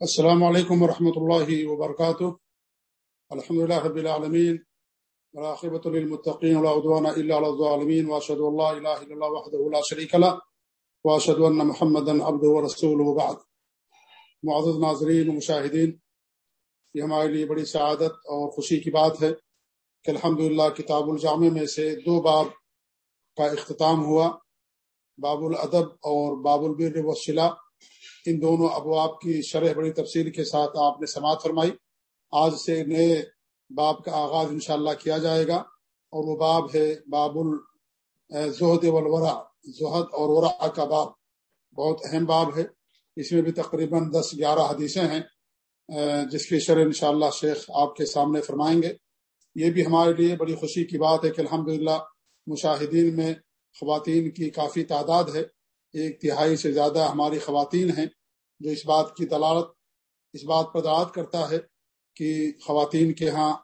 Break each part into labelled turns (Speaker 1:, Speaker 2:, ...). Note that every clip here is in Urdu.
Speaker 1: السلام علیکم ورحمۃ اللہ وبرکاتہ۔ الحمد لله رب العالمين والعاقبة للمتقين ولا عدوان الا على الظالمين واشهد ان لا اله الا الله وحده لا شريك له واشهد ان محمدا عبده ورسوله وبعد۔ معزز ناظرین و مشاہدین، یہ ہمارے لیے بڑی سعادت اور خوشی کی بات ہے کہ الحمدللہ کتاب الجامع میں سے دو باب کا اختتام ہوا۔ باب الادب اور باب البر وسلہ ان دونوں ابواب کی شرح بڑی تفصیل کے ساتھ آپ نے سماعت فرمائی۔ آج سے نئے باب کا آغاز انشاءاللہ کیا جائے گا اور وہ باب ہے باب الزہد والورع زہد اور ورع کا باب۔ بہت اہم باب ہے۔ اس میں بھی تقریباً دس گیارہ حدیثیں ہیں جس کی شرح انشاءاللہ شیخ آپ کے سامنے فرمائیں گے۔ یہ بھی ہمارے لیے بڑی خوشی کی بات ہے کہ الحمدللہ مشاہدین میں خواتین کی کافی تعداد ہے۔ ایک تہائی سے زیادہ ہماری خواتین ہیں جو اس بات کی دلالت، اس بات پر دلالت کرتا ہے کہ خواتین کے ہاں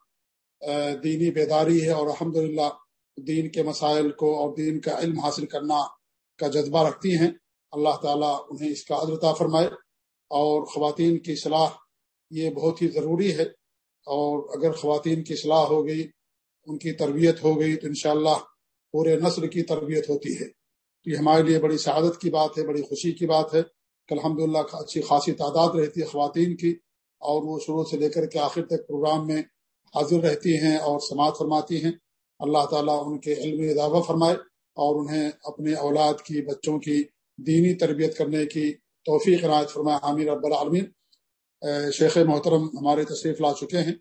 Speaker 1: دینی بیداری ہے اور الحمد دین کے مسائل کو اور دین کا علم حاصل کرنا کا جذبہ رکھتی ہیں۔ اللہ تعالیٰ انہیں اس کا عدرتا فرمائے۔ اور خواتین کی صلاح یہ بہت ہی ضروری ہے۔ اور اگر خواتین کی صلاح ہو گئی، ان کی تربیت ہو گئی تو انشاءاللہ پورے نسل کی تربیت ہوتی ہے۔ تو یہ ہمارے لیے بڑی سعادت کی بات ہے، بڑی خوشی کی بات ہے کہ الحمد للہ اچھی خاصی تعداد رہتی ہے خواتین کی اور وہ شروع سے لے کر کے آخر تک پروگرام میں حاضر رہتی ہیں اور سماعت فرماتی ہیں۔ اللہ تعالیٰ ان کے علم اضافہ فرمائے اور انہیں اپنے اولاد کی، بچوں کی دینی تربیت کرنے کی توفیق عنایت فرمائے۔ عامر رب العالمین۔ شیخ محترم، ہمارے تشریف لا چکے ہیں،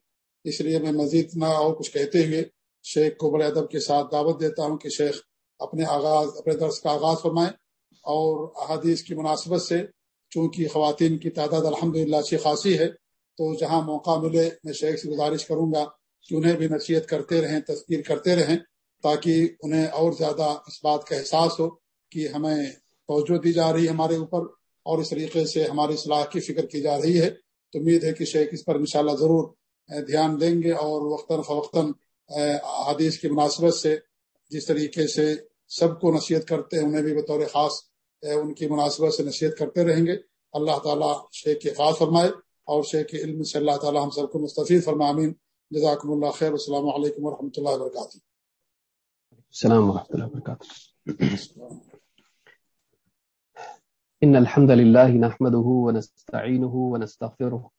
Speaker 1: اس لیے میں مزید نہ اور کچھ کہتے ہوئے شیخ کو بڑے ادب کے ساتھ دعوت دیتا ہوں کہ شیخ اپنے آغاز اپنے درس کا آغاز فرمائیں اور احادیث کی مناسبت سے چونکہ خواتین کی تعداد الحمد للہ اچھی خاصی ہے، تو جہاں موقع ملے میں شیخ سے گزارش کروں گا کہ انہیں بھی نصیحت کرتے رہیں، تذکیر کرتے رہیں تاکہ انہیں اور زیادہ اس بات کا احساس ہو کہ ہمیں توجہ دی جا رہی ہے ہمارے اوپر اور اس طریقے سے ہماری صلاح کی فکر کی جا رہی ہے۔ تو امید ہے کہ شیخ اس پر انشاءاللہ ضرور دھیان دیں گے اور وقتاً فوقتاً حدیث کی مناسبت سے جس طریقے سے سب کو نصیحت کرتے ہیں، انہیں بھی بطور خاص ان کی مناسبت سے نصیحت کرتے رہیں گے۔ اللہ تعالیٰ شیخ کے خاص فرمائے اور شیخ کے علم سے اللہ تعالیٰ ہم سب کو مستفید فرمامین جزاکم اللہ خیر۔ السلام علیکم و رحمۃ اللہ وبرکاتہ۔
Speaker 2: السلام ورحمۃ اللہ وبرکاتہ۔ ان الحمد لله نحمده ونستعينه ونستغفره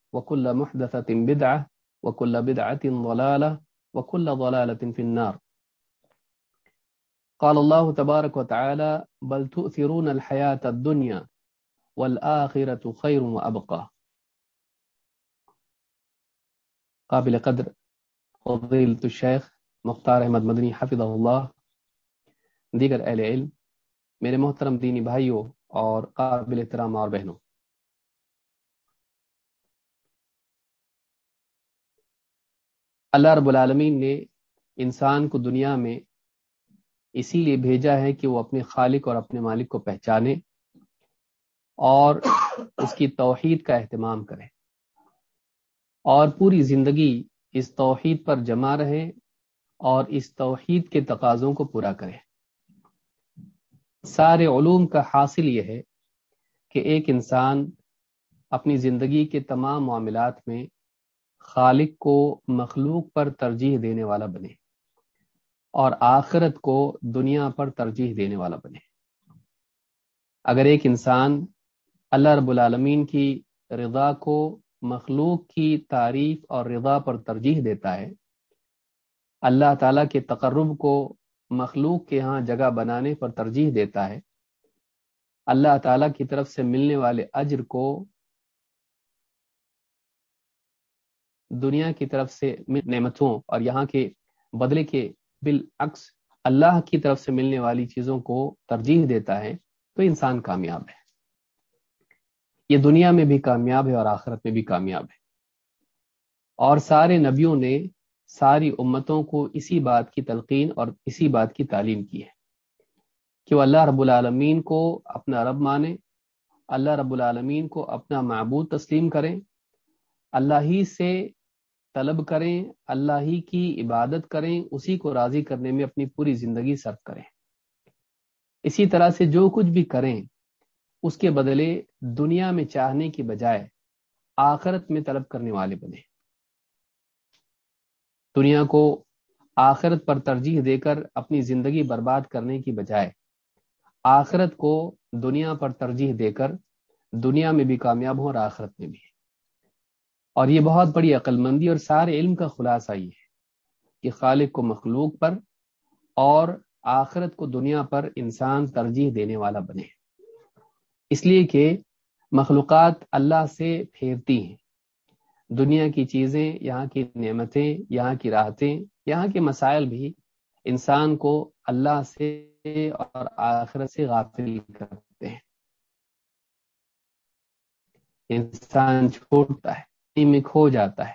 Speaker 2: وكل محدثة بدعة، وكل بدعة ضلالة، وكل ضلالة في النار. قال الله تبارك وتعالى بل تؤثرون الحياة الدنيا والآخرة خير وأبقى. قابل قدر فضيلة الشيخ مختار احمد مدنی حفظ اللہ دیگر اہل علم، میرے محترم دینی بھائیوں اور قابل احترام اور بہنوں اللہ رب العالمین نے انسان کو دنیا میں اسی لیے بھیجا ہے کہ وہ اپنے خالق اور اپنے مالک کو پہچانے اور اس کی توحید کا اہتمام کرے اور پوری زندگی اس توحید پر جمع رہے اور اس توحید کے تقاضوں کو پورا کرے۔ سارے علوم کا حاصل یہ ہے کہ ایک انسان اپنی زندگی کے تمام معاملات میں خالق کو مخلوق پر ترجیح دینے والا بنے اور آخرت کو دنیا پر ترجیح دینے والا بنے۔ اگر ایک انسان اللہ رب العالمین کی رضا کو مخلوق کی تعریف اور رضا پر ترجیح دیتا ہے، اللہ تعالیٰ کے تقرب کو مخلوق کے ہاں جگہ بنانے پر ترجیح دیتا ہے، اللہ تعالیٰ کی طرف سے ملنے والے اجر کو دنیا کی طرف سے نعمتوں اور یہاں کے بدلے کے بالعکس اللہ کی طرف سے ملنے والی چیزوں کو ترجیح دیتا ہے تو انسان کامیاب ہے۔ یہ دنیا میں بھی کامیاب ہے اور آخرت میں بھی کامیاب ہے۔ اور سارے نبیوں نے ساری امتوں کو اسی بات کی تلقین اور اسی بات کی تعلیم کی ہے کہ وہ اللہ رب العالمین کو اپنا رب مانے اللہ رب العالمین کو اپنا معبود تسلیم کریں، اللہ ہی سے طلب کریں، اللہ ہی کی عبادت کریں، اسی کو راضی کرنے میں اپنی پوری زندگی صرف کریں۔ اسی طرح سے جو کچھ بھی کریں، اس کے بدلے دنیا میں چاہنے کی بجائے آخرت میں طلب کرنے والے بنے دنیا کو آخرت پر ترجیح دے کر اپنی زندگی برباد کرنے کی بجائے آخرت کو دنیا پر ترجیح دے کر دنیا میں بھی کامیاب ہوں اور آخرت میں بھی۔ اور یہ بہت بڑی عقل مندی اور سارے علم کا خلاصہ یہ ہے کہ خالق کو مخلوق پر اور آخرت کو دنیا پر انسان ترجیح دینے والا بنے۔ اس لیے کہ مخلوقات اللہ سے پھیرتی ہیں۔ دنیا کی چیزیں، یہاں کی نعمتیں، یہاں کی راحتیں، یہاں کے مسائل بھی انسان کو اللہ سے اور آخرت سے غافل کرتے ہیں۔ انسان چھوٹتا ہے۔ میں کھو جاتا ہے۔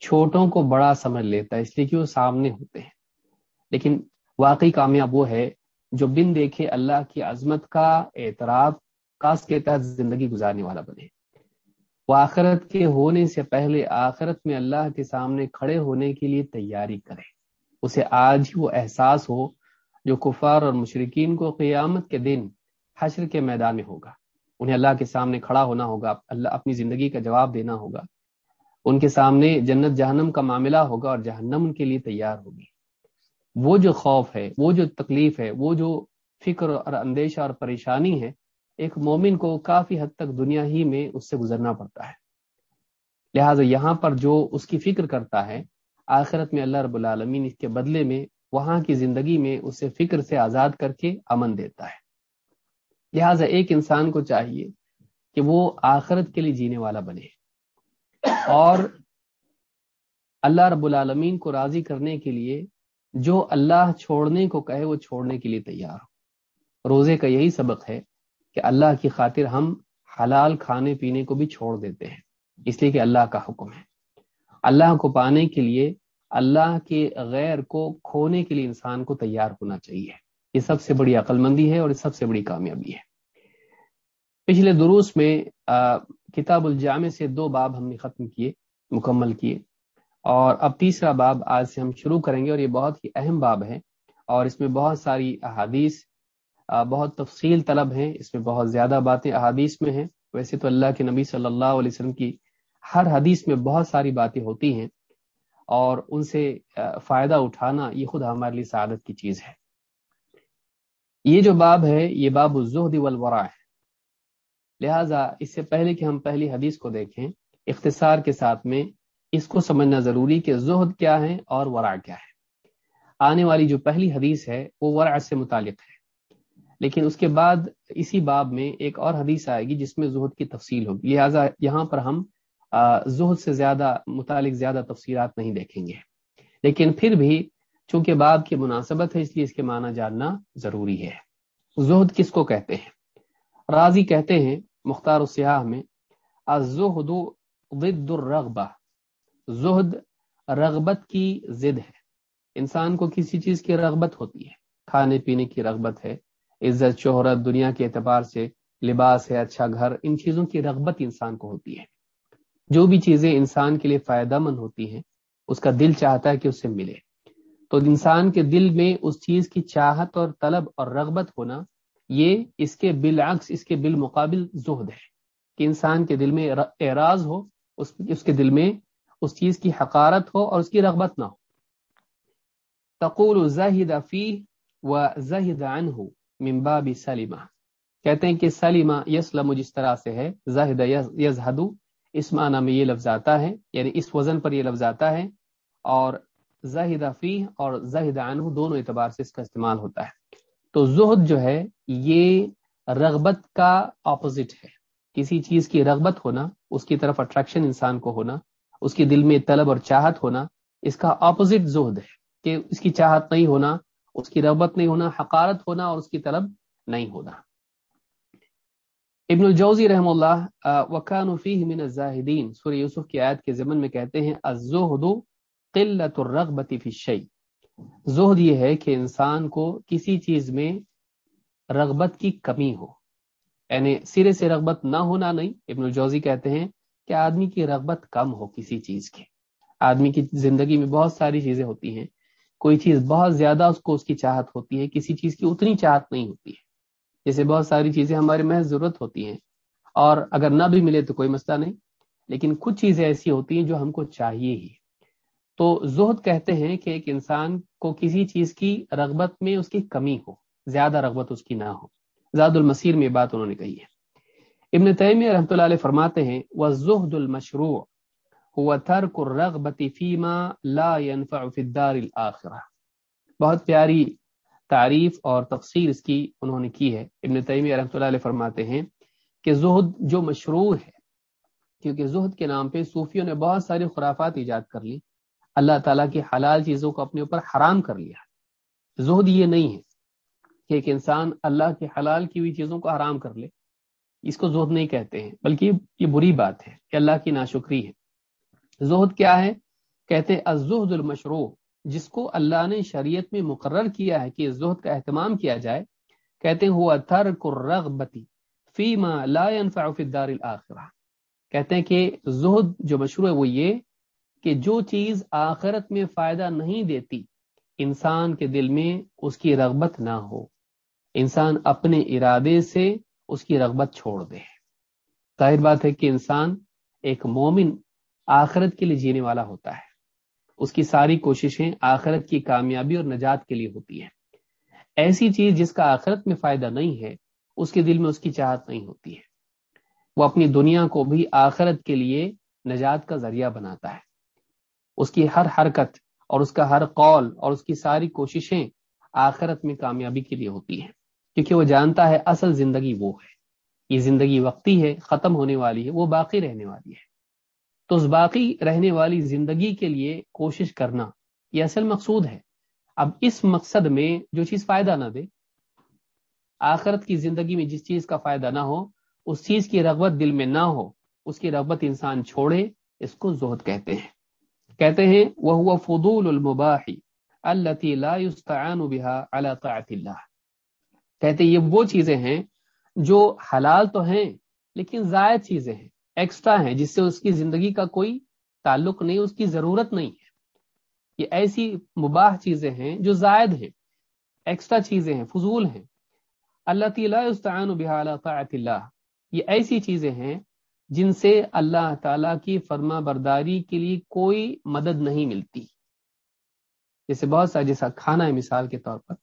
Speaker 2: چھوٹوں کو بڑا سمجھ لیتا ہے، اس لیے کہ وہ سامنے ہوتے ہیں۔ لیکن واقعی کامیاب وہ ہے جو بن دیکھے اللہ کی عظمت کا اعتراف کاس کے تحت زندگی گزارنے والا بنے۔ وہ آخرت کے ہونے سے پہلے آخرت میں اللہ کے سامنے کھڑے ہونے کے لیے تیاری کرے۔ اسے آج ہی وہ احساس ہو جو کفار اور مشرقین کو قیامت کے دن حشر کے میدان میں ہوگا۔ انہیں اللہ کے سامنے کھڑا ہونا ہوگا، اللہ اپنی زندگی کا جواب دینا ہوگا۔ ان کے سامنے جنت جہنم کا معاملہ ہوگا اور جہنم ان کے لیے تیار ہوگی۔ وہ جو خوف ہے، وہ جو تکلیف ہے، وہ جو فکر اور اندیشہ اور پریشانی ہے، ایک مومن کو کافی حد تک دنیا ہی میں اس سے گزرنا پڑتا ہے۔ لہٰذا یہاں پر جو اس کی فکر کرتا ہے، آخرت میں اللہ رب العالمین اس کے بدلے میں، وہاں کی زندگی میں اسے فکر سے آزاد کر کے امن دیتا ہے۔ لہٰذا ایک انسان کو چاہیے کہ وہ آخرت کے لیے جینے والا بنے۔ اور اللہ رب العالمین کو راضی کرنے کے لیے جو اللہ چھوڑنے کو کہے وہ چھوڑنے کے لیے تیار ہو۔ روزے کا یہی سبق ہے کہ اللہ کی خاطر ہم حلال کھانے پینے کو بھی چھوڑ دیتے ہیں، اس لیے کہ اللہ کا حکم ہے۔ اللہ کو پانے کے لیے، اللہ کے غیر کو کھونے کے لیے انسان کو تیار ہونا چاہیے۔ یہ سب سے بڑی عقل مندی ہے اور سب سے بڑی کامیابی ہے۔ پچھلے دروس میں کتاب الجامع سے دو باب ہم نے ختم کیے، مکمل کیے۔ اور اب تیسرا باب آج سے ہم شروع کریں گے اور یہ بہت ہی اہم باب ہے۔ اور اس میں بہت ساری احادیث بہت تفصیل طلب ہیں۔ اس میں بہت زیادہ باتیں احادیث میں ہیں۔ ویسے تو اللہ کے نبی صلی اللہ علیہ وسلم کی ہر حدیث میں بہت ساری باتیں ہوتی ہیں۔ اور ان سے فائدہ اٹھانا یہ خود ہمارے لیے سعادت کی چیز ہے۔ یہ جو باب ہے، یہ باب الزہد والورا ہے۔ لہٰذا اس سے پہلے کہ ہم پہلی حدیث کو دیکھیں، اختصار کے ساتھ میں اس کو سمجھنا ضروری کہ زہد کیا ہے اور ورع کیا ہے۔ آنے والی جو پہلی حدیث ہے، وہ ورع سے متعلق ہے۔ لیکن اس کے بعد اسی باب میں ایک اور حدیث آئے گی جس میں زہد کی تفصیل ہوگی۔ لہٰذا یہاں پر ہم زہد سے زیادہ، متعلق زیادہ تفصیلات نہیں دیکھیں گے۔ لیکن پھر بھی چونکہ باب کی مناسبت ہے، اس لیے اس کے معنی جاننا ضروری ہے۔ زہد کس کو کہتے ہیں؟ راضی کہتے ہیں مختار السیاح میں، الزہد ضد الرغبہ۔ زہد رغبت کی ضد ہے۔ انسان کو کسی چیز کی رغبت ہوتی ہے۔ کھانے پینے کی رغبت ہے، عزت، شہرت، دنیا کے اعتبار سے لباس ہے اچھا گھر، ان چیزوں کی رغبت انسان کو ہوتی ہے۔ جو بھی چیزیں انسان کے لیے فائدہ مند ہوتی ہیں، اس کا دل چاہتا ہے کہ اس سے ملے۔ تو انسان کے دل میں اس چیز کی چاہت اور طلب اور رغبت ہونا، یہ اس کے بالعکس، اس کے بالمقابل زہد ہے کہ انسان کے دل میں اعراض ہو، اس اس کے دل میں اس چیز کی حقارت ہو اور اس کی رغبت نہ ہو۔ تقول زاہد فی و زاہد عنہ من باب سلیمہ۔ کہتے ہیں کہ سلیمہ یسلم جس طرح سے ہے زاہد یزہدو، اس معنی میں یہ لفظ آتا ہے یعنی اس وزن پر یہ لفظ آتا ہے اور زاہد فی اور زاہد عنہ دونوں اعتبار سے اس کا استعمال ہوتا ہے۔ تو زہد جو ہے، یہ رغبت کا اپوزٹ ہے۔ کسی چیز کی رغبت ہونا، اس کی طرف اٹریکشن انسان کو ہونا، اس کے دل میں طلب اور چاہت ہونا، اس کا اپوزٹ زہد ہے۔ کہ اس کی چاہت نہیں ہونا، اس کی رغبت نہیں ہونا، حقارت ہونا اور اس کی طلب نہیں ہونا۔ ابن الجوزی رحم اللہ وکان فیہ من الزاہدین۔ سورہ یوسف کی آیت کے ضمن میں کہتے ہیں، الزہد قلت الرغبت فی الشیء۔ زہد یہ ہے کہ انسان کو کسی چیز میں رغبت کی کمی ہو۔ یعنی سرے سے رغبت نہ ہونا نہیں۔ ابن الجوزی کہتے ہیں کہ آدمی کی رغبت کم ہو کسی چیز کی۔ آدمی کی زندگی میں بہت ساری چیزیں ہوتی ہیں۔ کوئی چیز بہت زیادہ اس کو اس کی چاہت ہوتی ہے، کسی چیز کی اتنی چاہت نہیں ہوتی ہے۔ جیسے بہت ساری چیزیں ہمارے محض ضرورت ہوتی ہیں۔ اور اگر نہ بھی ملے تو کوئی مسئلہ نہیں۔ لیکن کچھ چیزیں ایسی ہوتی ہیں جو ہم کو چاہیے ہی۔ تو زہد کہتے ہیں کہ ایک انسان کو کسی چیز کی رغبت میں اس کی کمی ہو، زیادہ رغبت اس کی نہ ہو۔ زاد المسیر میں بات انہوں نے کہی ہے۔ ابن تیمیہ رحمۃ اللہ علیہ فرماتے ہیں وہ زہد المشروع، هو ترک الرغبت فیما لا ينفع فی الدار الاخرہ۔ بہت پیاری تعریف اور تفصیل اس کی انہوں نے کی ہے۔ ابن تیمیہ رحمۃ اللہ علیہ فرماتے ہیں کہ زہد جو مشروع ہے، کیونکہ زہد کے نام پہ صوفیوں نے بہت ساری خرافات ایجاد کر لی۔ اللہ تعالیٰ کی حلال چیزوں کو اپنے اوپر حرام کر لیا زہد یہ نہیں ہے کہ ایک انسان اللہ کی حلال کی ہوئی چیزوں کو حرام کر لے۔ اس کو زہد نہیں کہتے ہیں، بلکہ یہ بری بات ہے کہ اللہ کی ناشکری ہے۔ زہد کیا ہے؟ کہتے ہیں الزہد المشروع، جس کو اللہ نے شریعت میں مقرر کیا ہے کہ زہد کا اہتمام کیا جائے۔ کہتے ہوا ترک الرغبتی فیما لا ينفع فی الدار الاخرہ۔ کہتے ہیں کہ زہد جو مشروع ہے وہ یہ کہ جو چیز آخرت میں فائدہ نہیں دیتی، انسان کے دل میں اس کی رغبت نہ ہو۔ انسان اپنے ارادے سے اس کی رغبت چھوڑ دے۔ ظاہر بات ہے کہ انسان ایک مومن آخرت کے لیے جینے والا ہوتا ہے۔ اس کی ساری کوششیں آخرت کی کامیابی اور نجات کے لیے ہوتی ہیں۔ ایسی چیز جس کا آخرت میں فائدہ نہیں ہے، اس کے دل میں اس کی چاہت نہیں ہوتی ہے۔ وہ اپنی دنیا کو بھی آخرت کے لیے نجات کا ذریعہ بناتا ہے۔ اس کی ہر حرکت اور اس کا ہر قول اور اس کی ساری کوششیں آخرت میں کامیابی کے لیے ہوتی ہیں۔ کیونکہ وہ جانتا ہے اصل زندگی وہ ہے۔ یہ زندگی وقتی ہے، ختم ہونے والی ہے، وہ باقی رہنے والی ہے۔ تو اس باقی رہنے والی زندگی کے لیے کوشش کرنا یہ اصل مقصود ہے۔ اب اس مقصد میں جو چیز فائدہ نہ دے، آخرت کی زندگی میں جس چیز کا فائدہ نہ ہو، اس چیز کی رغبت دل میں نہ ہو، اس کی رغبت انسان چھوڑے، اس کو زہد کہتے ہیں۔ کہتے ہیں وہ فضول المباحی التي لا يستعان بها على طاعت اللہ کہتے ہیں، یہ وہ چیزیں ہیں جو حلال تو ہیں، لیکن زائد چیزیں ہیں ایکسٹرا ہیں، جس سے اس کی زندگی کا کوئی تعلق نہیں، اس کی ضرورت نہیں ہے۔ یہ ایسی مباح چیزیں ہیں جو زائد ہیں ایکسٹرا چیزیں ہیں، فضول ہیں۔ اللہ تعالیٰ استعان بحال طاعت اللہ یہ ایسی چیزیں ہیں جن سے اللہ تعالی کی فرما برداری کے لیے کوئی مدد نہیں ملتی۔ جیسے بہت سا، جیسا کھانا ہے مثال کے طور پر،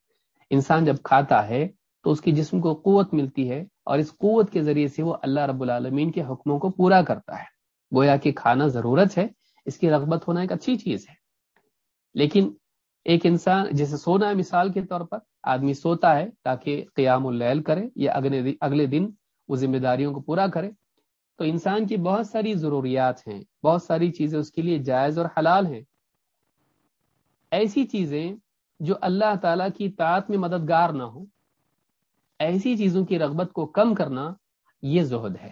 Speaker 2: انسان جب کھاتا ہے تو اس کی جسم کو قوت ملتی ہے اور اس قوت کے ذریعے سے وہ اللہ رب العالمین کے حکموں کو پورا کرتا ہے۔ گویا کہ کھانا ضرورت ہے، اس کی رغبت ہونا ایک اچھی چیز ہے۔ لیکن ایک انسان، جیسے سونا ہے مثال کے طور پر، آدمی سوتا ہے تاکہ قیام اللیل کرے یا اگلے دن وہ ذمہ داریوں کو پورا کرے۔ تو انسان کی بہت ساری ضروریات ہیں، بہت ساری چیزیں اس کے لیے جائز اور حلال ہیں۔ ایسی چیزیں جو اللہ تعالی کی طاعت میں مددگار نہ ہو ایسی چیزوں کی رغبت کو کم کرنا یہ زہد ہے۔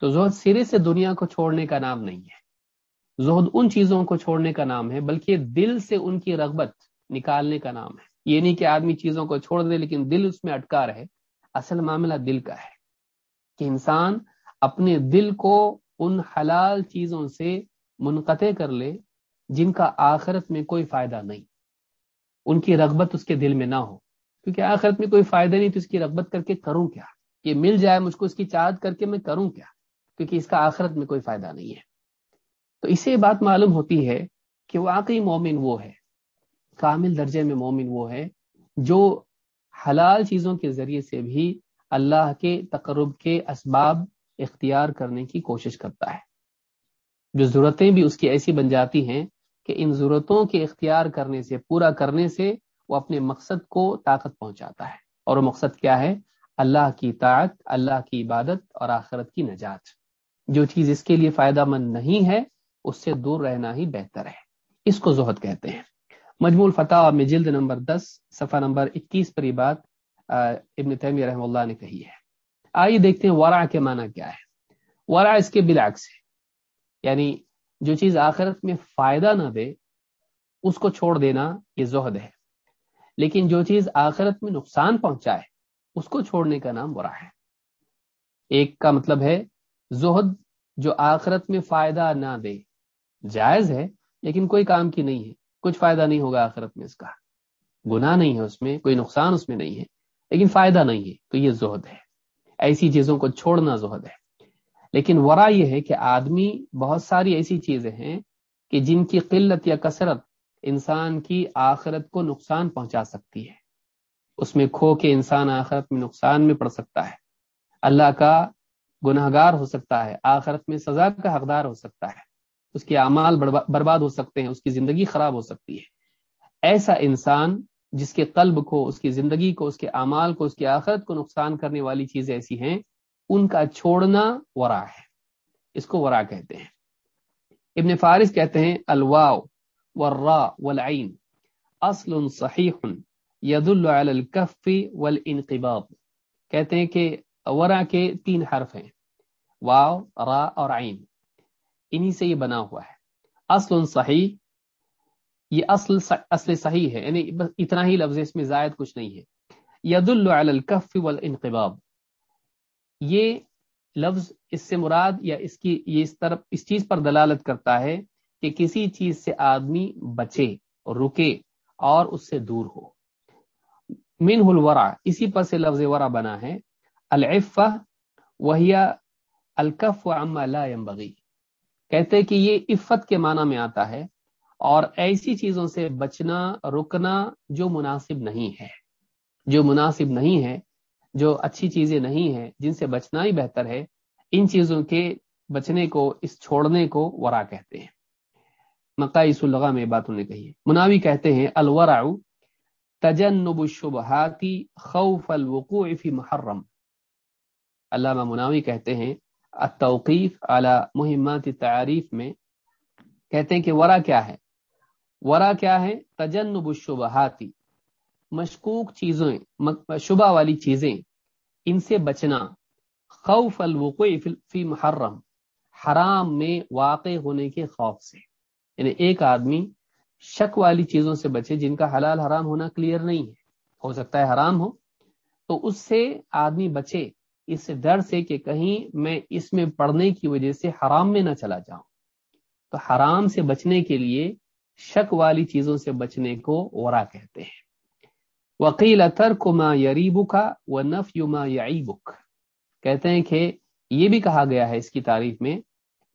Speaker 2: تو زہد سرے سے دنیا کو چھوڑنے کا نام نہیں ہے۔ زہد ان چیزوں کو چھوڑنے کا نام ہے، بلکہ دل سے ان کی رغبت نکالنے کا نام ہے۔ یہ نہیں کہ آدمی چیزوں کو چھوڑ دے لیکن دل اس میں اٹکا رہے۔ اصل معاملہ دل کا ہے کہ انسان اپنے دل کو ان حلال چیزوں سے منقطع کر لے جن کا آخرت میں کوئی فائدہ نہیں۔ ان کی رغبت اس کے دل میں نہ ہو۔ کیونکہ آخرت میں کوئی فائدہ نہیں تو اس کی رغبت کر کے کروں کیا؟ یہ مل جائے مجھ کو اس کی چاہت کر کے میں کروں کیا؟ کیونکہ اس کا آخرت میں کوئی فائدہ نہیں ہے۔ تو اسے بات معلوم ہوتی ہے کہ واقعی مومن وہ ہے، کامل درجے میں مومن وہ ہے جو حلال چیزوں کے ذریعے سے بھی اللہ کے تقرب کے اسباب اختیار کرنے کی کوشش کرتا ہے۔ جو ضرورتیں بھی اس کی ایسی بن جاتی ہیں کہ ان ضرورتوں کے اختیار کرنے سے، پورا کرنے سے وہ اپنے مقصد کو طاقت پہنچاتا ہے۔ اور وہ مقصد کیا ہے؟ اللہ کی طاعت اللہ کی عبادت اور آخرت کی نجات۔ جو چیز اس کے لیے فائدہ مند نہیں ہے، اس سے دور رہنا ہی بہتر ہے۔ اس کو زہد کہتے ہیں۔ مجموع الفتح میں جلد نمبر دس، صفحہ نمبر اکیس پر یہ بات ابن تیمیہ رحم اللہ نے کہی ہے۔ آئیے دیکھتے ہیں ورا کے معنی کیا ہے۔ ورا اس کے بلاکس ہے۔ یعنی جو چیز آخرت میں فائدہ نہ دے، اس کو چھوڑ دینا یہ زہد ہے۔ لیکن جو چیز آخرت میں نقصان پہنچائے، اس کو چھوڑنے کا نام برا ہے۔ ایک کا مطلب ہے، زہد جو آخرت میں فائدہ نہ دے۔ جائز ہے، لیکن کوئی کام کی نہیں ہے۔ کچھ فائدہ نہیں ہوگا آخرت میں اس کا۔ گناہ نہیں ہے اس میں، کوئی نقصان اس میں نہیں ہے۔ لیکن فائدہ نہیں ہے، تو یہ زہد ہے۔ ایسی چیزوں کو چھوڑنا زہد ہے۔ لیکن ورا یہ ہے کہ آدمی بہت ساری ایسی چیزیں ہیں کہ جن کی قلت یا کثرت انسان کی آخرت کو نقصان پہنچا سکتی ہے۔ اس میں کھو کے انسان آخرت میں نقصان میں پڑ سکتا ہے۔ اللہ کا گناہ گار ہو سکتا ہے، آخرت میں سزا کا حقدار ہو سکتا ہے۔ اس کے اعمال برباد ہو سکتے ہیں، اس کی زندگی خراب ہو سکتی ہے۔ ایسا انسان جس کے قلب کو، اس کی زندگی کو، اس کے اعمال کو، اس کی آخرت کو نقصان کرنے والی چیزیں ایسی ہیں، ان کا چھوڑنا ورا ہے۔ اس کو ورا کہتے ہیں۔ ابن فارس کہتے ہیں الواؤ والراء والعین اصل صحیح ید على الكف والانقباض۔ کہتے ہیں کہ ورا کے تین حرف ہیں۔ واو را اور عین۔ انہی سے یہ بنا ہوا ہے۔ اصل صحیح یہ اصل اصل صحیح ہے یعنی بس اتنا ہی لفظ اس میں زائد کچھ نہیں ہے۔ ید الکف والانقباض یہ لفظ اس سے مراد یا اس کی، یہ اس طرف، اس چیز پر دلالت کرتا ہے کہ کسی چیز سے آدمی بچے، رکے اور اس سے دور ہو۔ من الورا اسی پر سے لفظ ورا بنا ہے۔ العفہ وہیا الکف عما لا ينبغي کہتے کہ یہ عفت کے معنی میں آتا ہے۔ اور ایسی چیزوں سے بچنا، رکنا جو مناسب نہیں ہے۔ جو مناسب نہیں ہے، جو اچھی چیزیں نہیں ہیں، جن سے بچنا ہی بہتر ہے، ان چیزوں کے بچنے کو، اس چھوڑنے کو ورا کہتے ہیں۔ مقاص الغا میں بات انہوں نے کہی ہے۔ مناوی کہتے ہیں، الورع تجنب الشبہات خوف الوقوع فی محرم۔ علامہ مناوی کہتے ہیں، التوقیف علی مہمات تعریف میں کہتے ہیں کہ ورا کیا ہے؟ ورا کیا ہے؟ تجنب الشبہاتی، مشکوک چیزیں شبہ والی چیزیں۔ ان سے بچنا، خوف الوقوع فی محرم، حرام میں واقع ہونے کے خوف سے۔ یعنی ایک آدمی شک والی چیزوں سے بچے جن کا حلال حرام ہونا کلیئر نہیں ہے۔ ہو سکتا ہے حرام ہو۔ تو اس سے آدمی بچے، اس ڈر سے کہ کہیں میں اس میں پڑھنے کی وجہ سے حرام میں نہ چلا جاؤں۔ تو حرام سے بچنے کے لیے شک والی چیزوں سے بچنے کو ورا کہتے ہیں۔ وکیل اتر کو ماں و نف یو ماں بک کہتے ہیں کہ یہ بھی کہا گیا ہے اس کی تعریف میں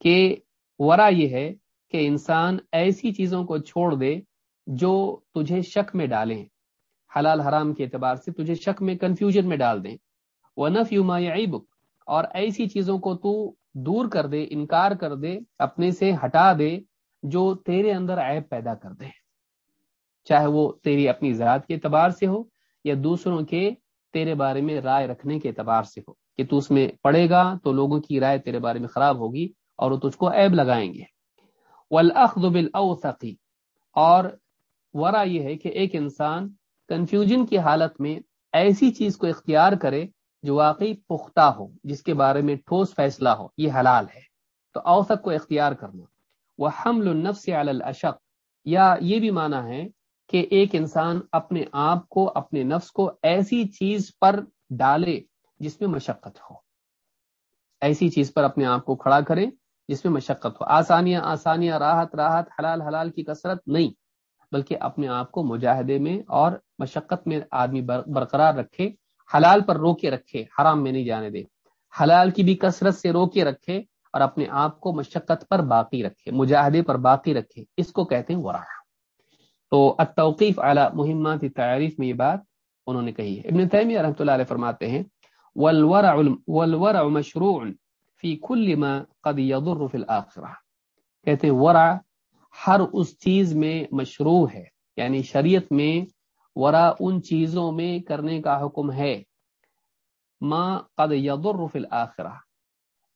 Speaker 2: کہ ورا یہ ہے کہ انسان ایسی چیزوں کو چھوڑ دے جو تجھے شک میں ڈالیں۔ حلال حرام کے اعتبار سے تجھے شک میں کنفیوژن میں ڈال دیں۔ وہ نف یو ماں بک اور ایسی چیزوں کو تو دور کر دے، انکار کر دے، اپنے سے ہٹا دے۔ جو تیرے اندر عیب پیدا کر دے۔ چاہے وہ تیری اپنی ذات کے اعتبار سے ہو یا دوسروں کے تیرے بارے میں رائے رکھنے کے اعتبار سے ہو۔ کہ تو اس میں پڑے گا تو لوگوں کی رائے تیرے بارے میں خراب ہوگی اور وہ تجھ کو عیب لگائیں گے۔ بالاوثقی اور ورا یہ ہے کہ ایک انسان کنفیوژن کی حالت میں ایسی چیز کو اختیار کرے جو واقعی پختہ ہو، جس کے بارے میں ٹھوس فیصلہ ہو۔ یہ حلال ہے۔ تو اوسط کو اختیار کرنا۔ وہ حمل النفس علی الاشق یا یہ بھی مانا ہے کہ ایک انسان اپنے آپ کو، اپنے نفس کو ایسی چیز پر ڈالے جس میں مشقت ہو۔ ایسی چیز پر اپنے آپ کو کھڑا کرے جس میں مشقت ہو۔ آسانیاں آسانیاں، راحت راحت، حلال حلال کی کثرت نہیں، بلکہ اپنے آپ کو مجاہدے میں اور مشقت میں آدمی برقرار رکھے، حلال پر رو کے رکھے، حرام میں نہیں جانے دے۔ حلال کی بھی کثرت سے رو کے رکھے اور اپنے آپ کو مشقت پر باقی رکھے، مجاہدے پر باقی رکھے۔ اس کو کہتے ہیں ورا تو التوقیف اعلی مہمات تعریف میں یہ بات انہوں نے کہی ہے۔ ابن تیمیہ رحمۃ اللہ علیہ فرماتے ہیں، والورع والورع مشروع فی کل ما قد يضر فی الاخرہ۔ کہتے ہیں، ورع ہر اس چیز میں مشروع ہے۔ یعنی شریعت میں ورا ان چیزوں میں کرنے کا حکم ہے۔ ما قد يضر فی الاخرہ۔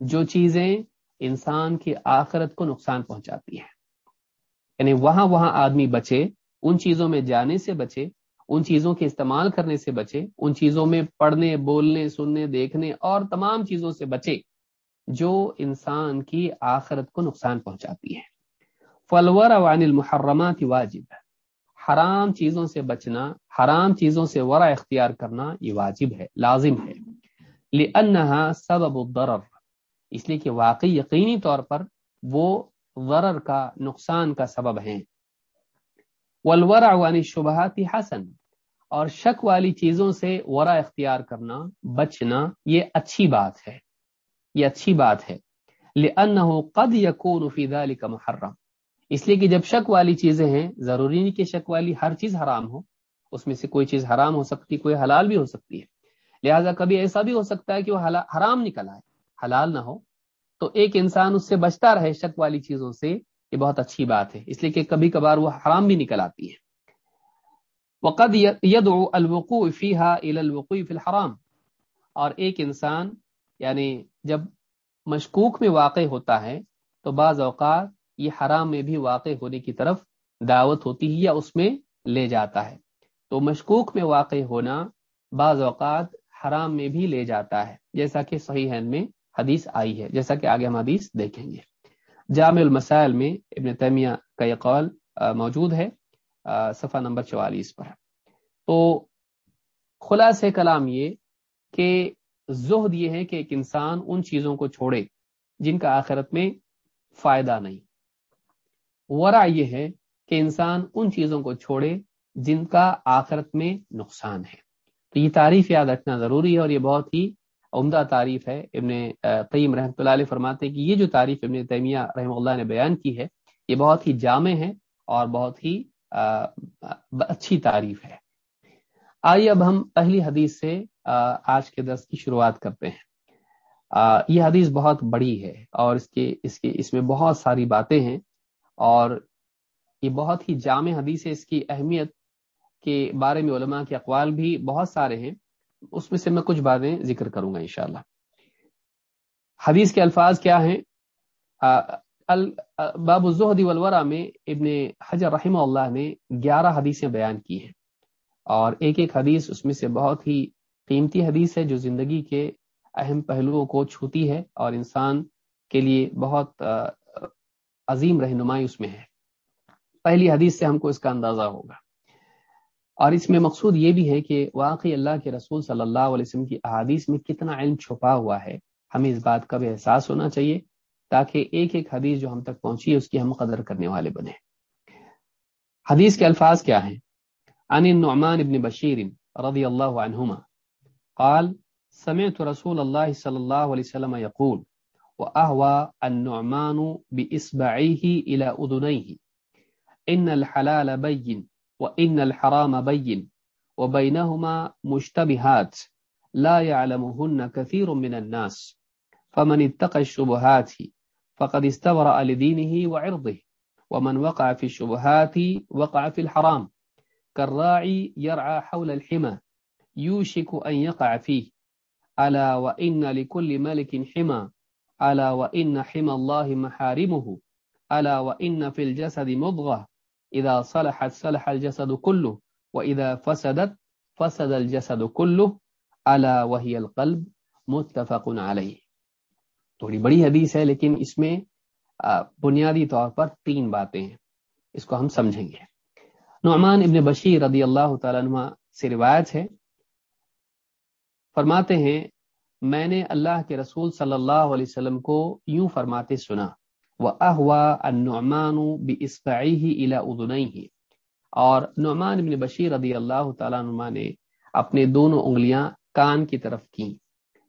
Speaker 2: جو چیزیں انسان کی آخرت کو نقصان پہنچاتی ہیں یعنی وہاں وہاں آدمی بچے، ان چیزوں میں جانے سے بچے، ان چیزوں کے استعمال کرنے سے بچے، ان چیزوں میں پڑھنے، بولنے، سننے، دیکھنے اور تمام چیزوں سے بچے جو انسان کی آخرت کو نقصان پہنچاتی ہے۔ فلور عوان المحرمات واجب۔ حرام چیزوں سے بچنا، حرام چیزوں سے ورا اختیار کرنا یہ واجب ہے، لازم ہے۔ لأنها سبب الضرر۔ اس لیے کہ واقعی یقینی طور پر وہ ضرر کا نقصان کا سبب ہیں۔ والورع عن الشبہات حسن، اور شک والی چیزوں سے ورا اختیار کرنا، بچنا، یہ اچھی بات ہے۔ یہ اچھی بات ہے۔ لأنه قد يكون في ذلك محرم۔ اس لیے کہ جب شک والی چیزیں ہیں، ضروری نہیں کہ شک والی ہر چیز حرام ہو۔ اس میں سے کوئی چیز حرام ہو سکتی، کوئی حلال بھی ہو سکتی ہے۔ لہٰذا کبھی ایسا بھی ہو سکتا ہے کہ وہ حرام نکل آئے۔ حلال نہ ہو، تو ایک انسان اس سے بچتا رہے شک والی چیزوں سے، یہ بہت اچھی بات ہے۔ اس لیے کہ کبھی کبھار وہ حرام بھی نکل آتی ہے۔ وقد يدعو الوقوع فيها الى الوقوع في الحرام۔ اور ایک انسان یعنی جب مشکوک میں واقع ہوتا ہے، تو بعض اوقات یہ حرام میں بھی واقع ہونے کی طرف دعوت ہوتی ہے یا اس میں لے جاتا ہے۔ تو مشکوک میں واقع ہونا بعض اوقات حرام میں بھی لے جاتا ہے، جیسا کہ صحیح ہے میں حدیث آئی ہے، جیسا کہ آگے ہم حدیث دیکھیں گے۔ جامع المسائل میں ابن تیمیہ کا یہ قول موجود ہے صفحہ نمبر چوالیس پر۔ تو خلاص کلام یہ کہ زہد یہ ہے کہ ایک انسان ان چیزوں کو چھوڑے جن کا آخرت میں فائدہ نہیں۔ ورا یہ ہے کہ انسان ان چیزوں کو چھوڑے جن کا آخرت میں نقصان ہے۔ تو یہ تعریف یاد رکھنا ضروری ہے اور یہ بہت ہی عمدہ تعریف ہے۔ ابن قیم رحمۃ اللہ علیہ فرماتے کہ یہ جو تعریف ابن تیمیہ رحمۃ اللہ نے بیان کی ہے، یہ بہت ہی جامع ہے اور بہت ہی اچھی تعریف ہے۔ آئیے اب ہم پہلی حدیث سے آج کے درس کی شروعات کرتے ہیں۔ یہ حدیث بہت بڑی ہے اور اس کے اس کے، اس میں بہت ساری باتیں ہیں اور یہ بہت ہی جامع حدیث ہے۔ اس کی اہمیت کے بارے میں علماء کے اقوال بھی بہت سارے ہیں۔ اس میں سے میں کچھ باتیں ذکر کروں گا انشاءاللہ۔ حدیث کے الفاظ کیا ہیں؟ باب الزہد والورا میں ابن حجر رحمہ اللہ نے گیارہ حدیثیں بیان کی ہیں۔ اور ایک ایک حدیث اس میں سے بہت ہی قیمتی حدیث ہے جو زندگی کے اہم پہلوؤں کو چھوتی ہے اور انسان کے لیے بہت عظیم رہنمائی اس میں ہے۔ پہلی حدیث سے ہم کو اس کا اندازہ ہوگا۔ اور اس میں مقصود یہ بھی ہے کہ واقعی اللہ کے رسول صلی اللہ علیہ وسلم کی احادیث میں کتنا علم چھپا ہوا ہے، ہمیں اس بات کا بھی احساس ہونا چاہیے تاکہ ایک ایک حدیث جو ہم تک پہنچی ہے، اس کی ہم قدر کرنے والے بنے حدیث کے الفاظ کیا ہیں؟ عن النعمان ابن بشیر رضی اللہ عنہما قال، سمعت رسول اللہ صلی اللہ علیہ وسلم يقول وأهوى النعمان بإصبعيه إلى أذنيه، إن الحلال بين وإن الحرام بين وبينهما مشتبهات لا يعلمهن كثير من الناس فمن اتقى الشبهات فقد استبرأ لدينه وعرضه ومن وقع في الشبهات وقع في الحرام كالراعي يرعى حول الحمى يوشك أن يقع فيه ألا وإن لكل ملك حمى ألا وإن حمى الله محارمه ألا وإن في الجسد مضغة اذا صلحت، صلح الجسد كله واذا فسدت، فسد الجسد كله الا وهي القلب؟ متفق عليه. تھوڑی بڑی حدیث ہے، لیکن اس میں بنیادی طور پر تین باتیں ہیں۔ اس کو ہم سمجھیں گے۔ نعمان ابن بشیر رضی اللہ تعالیٰ عنہ سے روایت ہے۔ فرماتے ہیں، میں نے اللہ کے رسول صلی اللہ علیہ وسلم کو یوں فرماتے سنا النعمان الى اذنيه اور نعمان ابن بشیر رضی اللہ تعالیٰ نما نے اپنے دونوں انگلیاں کان کی طرف کی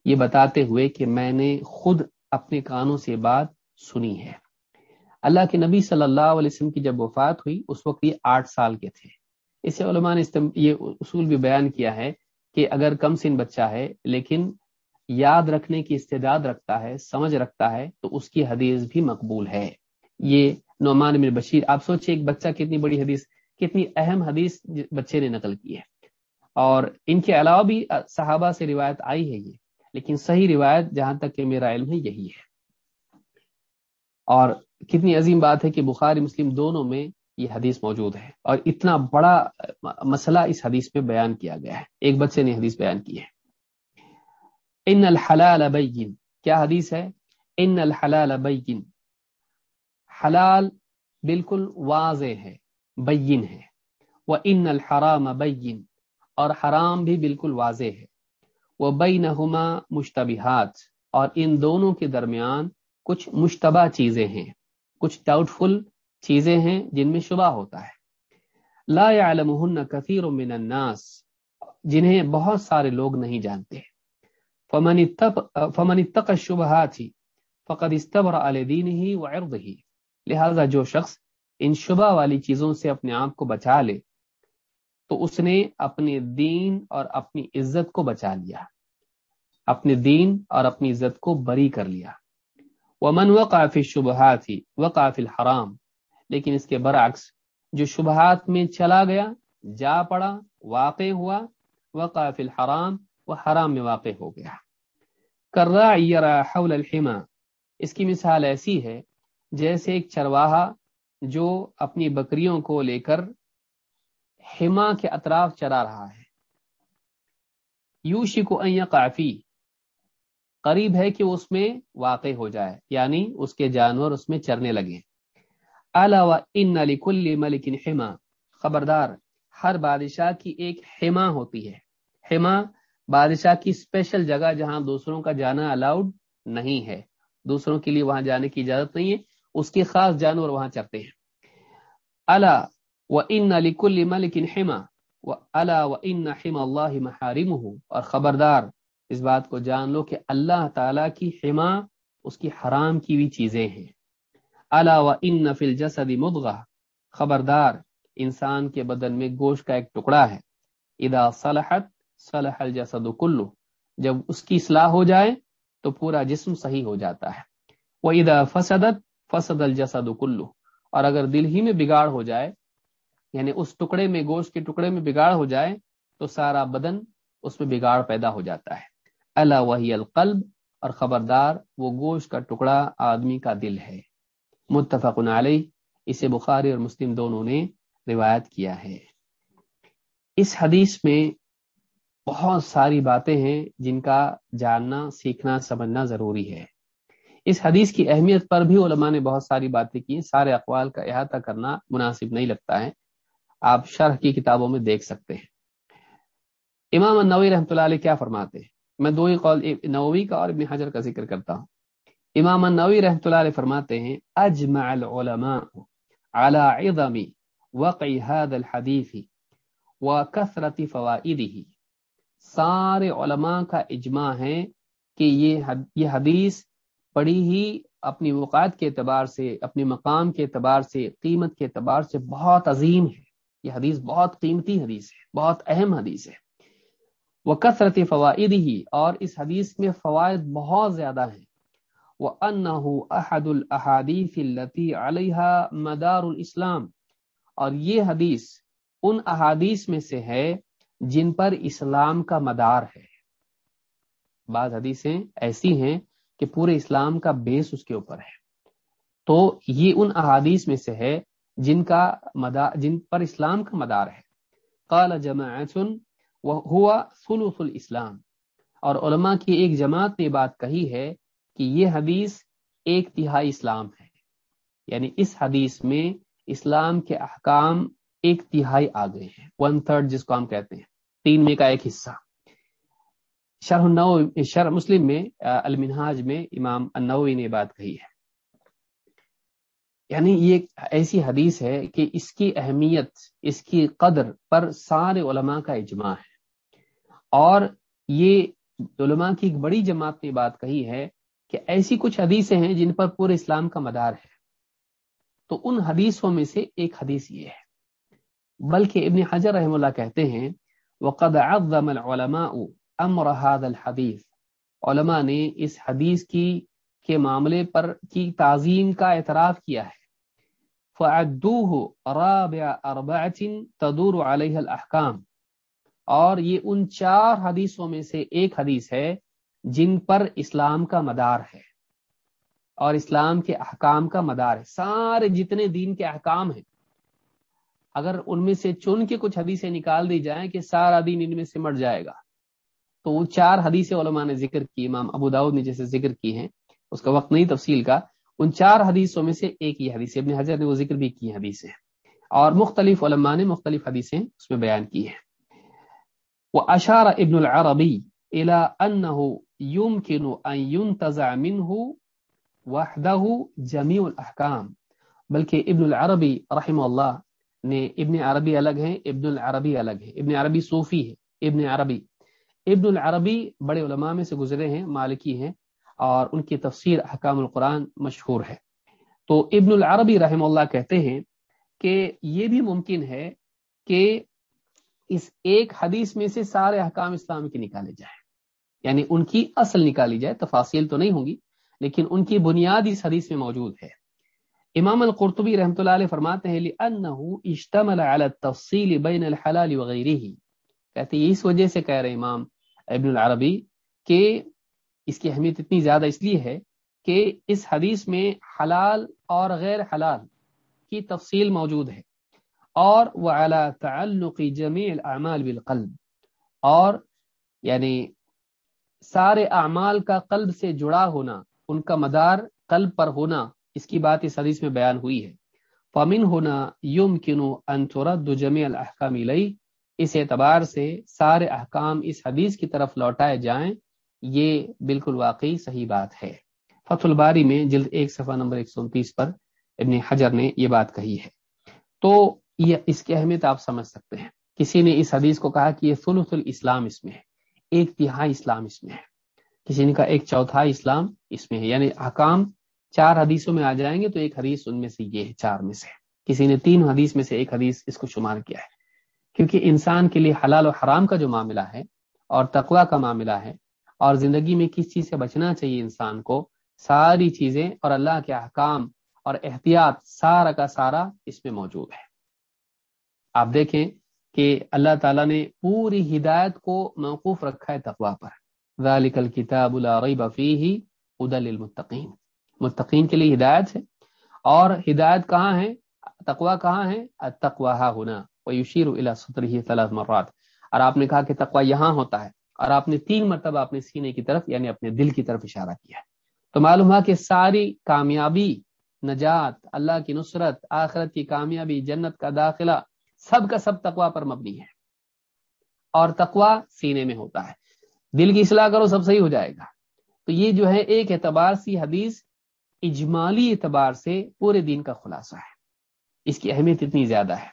Speaker 2: یہ بتاتے ہوئے کہ میں نے خود اپنے کانوں سے بات سنی ہے۔ اللہ کے نبی صلی اللہ علیہ وسلم کی جب وفات ہوئی، اس وقت یہ آٹھ سال کے تھے۔ اس سے علماء نے یہ اصول بھی بیان کیا ہے کہ اگر کم سن بچہ ہے، لیکن یاد رکھنے کی استعداد رکھتا ہے، سمجھ رکھتا ہے، تو اس کی حدیث بھی مقبول ہے۔ یہ نعمان بن بشیر، آپ سوچیں ایک بچہ کتنی بڑی حدیث، کتنی اہم حدیث بچے نے نقل کی ہے۔ اور ان کے علاوہ بھی صحابہ سے روایت آئی ہے یہ، لیکن صحیح روایت جہاں تک کہ میرا علم ہے یہی ہے۔ اور کتنی عظیم بات ہے کہ بخاری مسلم دونوں میں یہ حدیث موجود ہے۔ اور اتنا بڑا مسئلہ اس حدیث میں بیان کیا گیا ہے۔ ایک بچے نے حدیث بیان کی ہے۔ ان الحلال بین کیا حدیث ہے؟ ان الحلال بین حلال بالکل واضح ہے بین ہے. وہ ان الحرام بین اور حرام بھی بالکل واضح ہے. وہ بینہما مشتبہات. اور ان دونوں کے درمیان کچھ مشتبہ چیزیں ہیں، کچھ ڈاؤٹ فل چیزیں ہیں جن میں شبہ ہوتا ہے. لا يعلمهن كثير من الناس، جنہیں بہت سارے لوگ نہیں جانتے. فمن فمن اتقى الشبهات فقد استبرأ لدينه وعرضه. لہذا جو شخص ان شبہ والی چیزوں سے اپنے آپ کو بچا لے، تو اس نے اپنے دین اور اپنی عزت کو بچا لیا، اپنے دین اور اپنی عزت کو بری کر لیا۔ ومن وقع في الشبهات وقع في الحرام، لیکن اس کے برعکس جو شبہات میں چلا گیا، جا پڑا، واقع ہوا، وقع فی الحرام وہ حرام میں واقع ہو گیا۔ کرا حول الحما، اس کی مثال ایسی ہے جیسے ایک چرواہا جو اپنی بکریوں کو لے کر حما کے اطراف چرا رہا ہے۔ یوشی کو کافی قریب ہے کہ اس میں واقع ہو جائے یعنی اس کے جانور اس میں چرنے لگے۔ علاوہ ان لکل ملک حما، خبردار، ہر بادشاہ کی ایک حما ہوتی ہے۔ حما بادشاہ کی اسپیشل جگہ جہاں دوسروں کا جانا الاؤڈ نہیں ہے۔ دوسروں کے لیے وہاں جانے کی اجازت نہیں ہے۔ اس کے خاص جانور وہاں چرتے ہیں۔ اللہ و ان لکل ملک حما و اللہ و ان حما اللہ محارم اور خبردار، اس بات کو جان لو کہ اللہ تعالی کی حما اس کی حرام کی بھی چیزیں ہیں۔ الا و ان نفل جسد مدغہ خبردار، انسان کے بدن میں گوشت کا ایک ٹکڑا ہے۔ ادا صلاحت صلاح الجسد کلو جب اس کی اصلاح ہو جائے تو پورا جسم صحیح ہو جاتا ہے. وہ ادا فسدت فسد الجسد کلو اور اگر دل ہی میں بگاڑ ہو جائے یعنی اس ٹکڑے میں، گوشت کے ٹکڑے میں بگاڑ ہو جائے، تو سارا بدن اس میں بگاڑ پیدا ہو جاتا ہے. اللہ وحی القلب؟ اور خبردار، وہ گوشت کا ٹکڑا آدمی کا دل ہے. متفق علیہ، اسے بخاری اور مسلم دونوں نے روایت کیا ہے. اس حدیث میں بہت ساری باتیں ہیں جن کا جاننا، سیکھنا، سمجھنا ضروری ہے۔ اس حدیث کی اہمیت پر بھی علماء نے بہت ساری باتیں کی سارے اقوال کا احاطہ کرنا مناسب نہیں لگتا ہے۔ آپ شرح کی کتابوں میں دیکھ سکتے ہیں۔ امام النوی رحمۃ اللہ علیہ کیا فرماتے ہیں؟ میں دو ہی قول نووی کا اور ابن حجر کا ذکر کرتا ہوں۔ امام النوی رحمۃ اللہ علیہ فرماتے ہیں، اجمع العلماء على عظم وقع هذا الحديث وكثرت فوائده۔ سارے علماء کا اجماع ہے کہ یہ حدیث بڑی ہی اپنی وقات کے اعتبار سے، اپنی مقام کے اعتبار سے، قیمت کے اعتبار سے بہت عظیم ہے۔ یہ حدیث بہت قیمتی حدیث ہے، بہت اہم حدیث ہے۔ وہ کثرت فوائد ہی اور اس حدیث میں فوائد بہت زیادہ ہیں۔ وَأَنَّهُ أَحَدُ الْأَحَادِيثِ الَّتِي عَلَيْهَا مَدَارُ الْإِسْلَامِ، اور یہ حدیث ان احادیث میں سے ہے جن پر اسلام کا مدار ہے۔ بعض حدیثیں ایسی ہیں کہ پورے اسلام کا بیس اس کے اوپر ہے۔ تو یہ ان احادیث میں سے ہے جن کا مدار جن پر اسلام کا مدار ہے۔ قال جماعت ہوا ثلث الاسلام۔ اور علماء کی ایک جماعت نے بات کہی ہے کہ یہ حدیث ایک تہائی اسلام ہے۔ یعنی اس حدیث میں اسلام کے احکام ایک تہائی آ گئے ہیں۔ ون تھرڈ جس کو ہم کہتے ہیں۔ تین میں کا ایک حصہ۔ شرح نو شرح مسلم میں المنہاج میں امام النوی نے بات کہی ہے۔ یعنی یہ ایک ایسی حدیث ہے کہ اس کی اہمیت، اس کی قدر پر سارے علماء کا اجماع ہے۔ اور یہ علماء کی ایک بڑی جماعت نے بات کہی ہے کہ ایسی کچھ حدیثیں ہیں جن پر پورے اسلام کا مدار ہے۔ تو ان حدیثوں میں سے ایک حدیث یہ ہے۔ بلکہ ابن حجر رحم اللہ کہتے ہیں وقد عظم العلماء امر هذا الحدیث علماء نے اس حدیث کی کے معاملے پر کی تعظیم کا اعتراف کیا ہے. فعدوه رابع اربعه تدور علیہ الاحکام اور یہ ان چار حدیثوں میں سے ایک حدیث ہے جن پر اسلام کا مدار ہے. اور اسلام کے احکام کا مدار ہے. سارے جتنے دین کے احکام ہیں اگر ان میں سے چن کے کچھ حدیثیں نکال دی جائیں کہ سارا دین ان میں سے مٹ جائے گا، تو وہ چار حدیث علماء نے ذکر کی، امام ابو داود نے جیسے ذکر کی ہیں، اس کا وقت نہیں تفصیل کا، ان چار حدیثوں میں سے ایک ہی حدیث ابن حضرت نے وہ ذکر بھی کی حدیثیں۔ اور مختلف علماء نے مختلف حدیثیں اس میں بیان کی ہیں۔ وہ اشار ابن العربی جمیع الاحکام بلکہ ابن العربی رحم اللہ نے ابن عربی الگ ہیں، ابن العربی الگ ہے ابن عربی صوفی ہے ابن عربی۔ ابن العربی بڑے علماء میں سے گزرے ہیں، مالکی ہیں اور ان کی تفسیر حکام القرآن مشہور ہے۔ تو ابن العربی رحم اللہ کہتے ہیں کہ یہ بھی ممکن ہے کہ اس ایک حدیث میں سے سارے حکام اسلام کے نکالے جائیں۔ یعنی ان کی اصل نکالی جائے، تفاصیل تو نہیں ہوں گی، لیکن ان کی بنیاد اس حدیث میں موجود ہے۔ امام القرطبی رحمۃ اللہ علیہ فرماتے ہیں، لأنه اشتمل على التفصیل بین الحلال وغیرہ کہتے ہیں، اس وجہ سے کہہ رہے امام ابن العربی کہ اس کی اہمیت اتنی زیادہ اس لیے ہے کہ اس حدیث میں حلال اور غیر حلال کی تفصیل موجود ہے۔ اور وہ اعلیٰ تعلق جمیع الاعمال بالقلب۔ اور یعنی سارے اعمال کا قلب سے جڑا ہونا، ان کا مدار قلب پر ہونا اس کی بات اس حدیث میں بیان ہوئی ہے۔ فمن ہونا یوم کنو انترد جمیع الحکام لئی اس اعتبار سے سارے احکام اس حدیث کی طرف لوٹائے جائیں، یہ بالکل واقعی صحیح بات ہے۔ فتح الباری میں جلد ایک صفحہ نمبر ایک سو انتیس پر ابن حجر نے یہ بات کہی ہے۔ تو یہ اس کی اہمیت آپ سمجھ سکتے ہیں۔ کسی نے اس حدیث کو کہا کہ یہ ثلث الاسلام اس میں ہے، ایک تہائی اسلام اس میں ہے۔ کسی نے کہا ایک چوتھائی اسلام اس میں ہے۔ یعنی حکام چار حدیثوں میں آ جائیں گے تو ایک حدیث ان میں سے یہ ہے، چار میں سے۔ کسی نے تین حدیث میں سے ایک حدیث اس کو شمار کیا ہے۔ کیونکہ انسان کے لیے حلال و حرام کا جو معاملہ ہے اور تقوا کا معاملہ ہے اور زندگی میں کس چیز سے بچنا چاہیے انسان کو، ساری چیزیں اور اللہ کے احکام اور احتیاط سارا کا سارا اس میں موجود ہے۔ آپ دیکھیں کہ اللہ تعالیٰ نے پوری ہدایت کو موقوف رکھا ہے تقوا پر۔ ذالک الکتاب لا ریب فیہ ہدى للمتقین۔ متقین کے لیے ہدایت ہے۔ اور ہدایت کہاں ہے؟ تقوا کہاں ہے؟ التقوا ہا ہونا ویشیر الى ثلاث مرات۔ اور آپ نے کہا کہ تقوا یہاں ہوتا ہے۔ اور آپ نے تین مرتبہ اپنے سینے کی طرف یعنی اپنے دل کی طرف اشارہ کیا ہے۔ تو معلوم ہوا کہ ساری کامیابی، نجات، اللہ کی نصرت، آخرت کی کامیابی، جنت کا داخلہ، سب کا سب تقوا پر مبنی ہے۔ اور تقوا سینے میں ہوتا ہے۔ دل کی اصلاح کرو، سب صحیح ہو جائے گا۔ تو یہ جو ہے ایک اعتبار سی حدیث اجمالی اعتبار سے پورے دین کا خلاصہ ہے۔ اس کی اہمیت اتنی زیادہ ہے۔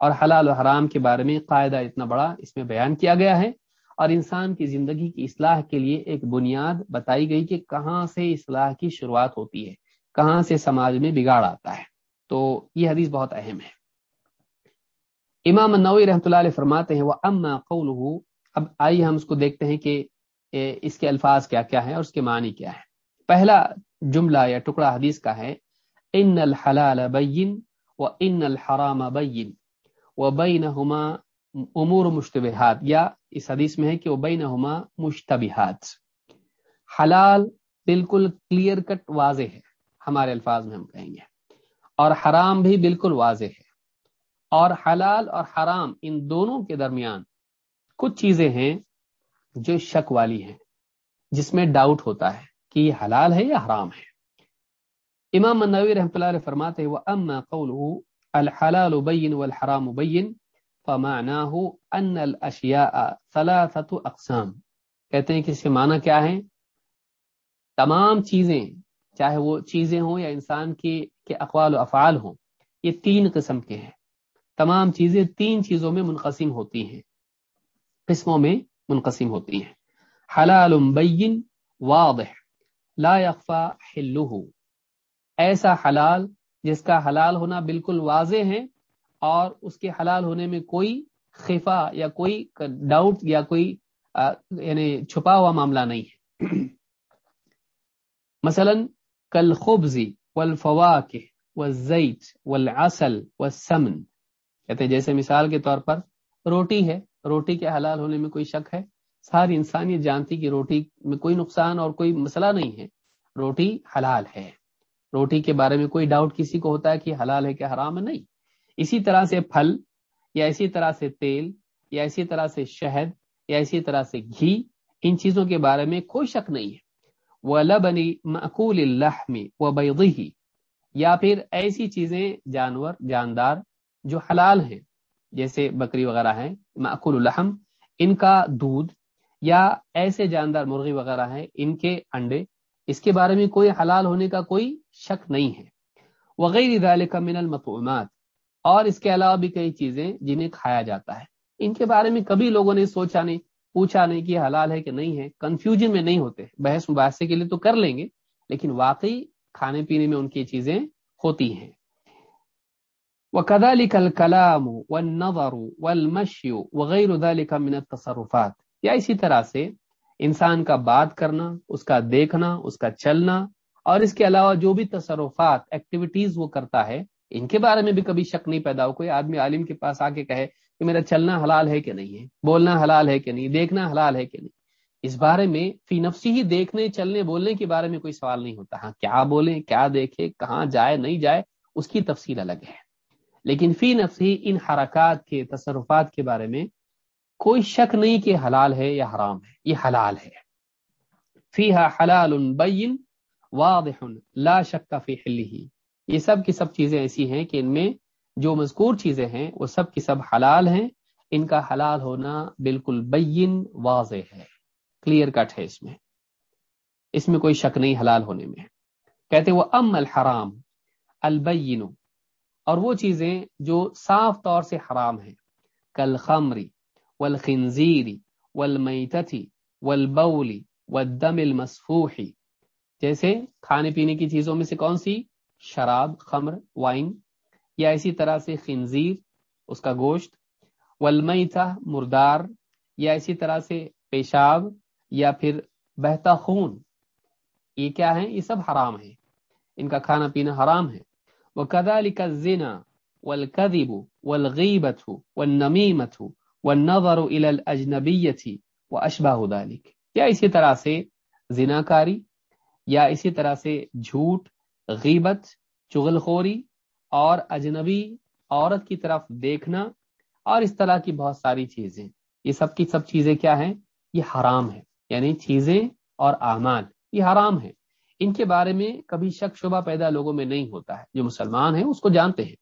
Speaker 2: اور حلال و حرام کے بارے میں قاعدہ اتنا بڑا اس میں بیان کیا گیا ہے۔ اور انسان کی زندگی کی اصلاح کے لیے ایک بنیاد بتائی گئی کہ کہاں سے اصلاح کی شروعات ہوتی ہے، کہاں سے سماج میں بگاڑ آتا ہے۔ تو یہ حدیث بہت اہم ہے۔ امام نوی رحمۃ اللہ علیہ فرماتے ہیں وہ اما قول اب آئیے ہم اس کو دیکھتے ہیں کہ اس کے الفاظ کیا کیا ہیں اور اس کے معنی کیا ہے پہلا جملہ یا ٹکڑا حدیث کا ہے ان الحلال بین و ان الحرام بین و بین امور مشتبہات یا اس حدیث میں ہے کہ وہ بین مشتبہات۔ حلال بالکل کلیئر کٹ واضح ہے، ہمارے الفاظ میں ہم کہیں گے۔ اور حرام بھی بالکل واضح ہے۔ اور حلال اور حرام ان دونوں کے درمیان کچھ چیزیں ہیں جو شک والی ہیں، جس میں ڈاؤٹ ہوتا ہے۔ کہ یہ حلال ہے یا حرام ہے؟ امام منوی رحمۃ اللہ علیہ فرماتے وہ ام قول الحلال بین والحرام بین فمعناه ان الاشیاء ثلاثه اقسام کہتے ہیں کہ اس کے معنی کیا ہے تمام چیزیں، چاہے وہ چیزیں ہوں یا انسان کی، کے اقوال و افعال ہوں، یہ تین قسم کے ہیں۔ تمام چیزیں تین چیزوں میں منقسم ہوتی ہیں، قسموں میں منقسم ہوتی ہیں۔ حلال بین واضح۔ لا يخفى حلہ ایسا حلال جس کا حلال ہونا بالکل واضح ہے اور اس کے حلال ہونے میں کوئی خفا یا کوئی ڈاؤٹ یا کوئی یعنی چھپا ہوا معاملہ نہیں ہے۔ مثلا کل خبزی والفواکہ والزیت والعسل والسمن۔ کہتے ہیں جیسے مثال کے طور پر روٹی ہے، روٹی کے حلال ہونے میں کوئی شک ہے؟ ساری انسانیت جانتی کہ روٹی میں کوئی نقصان اور کوئی مسئلہ نہیں ہے۔ روٹی حلال ہے۔ روٹی کے بارے میں کوئی ڈاؤٹ کسی کو ہوتا ہے کہ حلال ہے کہ حرام ہے؟ نہیں۔ اسی طرح سے پھل، یا اسی طرح سے تیل، یا اسی طرح سے شہد، یا اسی طرح سے گھی، ان چیزوں کے بارے میں کوئی شک نہیں ہے۔ وہ لبنی معقول الحم و بیدی یا پھر ایسی چیزیں جانور، جاندار جو حلال ہیں، جیسے بکری وغیرہ ہیں معقول الحم ان کا دودھ یا ایسے جاندار مرغی وغیرہ ہیں، ان کے انڈے، اس کے بارے میں کوئی حلال ہونے کا کوئی شک نہیں ہے۔ وغیرہ کا من المطعومات، اور اس کے علاوہ بھی کئی چیزیں جنہیں کھایا جاتا ہے۔ ان کے بارے میں کبھی لوگوں نے سوچا نہیں، پوچھا نہیں کہ حلال ہے کہ نہیں ہے کنفیوژن میں نہیں ہوتے۔ بحث مباحثے کے لیے تو کر لیں گے، لیکن واقعی کھانے پینے میں ان کی چیزیں ہوتی ہیں۔ وہ کدا لکھل کلام و نور و وغیرہ من تصرفات یا اسی طرح سے انسان کا بات کرنا، اس کا دیکھنا، اس کا چلنا، اور اس کے علاوہ جو بھی تصرفات ایکٹیویٹیز وہ کرتا ہے، ان کے بارے میں بھی کبھی شک نہیں پیدا ہو، کوئی آدمی عالم کے پاس آ کے کہے کہ میرا چلنا حلال ہے کہ نہیں ہے، بولنا حلال ہے کہ نہیں، دیکھنا حلال ہے کہ نہیں۔ اس بارے میں فی نفسی ہی دیکھنے، چلنے، بولنے کے بارے میں کوئی سوال نہیں ہوتا ہاں کیا بولیں، کیا دیکھے کہاں جائے، نہیں جائے، اس کی تفصیل الگ ہے۔ لیکن فی نفسی ان حرکات کے، تصرفات کے بارے میں کوئی شک نہیں کہ حلال ہے یا حرام ہے، یہ حلال ہے۔ فی حلال بین واضح، لا شک فی حلی یہ سب کی سب چیزیں ایسی ہیں کہ ان میں جو مذکور چیزیں ہیں، وہ سب کی سب حلال ہیں۔ ان کا حلال ہونا بالکل بین واضح ہے۔ کلیئر کٹ ہے اس میں۔ اس میں کوئی شک نہیں حلال ہونے میں۔ کہتے وہ ام الحرام، البین۔ اور وہ چیزیں جو صاف طور سے حرام ہیں۔ کل خمری والخنزیر والمیتتی والبول والدم المسفوح۔ جیسے کھانے پینے کی چیزوں میں سے کون سی؟ شراب، خمر، وائن یا اسی طرح سے خنزیر، اس کا گوشت۔ والمیتہ، مردار یا اسی طرح سے پیشاب یا پھر بہتا خون۔ یہ کیا ہے یہ سب حرام ہے ان کا کھانا پینا حرام ہے۔ وہ کدا لکھا زینا والکذب والغیبت والنمیمت والنظر الى الاجنبیت واشباہ ذلك. یا اسی طرح سے زناکاری، یا اسی طرح سے جھوٹ، غیبت چغل خوری اور اجنبی عورت کی طرف دیکھنا اور اس طرح کی بہت ساری چیزیں. یہ سب کی سب چیزیں کیا ہیں؟ یہ حرام ہے یعنی چیزیں اور اعمال. یہ حرام ہے ان کے بارے میں کبھی شک شبہ پیدا لوگوں میں نہیں ہوتا ہے. جو مسلمان ہیں اس کو جانتے ہیں.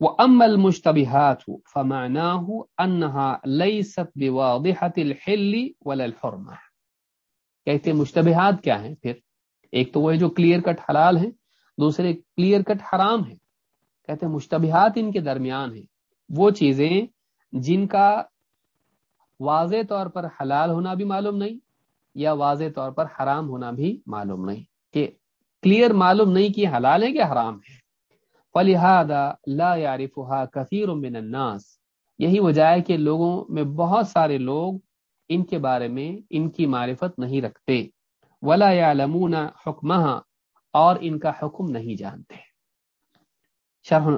Speaker 2: وہ ام المشتبہات انہا لیست بواضحت الحل والحرمہ کہتے مشتبہات کیا ہیں؟ پھر ایک تو وہ جو کلیئر کٹ حلال ہیں، دوسرے کلیئر کٹ حرام ہیں۔ کہتے ہیں مشتبہات ان کے درمیان ہیں۔ وہ چیزیں جن کا واضح طور پر حلال ہونا بھی معلوم نہیں یا واضح طور پر حرام ہونا بھی معلوم نہیں۔ کہ کلیئر معلوم نہیں کہ حلال ہے کہ حرام ہے فلحادہ لا یارفا کثیر من الناس۔ یہی وجہ ہے کہ لوگوں میں بہت سارے لوگ ان کے بارے میں ان کی معرفت نہیں رکھتے۔ ولا یا لمونا حکمہ اور ان کا حکم نہیں جانتے۔ شرح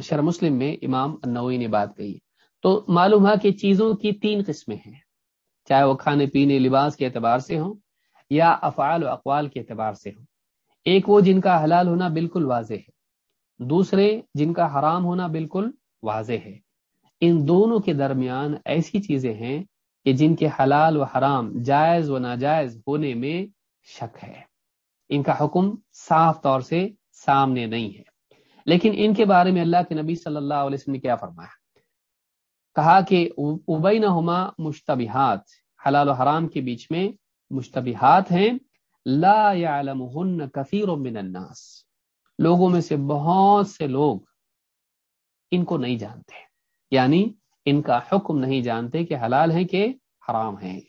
Speaker 2: شر مسلم میں امام النوی نے بات کہی۔ تو معلوم ہے کہ چیزوں کی تین قسمیں ہیں۔ چاہے وہ کھانے پینے، لباس کے اعتبار سے ہوں یا افعال و اقوال کے اعتبار سے ہوں۔ ایک وہ جن کا حلال ہونا بالکل واضح ہے۔ دوسرے جن کا حرام ہونا بالکل واضح ہے۔ ان دونوں کے درمیان ایسی چیزیں ہیں کہ جن کے حلال و حرام جائز و ناجائز ہونے میں شک ہے۔ ان کا حکم صاف طور سے سامنے نہیں ہے۔ لیکن ان کے بارے میں اللہ کے نبی صلی اللہ علیہ وسلم نے کیا فرمایا؟ کہا کہ ابین ہما مشتبہات، حلال و حرام کے بیچ میں مشتبہات ہیں۔ لا يعلمهن كثير من الناس۔ لوگوں میں سے بہت سے لوگ ان کو نہیں جانتے۔ یعنی ان کا حکم نہیں جانتے کہ حلال ہیں کہ حرام ہیں۔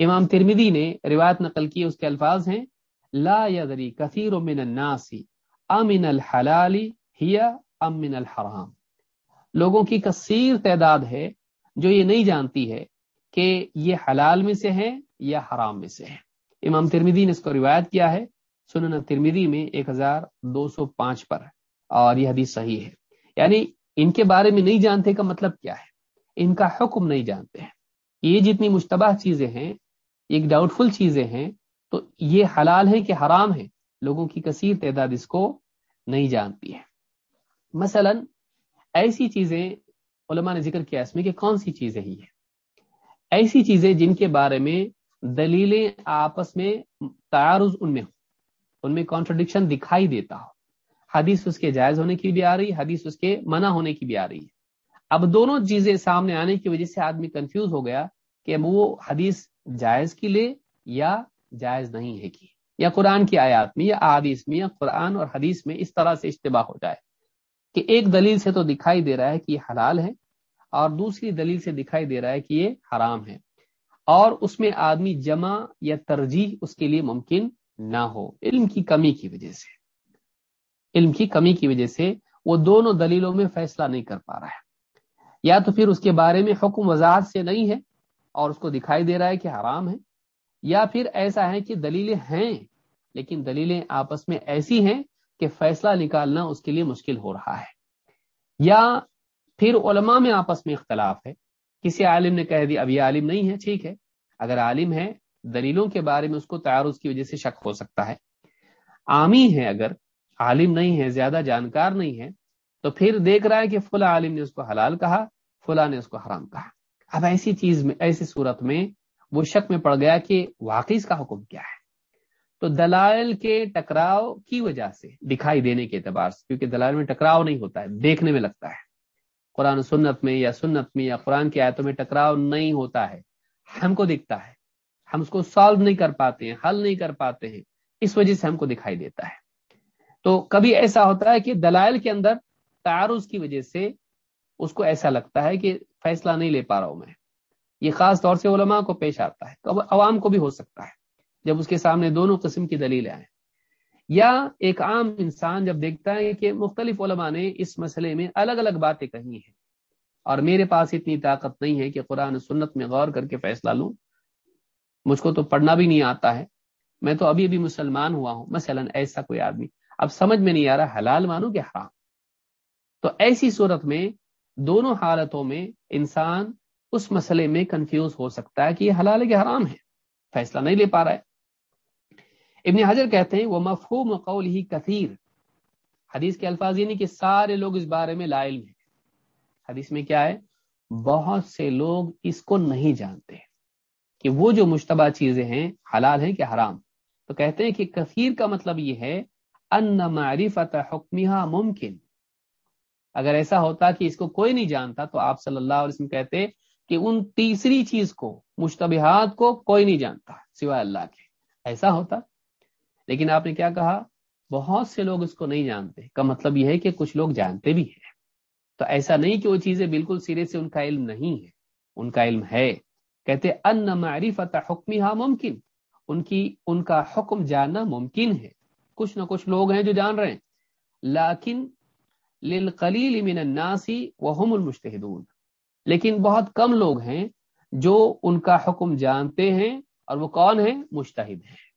Speaker 2: امام ترمیدی نے روایت نقل کی، اس کے الفاظ ہیں، لا يدري كثير من الناس امن الحلال هي ام من الحرام۔ لوگوں کی کثیر تعداد ہے جو یہ نہیں جانتی ہے کہ یہ حلال میں سے ہے یا حرام میں سے ہے امام ترمیدی نے اس کو روایت کیا ہے سنن ترمیدی میں ایک ہزار دو سو پانچ پر اور یہ حدیث صحیح ہے۔ یعنی ان کے بارے میں نہیں جانتے کا مطلب کیا ہے؟ ان کا حکم نہیں جانتے ہیں۔ یہ جتنی مشتبہ چیزیں ہیں، ایک ڈاؤٹ فل چیزیں ہیں، تو یہ حلال ہے کہ حرام ہے لوگوں کی کثیر تعداد اس کو نہیں جانتی ہے۔ مثلا ایسی چیزیں علماء نے ذکر کیا اس میں کہ کون سی چیزیں ہی ہیں؟ ایسی چیزیں جن کے بارے میں دلیلیں آپس میں تعارض ان میں ہو ان میں کانٹرڈکشن دکھائی دیتا ہو۔ حدیث اس کے جائز ہونے کی بھی آ رہی حدیث اس کے منع ہونے کی بھی آ رہی ہے۔ اب دونوں چیزیں سامنے آنے کی وجہ سے آدمی کنفیوز ہو گیا کہ وہ حدیث جائز کی لے یا جائز نہیں ہے کی۔ یا قرآن کی آیات میں، یا حدیث میں، یا قرآن اور حدیث میں اس طرح سے اشتباہ ہو جائے۔ کہ ایک دلیل سے تو دکھائی دے رہا ہے کہ یہ حلال ہے، اور دوسری دلیل سے دکھائی دے رہا ہے کہ یہ حرام ہے۔ اور اس میں آدمی جمع یا ترجیح اس کے لیے ممکن نہ ہو۔ علم کی کمی کی وجہ سے۔ علم کی کمی کی وجہ سے وہ دونوں دلیلوں میں فیصلہ نہیں کر پا رہا ہے۔ یا تو پھر اس کے بارے میں حکم وضاحت سے نہیں ہے اور اس کو دکھائی دے رہا ہے کہ حرام ہے، یا پھر ایسا ہے کہ دلیلیں ہیں، لیکن دلیلیں آپس میں ایسی ہیں کہ فیصلہ نکالنا اس کے لیے مشکل ہو رہا ہے۔ یا پھر علماء میں آپس میں اختلاف ہے۔ کسی عالم نے کہہ دیا اب یہ عالم نہیں ہے، ٹھیک ہے۔ اگر عالم ہے دلیلوں کے بارے میں اس کو تعارض کی وجہ سے شک ہو سکتا ہے۔ عامی ہے اگر، عالم نہیں ہے زیادہ جانکار نہیں ہے تو پھر دیکھ رہا ہے کہ فلاں عالم نے اس کو حلال کہا، فلاں نے اس کو حرام کہا۔ اب ایسی چیز میں، ایسی صورت میں وہ شک میں پڑ گیا کہ واقعی اس کا حکم کیا ہے۔ تو دلائل کے ٹکراؤ کی وجہ سے، دکھائی دینے کے اعتبار سے، کیونکہ دلائل میں ٹکراؤ نہیں ہوتا ہے، دیکھنے میں لگتا ہے۔ قرآن سنت میں یا سنت میں یا قرآن کی آیتوں میں ٹکراؤ نہیں ہوتا ہے، ہم کو دکھتا ہے۔ ہم اس کو سالو نہیں کر پاتے ہیں، حل نہیں کر پاتے ہیں۔ اس وجہ سے ہم کو دکھائی دیتا ہے۔ تو کبھی ایسا ہوتا ہے کہ دلائل کے اندر تعارض کی وجہ سے اس کو ایسا لگتا ہے کہ فیصلہ نہیں لے پا رہا ہوں میں۔ یہ خاص طور سے علماء کو پیش آتا ہے۔ عوام کو بھی ہو سکتا ہے۔ جب اس کے سامنے دونوں قسم کی دلیلیں آئیں یا ایک عام انسان جب دیکھتا ہے کہ مختلف علماء نے اس مسئلے میں الگ الگ باتیں کہی ہیں اور میرے پاس اتنی طاقت نہیں ہے کہ قرآن سنت میں غور کر کے فیصلہ لوں مجھ کو تو پڑھنا بھی نہیں آتا ہے۔ میں تو ابھی ابھی مسلمان ہوا ہوں۔ مثلا ایسا کوئی آدمی۔ اب سمجھ میں نہیں آ رہا، حلال مانو کہ حرام؟ تو ایسی صورت میں دونوں حالتوں میں انسان اس مسئلے میں کنفیوز ہو سکتا ہے کہ یہ حلال ہے کہ حرام ہے۔ فیصلہ نہیں لے پا رہا ہے۔ ابن حجر کہتے ہیں وہ مفہوم قول ہی کثیر حدیث کے الفاظ یہ نہیں کہ سارے لوگ اس بارے میں لائل ہیں۔ حدیث میں کیا ہے؟ بہت سے لوگ اس کو نہیں جانتے۔ کہ وہ جو مشتبہ چیزیں ہیں حلال ہیں کہ حرام تو کہتے ہیں کہ کثیر کا مطلب یہ ہے ان معرفت حکمیہ ممکن۔ اگر ایسا ہوتا کہ اس کو کوئی نہیں جانتا تو آپ صلی اللہ علیہ وسلم کہتے کہ ان تیسری چیز کو، مشتبہات کو کوئی نہیں جانتا سوائے اللہ کے۔ ایسا ہوتا۔ لیکن آپ نے کیا کہا؟ بہت سے لوگ اس کو نہیں جانتے۔ کا مطلب یہ ہے کہ کچھ لوگ جانتے بھی ہیں۔ تو ایسا نہیں کہ وہ چیزیں بالکل سرے سے ان کا علم نہیں ہے۔ ان کا علم ہے۔ کہتے ان معرفت حکمی ہاں ممکن. ان کی ان کا حکم جاننا ممکن ہے۔ کچھ نہ کچھ لوگ ہیں جو جان رہے ہیں۔ لیکن للقلیل من الناس وهم المجتہدون۔ لیکن بہت کم لوگ ہیں جو ان کا حکم جانتے ہیں اور وہ کون ہیں؟ مشتحد ہیں۔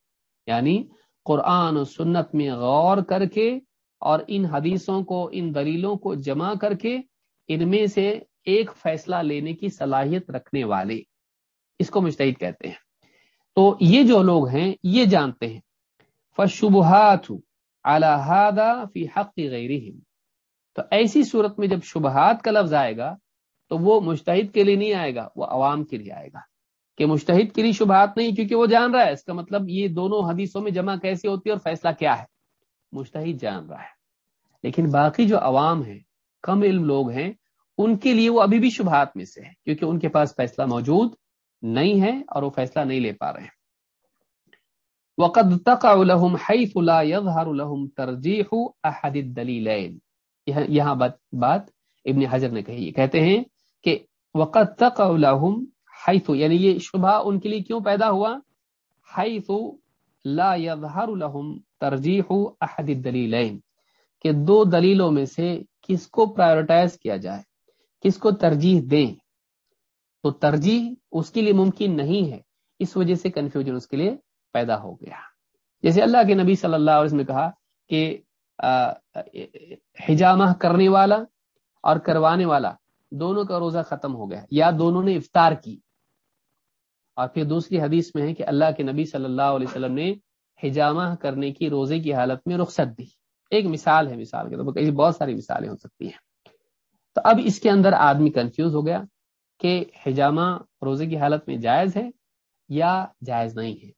Speaker 2: یعنی قرآن و سنت میں غور کر کے اور ان حدیثوں کو، ان دلیلوں کو جمع کر کے ان میں سے ایک فیصلہ لینے کی صلاحیت رکھنے والے۔ اس کو مشتحد کہتے ہیں۔ تو یہ جو لوگ ہیں، یہ جانتے ہیں۔ فشبہات فی حق غیر تو ایسی صورت میں جب شبہات کا لفظ آئے گا، تو وہ مشتحد کے لیے نہیں آئے گا، وہ عوام کے لیے آئے گا۔ کہ مشتحد کے لیے شبہات نہیں کیونکہ وہ جان رہا ہے۔ اس کا مطلب یہ دونوں حدیثوں میں جمع کیسی ہوتی ہے اور فیصلہ کیا ہے؟ مشتحد جان رہا ہے۔ لیکن باقی جو عوام ہیں، کم علم لوگ ہیں، ان کے لیے وہ ابھی بھی شبہات میں سے ہے کیونکہ ان کے پاس فیصلہ موجود نہیں ہے اور وہ فیصلہ نہیں لے پا رہے ہیں۔ وقد تقع لهم حيث لا يظهر لهم ترجيح احد الدليلين۔ یہاں بات بات ابن حجر نے کہی۔ کہتے ہیں کہ وقت تقع لهم حيث یعنی یہ شبہ ان کے لیے کیوں پیدا ہوا؟ حيث لا يظهر لهم ترجیح احد الدليلين۔ کہ دو دلیلوں میں سے کس کو پرائیورٹائز کیا جائے؟ کس کو ترجیح دیں؟ تو ترجیح اس کے لیے ممکن نہیں ہے۔ اس وجہ سے کنفیوژن اس کے لیے پیدا ہو گیا۔ جیسے اللہ کے نبی صلی اللہ علیہ وسلم نے کہا کہ حجامہ کرنے والا اور کروانے والا دونوں کا روزہ ختم ہو گیا یا دونوں نے افطار کی۔ اور پھر دوسری حدیث میں ہے کہ اللہ کے نبی صلی اللہ علیہ وسلم نے حجامہ کرنے کی، روزے کی حالت میں رخصت دی۔ ایک مثال ہے، مثال کے طور پر بہت ساری مثالیں ہو سکتی ہیں۔ تو اب اس کے اندر آدمی کنفیوز ہو گیا۔ کہ حجامہ روزے کی حالت میں جائز ہے یا جائز نہیں ہے۔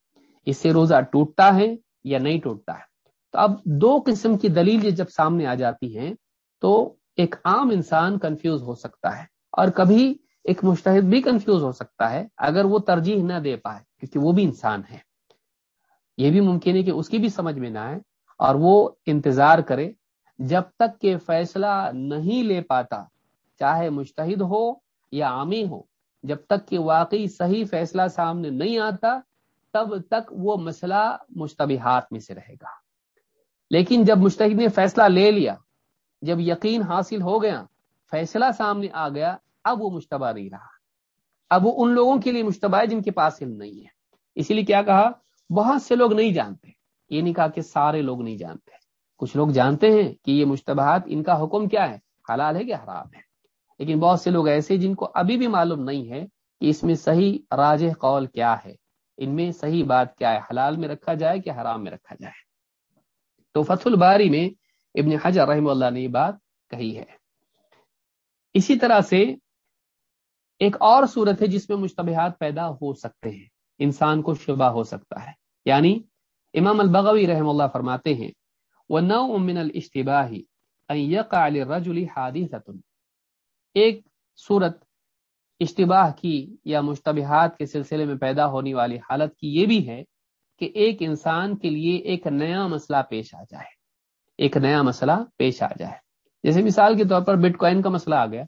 Speaker 2: اس سے روزہ ٹوٹتا ہے یا نہیں ٹوٹتا ہے۔ تو اب دو قسم کی دلیل جب سامنے آ جاتی ہیں تو ایک عام انسان کنفیوز ہو سکتا ہے اور کبھی ایک مشتحد بھی کنفیوز ہو سکتا ہے اگر وہ ترجیح نہ دے پائے، کیونکہ وہ بھی انسان ہے۔ یہ بھی ممکن ہے کہ اس کی بھی سمجھ میں نہ آئے اور وہ انتظار کرے۔ جب تک کہ فیصلہ نہیں لے پاتا، چاہے مشتحد ہو یا عامی ہو جب تک کہ واقعی صحیح فیصلہ سامنے نہیں آتا، تب تک وہ مسئلہ مشتبہات میں سے رہے گا۔ لیکن جب مشتحد نے فیصلہ لے لیا، جب یقین حاصل ہو گیا، فیصلہ سامنے آ گیا، اب وہ مشتبہ نہیں رہا۔ اب وہ ان لوگوں کے لیے مشتبہ ہے جن کے پاس علم نہیں ہے۔ اسی لیے کیا کہا؟ بہت سے لوگ نہیں جانتے۔ یہ نہیں کہا کہ سارے لوگ نہیں جانتے۔ کچھ لوگ جانتے ہیں کہ یہ مشتبہات ان کا حکم کیا ہے، حلال ہے کہ حرام ہے۔ لیکن بہت سے لوگ ایسے جن کو ابھی بھی معلوم نہیں ہے کہ اس میں صحیح راج قول کیا ہے۔ ان میں صحیح بات کیا ہے؟ حلال میں رکھا جائے کہ حرام میں رکھا جائے؟ تو فتح الباری میں ابن حجر رحم اللہ نے یہ بات کہی ہے۔ اسی طرح سے ایک اور صورت ہے جس میں مشتبہات پیدا ہو سکتے ہیں۔ انسان کو شبہ ہو سکتا ہے۔ یعنی امام البغوی رحم اللہ فرماتے ہیں وہ نو امن الشتباہی رجلی حادثت ایک صورت اشتباہ کی یا مشتبہات کے سلسلے میں پیدا ہونے والی حالت کی یہ بھی ہے کہ ایک انسان کے لیے ایک نیا مسئلہ پیش آ جائے۔ ایک نیا مسئلہ پیش آ جائے۔ جیسے مثال کے طور پر بٹ کوائن کا مسئلہ آ گیا۔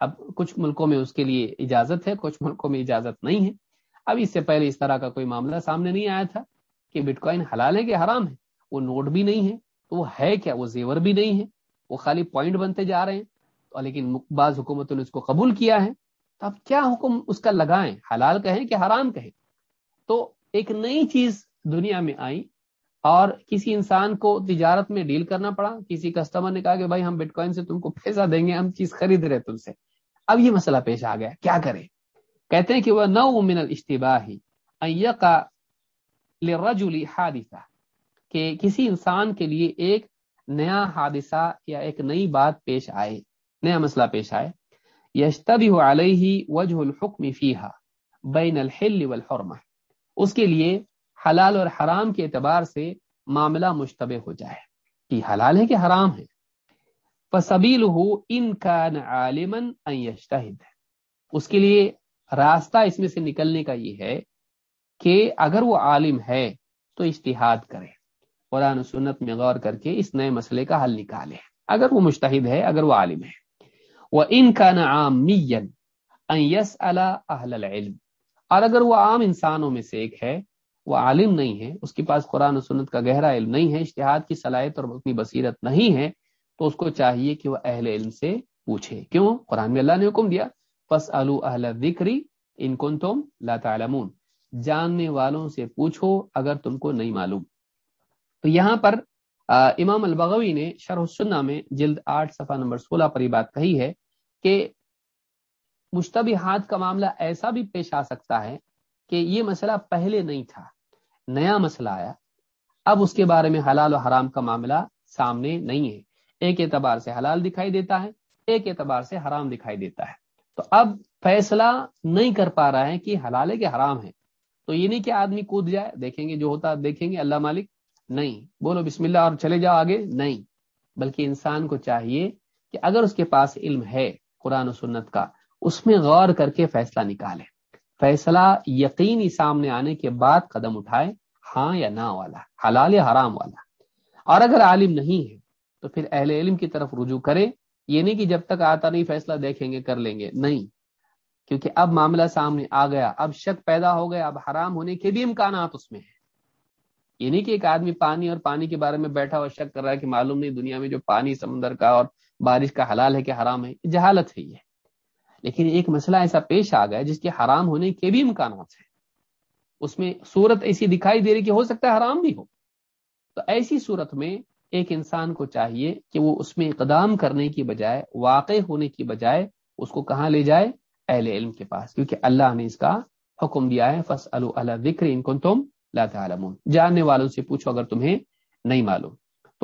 Speaker 2: اب کچھ ملکوں میں اس کے لیے اجازت ہے، کچھ ملکوں میں اجازت نہیں ہے۔ اب اس سے پہلے اس طرح کا کوئی معاملہ سامنے نہیں آیا تھا کہ بٹ کوائن حلال ہے کہ حرام ہے۔ وہ نوٹ بھی نہیں ہے۔ تو وہ ہے کیا؟ وہ زیور بھی نہیں ہے۔ وہ خالی پوائنٹ بنتے جا رہے ہیں۔ لیکن بعض حکومتوں نے اس کو قبول کیا ہے، تو اب کیا حکم اس کا لگائیں؟ حلال کہیں کہ حرام کہیں؟ تو ایک نئی چیز دنیا میں آئی اور کسی انسان کو تجارت میں ڈیل کرنا پڑا، کسی کسٹمر نے کہا کہ بھائی ہم بٹ کوائن سے تم کو پیسہ دیں گے، ہم چیز خرید رہے تم سے۔ اب یہ مسئلہ پیش آ گیا، کیا کرے کہتے ہیں کہ وہ نو من الاشتباہی کا رجولی حادثہ، کہ کسی انسان کے لیے ایک نیا حادثہ یا ایک نئی بات پیش آئے۔ نیا مسئلہ پیش آئے۔ یشتبی علیہ وجہ الحکم فیحا بین الحل والحرمہ۔ اس کے لیے حلال اور حرام کے اعتبار سے معاملہ مشتبہ ہو جائے۔ کہ حلال ہے کہ حرام ہے۔ فصبیل ہو ان کا عالمن اس کے لیے راستہ اس میں سے نکلنے کا یہ ہے کہ اگر وہ عالم ہے تو اشتہاد کرے۔ قرآن و سنت میں غور کر کے اس نئے مسئلے کا حل نکالے۔ اگر وہ مشتحد ہے، اگر وہ عالم ہے۔ وہ ان کا نعام یس اہل العلم۔ اور اگر وہ عام انسانوں میں سے ایک ہے، وہ عالم نہیں ہے، اس کے پاس قرآن و سنت کا گہرا علم نہیں ہے اشتہاد کی صلاحیت اور اپنی بصیرت نہیں ہے، تو اس کو چاہیے کہ وہ اہل علم سے پوچھے۔ کیوں؟ قرآن میں اللہ نے حکم دیا پس اہل ذکری ان کن تم تعلمون۔ جاننے والوں سے پوچھو اگر تم کو نہیں معلوم۔ تو یہاں پر امام البغوی نے شرح السنہ میں جلد آٹھ صفحہ نمبر سولہ پر یہ بات کہی ہے کہ مشتبہات کا معاملہ ایسا بھی پیش آ سکتا ہے کہ یہ مسئلہ پہلے نہیں تھا، نیا مسئلہ آیا۔ اب اس کے بارے میں حلال و حرام کا معاملہ سامنے نہیں ہے۔ ایک اعتبار سے حلال دکھائی دیتا ہے، ایک اعتبار سے حرام دکھائی دیتا ہے۔ تو اب فیصلہ نہیں کر پا رہا ہے کہ حلال ہے کہ حرام ہے۔ تو یہ نہیں کہ آدمی کود جائے، دیکھیں گے جو ہوتا دیکھیں گے، اللہ مالک، نہیں۔ بولو بسم اللہ اور چلے جاؤ آگے، نہیں۔ بلکہ انسان کو چاہیے کہ اگر اس کے پاس علم ہے قرآن و سنت کا، اس میں غور کر کے فیصلہ نکالے فیصلہ یقینی سامنے آنے کے بعد قدم اٹھائے ہاں یا نہ والا، حلال یا حرام والا۔ اور اگر عالم نہیں ہے، تو پھر اہل علم کی طرف رجوع کرے یہ نہیں کہ جب تک آتا نہیں، فیصلہ دیکھیں گے، کر لیں گے۔ نہیں، کیونکہ اب معاملہ سامنے آ گیا، اب شک پیدا ہو گیا، اب حرام ہونے کے بھی امکانات اس میں ہیں۔ یہ نہیں کہ ایک آدمی پانی اور پانی کے بارے میں بیٹھا اور شک کر رہا ہے کہ معلوم نہیں دنیا میں جو پانی، سمندر کا اور بارش کا حلال ہے کہ حرام ہے جہالت ہے یہ۔ لیکن ایک مسئلہ ایسا پیش آ گیا جس کے حرام ہونے کے بھی امکانات ہیں۔ اس میں صورت ایسی دکھائی دے رہی کہ ہو سکتا ہے حرام بھی ہو۔ تو ایسی صورت میں ایک انسان کو چاہیے کہ وہ اس میں اقدام کرنے کی بجائے، واقع ہونے کی بجائے اس کو کہاں لے جائے؟ اہل علم کے پاس۔ کیونکہ اللہ نے اس کا حکم دیا ہے فص اللہ ذکر ان کو تم تعلمون۔ جاننے والوں سے پوچھو اگر تمہیں نہیں معلوم۔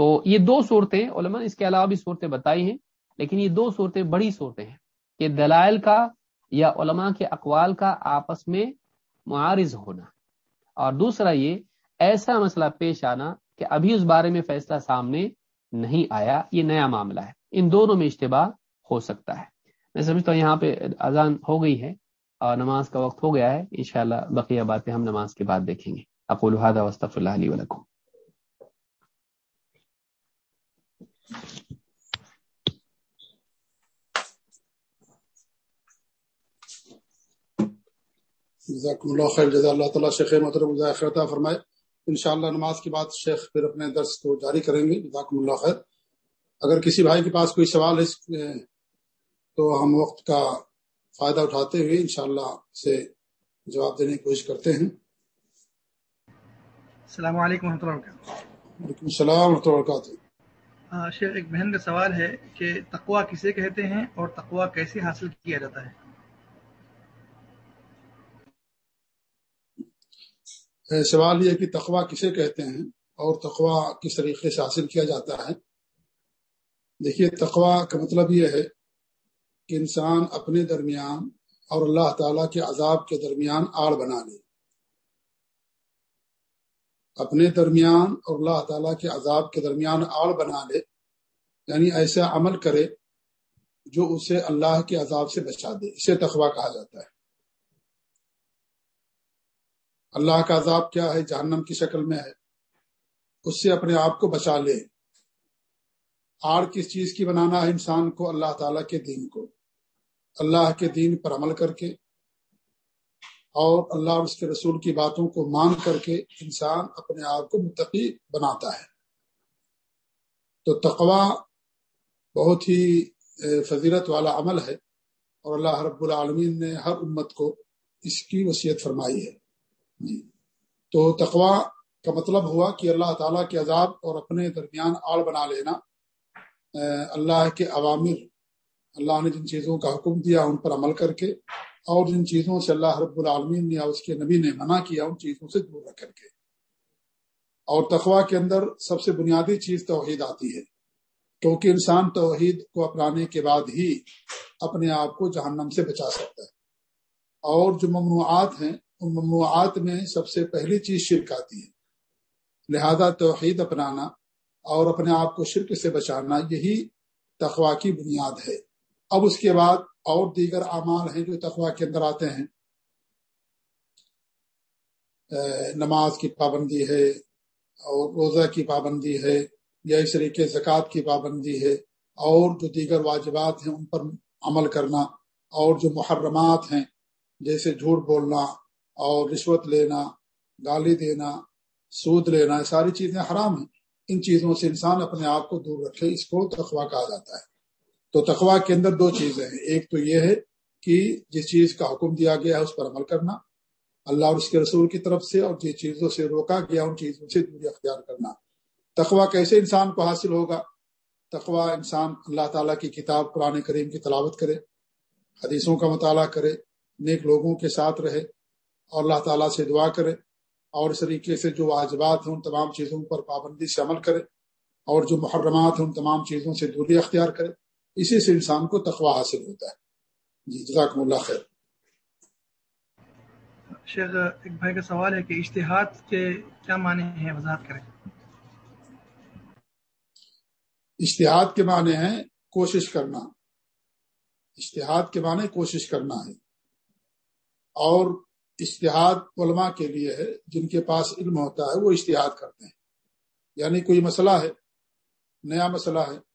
Speaker 2: تو یہ دو صورتیں علماء اس کے علاوہ بھی صورتیں بتائی ہیں، لیکن یہ دو صورتیں بڑی صورتیں ہیں کہ دلائل کا یا علماء کے اقوال کا آپس میں معارض ہونا۔ اور دوسرا یہ، ایسا مسئلہ پیش آنا کہ ابھی اس بارے میں فیصلہ سامنے نہیں آیا، یہ نیا معاملہ ہے۔ ان دونوں میں اشتباہ ہو سکتا ہے۔ میں سمجھتا ہوں یہاں پہ اذان ہو گئی ہے اور نماز کا وقت ہو گیا ہے۔ انشاءاللہ بقیہ باتیں ہم نماز کے بعد دیکھیں گے۔ اقول هذا واستغفر الله لي ولكم۔
Speaker 1: جزاکم اللہ خیر جزا اللہ تعالیٰ شیخ محترم فرمائے۔ انشاءاللہ نماز کے بعد شیخ پھر اپنے درس کو جاری کریں گے۔ جزاکم اللہ خیر۔ اگر کسی بھائی کے پاس کوئی سوال ہے تو ہم وقت کا فائدہ اٹھاتے ہوئے انشاءاللہ سے جواب دینے کی کوشش کرتے ہیں۔
Speaker 3: السلام علیکم ورحمۃ اللہ وبرکاتہ۔
Speaker 1: وعلیکم السلام ورحمۃ اللہ وبرکاتہ۔
Speaker 3: شیخ، ایک بہن کا سوال ہے کہ تقوا کسے کہتے ہیں اور تقوا کیسے حاصل کیا جاتا ہے؟
Speaker 1: سوال یہ کہ تقوا کسے کہتے ہیں اور تقوا کس طریقے سے حاصل کیا جاتا ہے؟ دیکھیے تقوا کا مطلب یہ ہے کہ انسان اپنے درمیان اور اللہ تعالی کے عذاب کے درمیان آڑ بنا لے۔ اپنے درمیان اور اللہ تعالیٰ کے عذاب کے درمیان آڑ بنا لے یعنی ایسا عمل کرے جو اسے اللہ کے عذاب سے بچا دے، اسے تخوا کہا جاتا ہے۔ اللہ کا عذاب کیا ہے؟ جہنم کی شکل میں ہے۔ اس سے اپنے آپ کو بچا لے۔ آڑ کس چیز کی بنانا ہے؟ انسان کو، اللہ تعالیٰ کے دین کو۔ اللہ کے دین پر عمل کر کے اور اللہ اور اس کے رسول کی باتوں کو مان کر کے انسان اپنے آپ کو متقی بناتا ہے۔ تو تقوا بہت ہی فضیرت والا عمل ہے اور اللہ رب العالمین نے ہر امت کو اس کی وصیت فرمائی ہے۔ جی۔ تو تقوا کا مطلب ہوا کہ اللہ تعالیٰ کے عذاب اور اپنے درمیان آڑ بنا لینا۔ اللہ کے عوامر، اللہ نے جن چیزوں کا حکم دیا ان پر عمل کر کے اور جن چیزوں سے اللہ رب العالمین نے اس کے نبی نے منع کیا، ان چیزوں سے دور رکھ کر کے۔ اور تخوا کے اندر سب سے بنیادی چیز توحید آتی ہے۔ کیونکہ انسان توحید کو اپنانے کے بعد ہی اپنے آپ کو جہنم سے بچا سکتا ہے۔ اور جو ممنوعات ہیں، ان ممنوعات میں سب سے پہلی چیز شرک آتی ہے۔ لہذا توحید اپنانا اور اپنے آپ کو شرک سے بچانا، یہی تخوا کی بنیاد ہے۔ اب اس کے بعد اور دیگر اعمال ہیں جو تقوا کے اندر آتے ہیں۔ نماز کی پابندی ہے اور روزہ کی پابندی ہے یا اس طریقے زکوٰۃ کی پابندی ہے اور جو دیگر واجبات ہیں ان پر عمل کرنا اور جو محرمات ہیں جیسے جھوٹ بولنا اور رشوت لینا، گالی دینا، سود لینا، یہ ساری چیزیں حرام ہیں۔ ان چیزوں سے انسان اپنے آپ کو دور رکھے، اس کو تقوا کہا جاتا ہے۔ تو تقوا کے اندر دو چیزیں ہیں۔ ایک تو یہ ہے کہ جس چیز کا حکم دیا گیا ہے، اس پر عمل کرنا، اللہ اور اس کے رسول کی طرف سے، اور جس چیزوں سے روکا گیا، ان چیزوں سے دوری اختیار کرنا۔ تقوا کیسے انسان کو حاصل ہوگا؟ تقوا انسان اللہ تعالیٰ کی کتاب قرآن کریم کی تلاوت کرے، حدیثوں کا مطالعہ کرے، نیک لوگوں کے ساتھ رہے، اور اللہ تعالیٰ سے دعا کرے، اور اس طریقے سے جو واجبات ہیں، ان تمام چیزوں پر پابندی سے عمل کرے، اور جو محرمات ہیں، ان تمام چیزوں سے دوری اختیار کرے۔ اسی سے انسان کو تقوا حاصل ہوتا ہے۔ جی جزاکم اللہ خیر۔
Speaker 3: شیخ ایک بھائی کا سوال ہے کہ اشتہاد کے کیا معنی ہیں؟ وضاحت کریں۔
Speaker 1: اشتہاد کے معنی ہیں کوشش کرنا۔ اشتہاد کے معنی کوشش کرنا ہے۔ اور اشتہاد علماء کے لیے ہے جن کے پاس علم ہوتا ہے وہ اشتہاد کرتے ہیں۔ یعنی کوئی مسئلہ ہے نیا مسئلہ ہے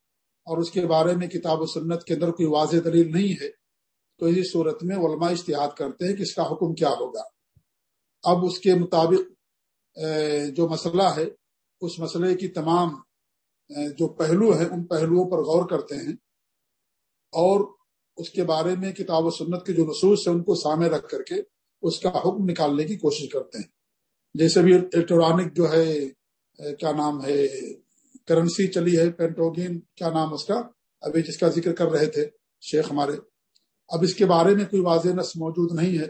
Speaker 1: اور اس کے بارے میں کتاب و سنت کے اندر کوئی واضح دلیل نہیں ہے، تو اسی صورت میں علماء اشتہاد کرتے ہیں کہ اس کا حکم کیا ہوگا۔ اب اس کے مطابق جو مسئلہ ہے، اس مسئلے کی تمام جو پہلو ہیں، ان پہلوؤں پر غور کرتے ہیں اور اس کے بارے میں کتاب و سنت کے جو نصوص ہیں، ان کو سامنے رکھ کر کے اس کا حکم نکالنے کی کوشش کرتے ہیں۔ جیسے بھی الیکٹرانک جو ہے کیا نام ہے کرنسی چلی ہے پینٹوگین، کیا نام اس کا؟ ابھی جس کا ذکر کر رہے تھے شیخ ہمارے۔ اب اس کے بارے میں کوئی واضح نس موجود نہیں ہے،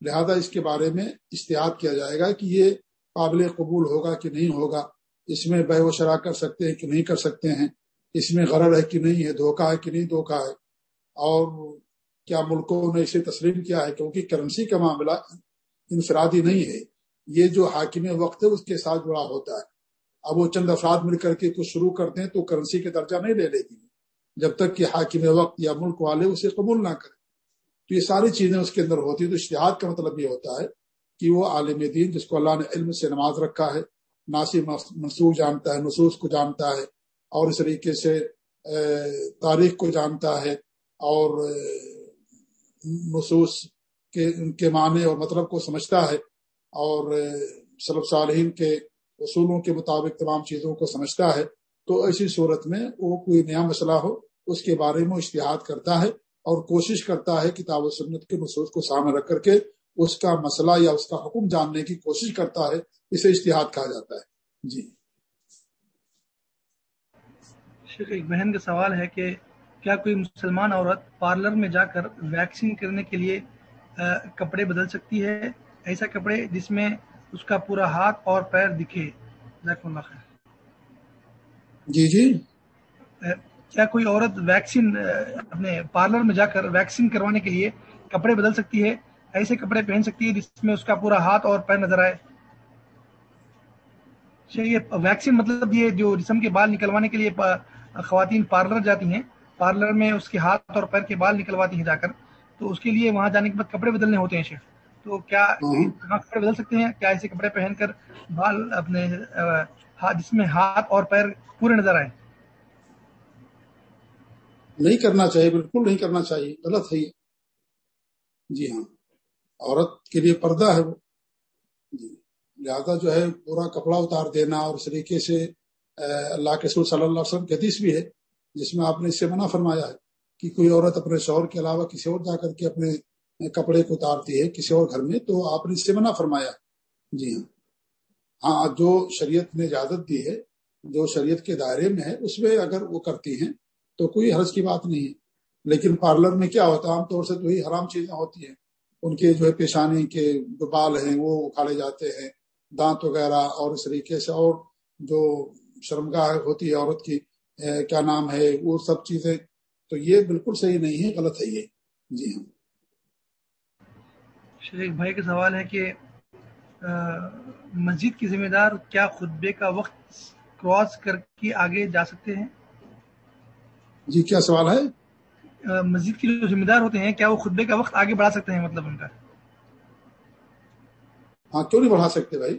Speaker 1: لہذا اس کے بارے میں اشتہاد کیا جائے گا کہ یہ قابل قبول ہوگا کہ نہیں ہوگا۔ اس میں بہ و شرح کر سکتے ہیں کہ نہیں کر سکتے ہیں۔ اس میں غرض ہے کہ نہیں ہے، دھوکہ ہے کہ نہیں دھوکہ ہے۔ اور کیا ملکوں نے اسے تسلیم کیا ہے؟ کیونکہ کرنسی کا معاملہ انفرادی نہیں ہے۔ یہ جو حاکم وقت ہے، اس کے ساتھ جڑا ہوتا ہے۔ اب وہ چند افراد مل کر کے کچھ شروع کرتے ہیں تو کرنسی کے درجہ نہیں لے لیتی جب تک کہ حاکم وقت یا ملک والے اسے قبول نہ کریں۔ تو یہ ساری چیزیں اس کے اندر ہوتی ہیں۔ تو اشتہاد کا مطلب یہ ہوتا ہے کہ وہ عالم دین جس کو اللہ نے علم سے نماز رکھا ہے ناصر منصوخ جانتا ہے، نصوص کو جانتا ہے اور اس طریقے سے تاریخ کو جانتا ہے اور نصوص کے، ان کے معنی اور مطلب کو سمجھتا ہے اور صلب صالحین کے اصولوں کے مطابق تمام چیزوں کو سمجھتا ہے، تو ایسی صورت میں وہ کوئی نیا مسئلہ ہو، اس کے بارے میں اشتہاد کرتا ہے اور کوشش کرتا ہے کتاب و سنت کے نصوص کو سامنے رکھ کر کے اس کا مسئلہ یا اس کا حکم جاننے کی کوشش کرتا ہے، اسے اشتہاد کہا جاتا ہے۔ جی۔
Speaker 3: شیخ، ایک بہن کا سوال ہے کہ کیا کوئی مسلمان عورت پارلر میں جا کر ویکسین کرنے کے لیے کپڑے بدل سکتی ہے؟ ایسا کپڑے جس میں اس کا پورا ہاتھ اور پیر دکھے۔ اللہ خیر۔
Speaker 1: جی جی۔
Speaker 3: کیا کوئی عورت ویکسین اپنے پارلر میں جا کر ویکسین کروانے کے لیے کپڑے بدل سکتی ہے ایسے کپڑے پہن سکتی ہے جس میں اس کا پورا ہاتھ اور پیر نظر آئے؟ یہ ویکسین مطلب یہ جو جسم کے بال نکلوانے کے لیے خواتین پارلر جاتی ہیں پارلر میں اس کے ہاتھ اور پیر کے بال نکلواتی ہیں جا کر تو اس کے لیے وہاں جانے کے بعد کپڑے بدلنے ہوتے ہیں شیخ۔ تو کیا کپڑے بدل سکتے ہیں؟ کیا ایسے کپڑے پہن کر بال اپنے جس میں ہاتھ اور پیر پورے نظر آئے
Speaker 1: نہیں کرنا چاہیے بالکل نہیں کرنا چاہیے غلط ہے یہ۔ جی ہاں۔ عورت کے لیے پردہ ہے وہ۔ جی۔ لہذا جو ہے پورا کپڑا اتار دینا اور اس طریقے سے اللہ کے سور صلی اللہ علیہ وسلم کی حدیث بھی ہے جس میں آپ نے اس سے منع فرمایا ہے کہ کوئی عورت اپنے شوہر کے علاوہ کسی اور جا کر کے اپنے کپڑے کو اتارتی ہے کسی اور گھر میں، تو آپ نے اس سے منع فرمایا۔ جی ہاں۔ ہاں جو شریعت نے اجازت دی ہے، جو شریعت کے دائرے میں ہے، اس میں اگر وہ کرتی ہیں تو کوئی حرض کی بات نہیں ہے۔ لیکن پارلر میں کیا ہوتا ہے؟ عام طور سے تو ہی حرام چیزیں ہوتی ہیں۔ ان کے جو ہے پیشانی کے جو بال ہیں، وہ اکھاڑے جاتے ہیں، دانت وغیرہ اور اس طریقے سے اور جو شرمگاہ ہوتی ہے عورت کی کیا نام ہے، وہ سب چیزیں۔ تو یہ بالکل صحیح نہیں ہے، غلط ہے یہ۔ جی ہاں۔
Speaker 3: شریک بھائی کا سوال ہے کہ مسجد کی ذمہ دار کیا خطبے کا وقت کراس کر کے آگے جا سکتے ہیں؟
Speaker 1: جی کیا سوال ہے؟
Speaker 3: مسجد کے جو ذمہ دار ہوتے ہیں کیا وہ خطبے کا وقت آگے بڑھا سکتے ہیں مطلب ان کا؟
Speaker 1: ہاں کیوں نہیں بڑھا سکتے بھائی؟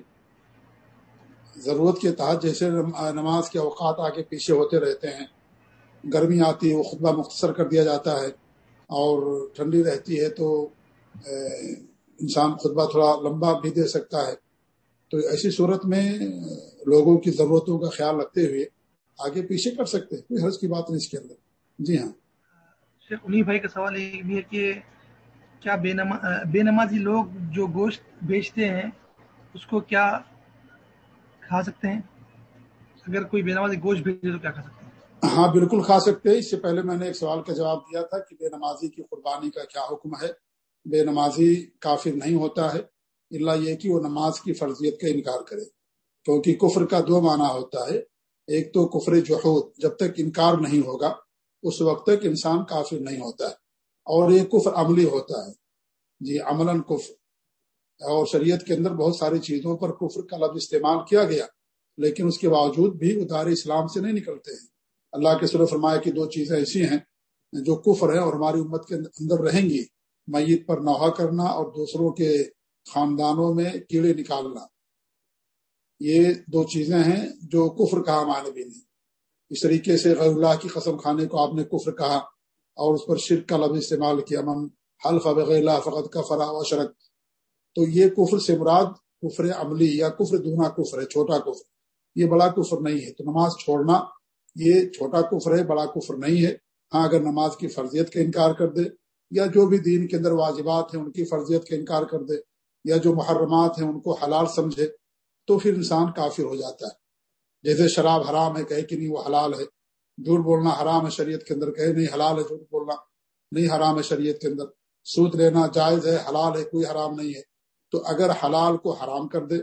Speaker 1: ضرورت کے تحت جیسے نماز کے اوقات آگے پیچھے ہوتے رہتے ہیں گرمی آتی ہے وہ خطبہ مختصر کر دیا جاتا ہے اور ٹھنڈی رہتی ہے تو انسان خطبہ تھوڑا لمبا بھی دے سکتا ہے۔ تو ایسی صورت میں لوگوں کی ضرورتوں کا خیال رکھتے ہوئے آگے پیچھے کر سکتے ہیں کوئی حرض کی بات نہیں اس کے اندر۔ جی ہاں۔
Speaker 3: انہیں بھائی کا سوال یہ بھی ہے کہ کیا بے, نما... بے نمازی لوگ جو گوشت بیچتے ہیں اس کو کیا کھا سکتے ہیں؟ اگر کوئی بے نمازی گوشت بھیجے تو کیا کھا سکتے ہیں؟
Speaker 1: ہاں بالکل کھا سکتے ہیں۔ اس سے پہلے میں نے ایک سوال کا جواب دیا تھا کہ بے نمازی کی قربانی کا کیا حکم ہے۔ بے نمازی کافر نہیں ہوتا ہے۔ اللہ یہ کہ وہ نماز کی فرضیت کا انکار کرے۔ کیونکہ کفر کا دو معنی ہوتا ہے۔ ایک تو کفر جہود جب تک انکار نہیں ہوگا، اس وقت تک انسان کافر نہیں ہوتا ہے۔ اور یہ کفر عملی ہوتا ہے۔ جی عملاً کفر۔ اور شریعت کے اندر بہت ساری چیزوں پر کفر کا لفظ استعمال کیا گیا، لیکن اس کے باوجود بھی ادار اسلام سے نہیں نکلتے ہیں۔ اللہ کے سر فرمایا کہ دو چیزیں ایسی ہیں جو کفر ہیں اور ہماری امت کے اندر رہیں گی۔ میت پر نوحہ کرنا اور دوسروں کے خاندانوں میں کیڑے نکالنا۔ یہ دو چیزیں ہیں جو کفر کہا معنی بھی نہیں اس طریقے سے غیر اللہ کی قسم کھانے کو آپ نے کفر کہا اور اس پر شرک کا لفظ استعمال کیا۔ من حلف بغیر اللہ فقط کا فرا و شرک۔ تو یہ کفر سے مراد کفر عملی یا کفر دونا کفر ہے، چھوٹا کفر۔ یہ بڑا کفر نہیں ہے۔ تو نماز چھوڑنا، یہ چھوٹا کفر ہے، بڑا کفر نہیں ہے۔ ہاں اگر نماز کی فرضیت کا انکار کر دے یا جو بھی دین کے اندر واجبات ہیں، ان کی فرضیت کا انکار کر دے، یا جو محرمات ہیں، ان کو حلال سمجھے، تو پھر انسان کافر ہو جاتا ہے۔ جیسے شراب حرام ہے، کہے کہ نہیں، وہ حلال ہے۔ جھوٹ بولنا حرام ہے شریعت کے اندر، کہے نہیں، حلال ہے جھوٹ بولنا نہیں حرام ہے شریعت کے اندر۔ سود لینا جائز ہے، حلال ہے، کوئی حرام نہیں ہے۔ تو اگر حلال کو حرام کر دے،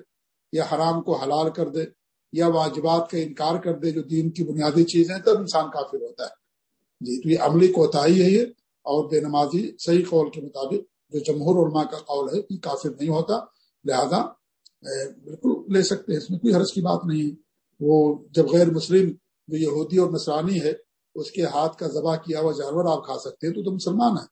Speaker 1: یا حرام کو حلال کر دے، یا واجبات کا انکار کر دے، جو دین کی بنیادی چیز ہیں، تب انسان کافر ہوتا ہے۔ جی تو یہ عملی کوتاہی ہے یہ۔ اور بے نمازی صحیح قول کے مطابق جو جمہور علماء کا قول ہے کہ کافر نہیں ہوتا، لہذا بالکل لے سکتے ہیں، اس میں کوئی حرض کی بات نہیں وہ جب غیر مسلم، جو یہودی اور نسرانی ہے، اس کے ہاتھ کا ذبح کیا ہوا جانور آپ کھا سکتے ہیں، تو تو مسلمان ہے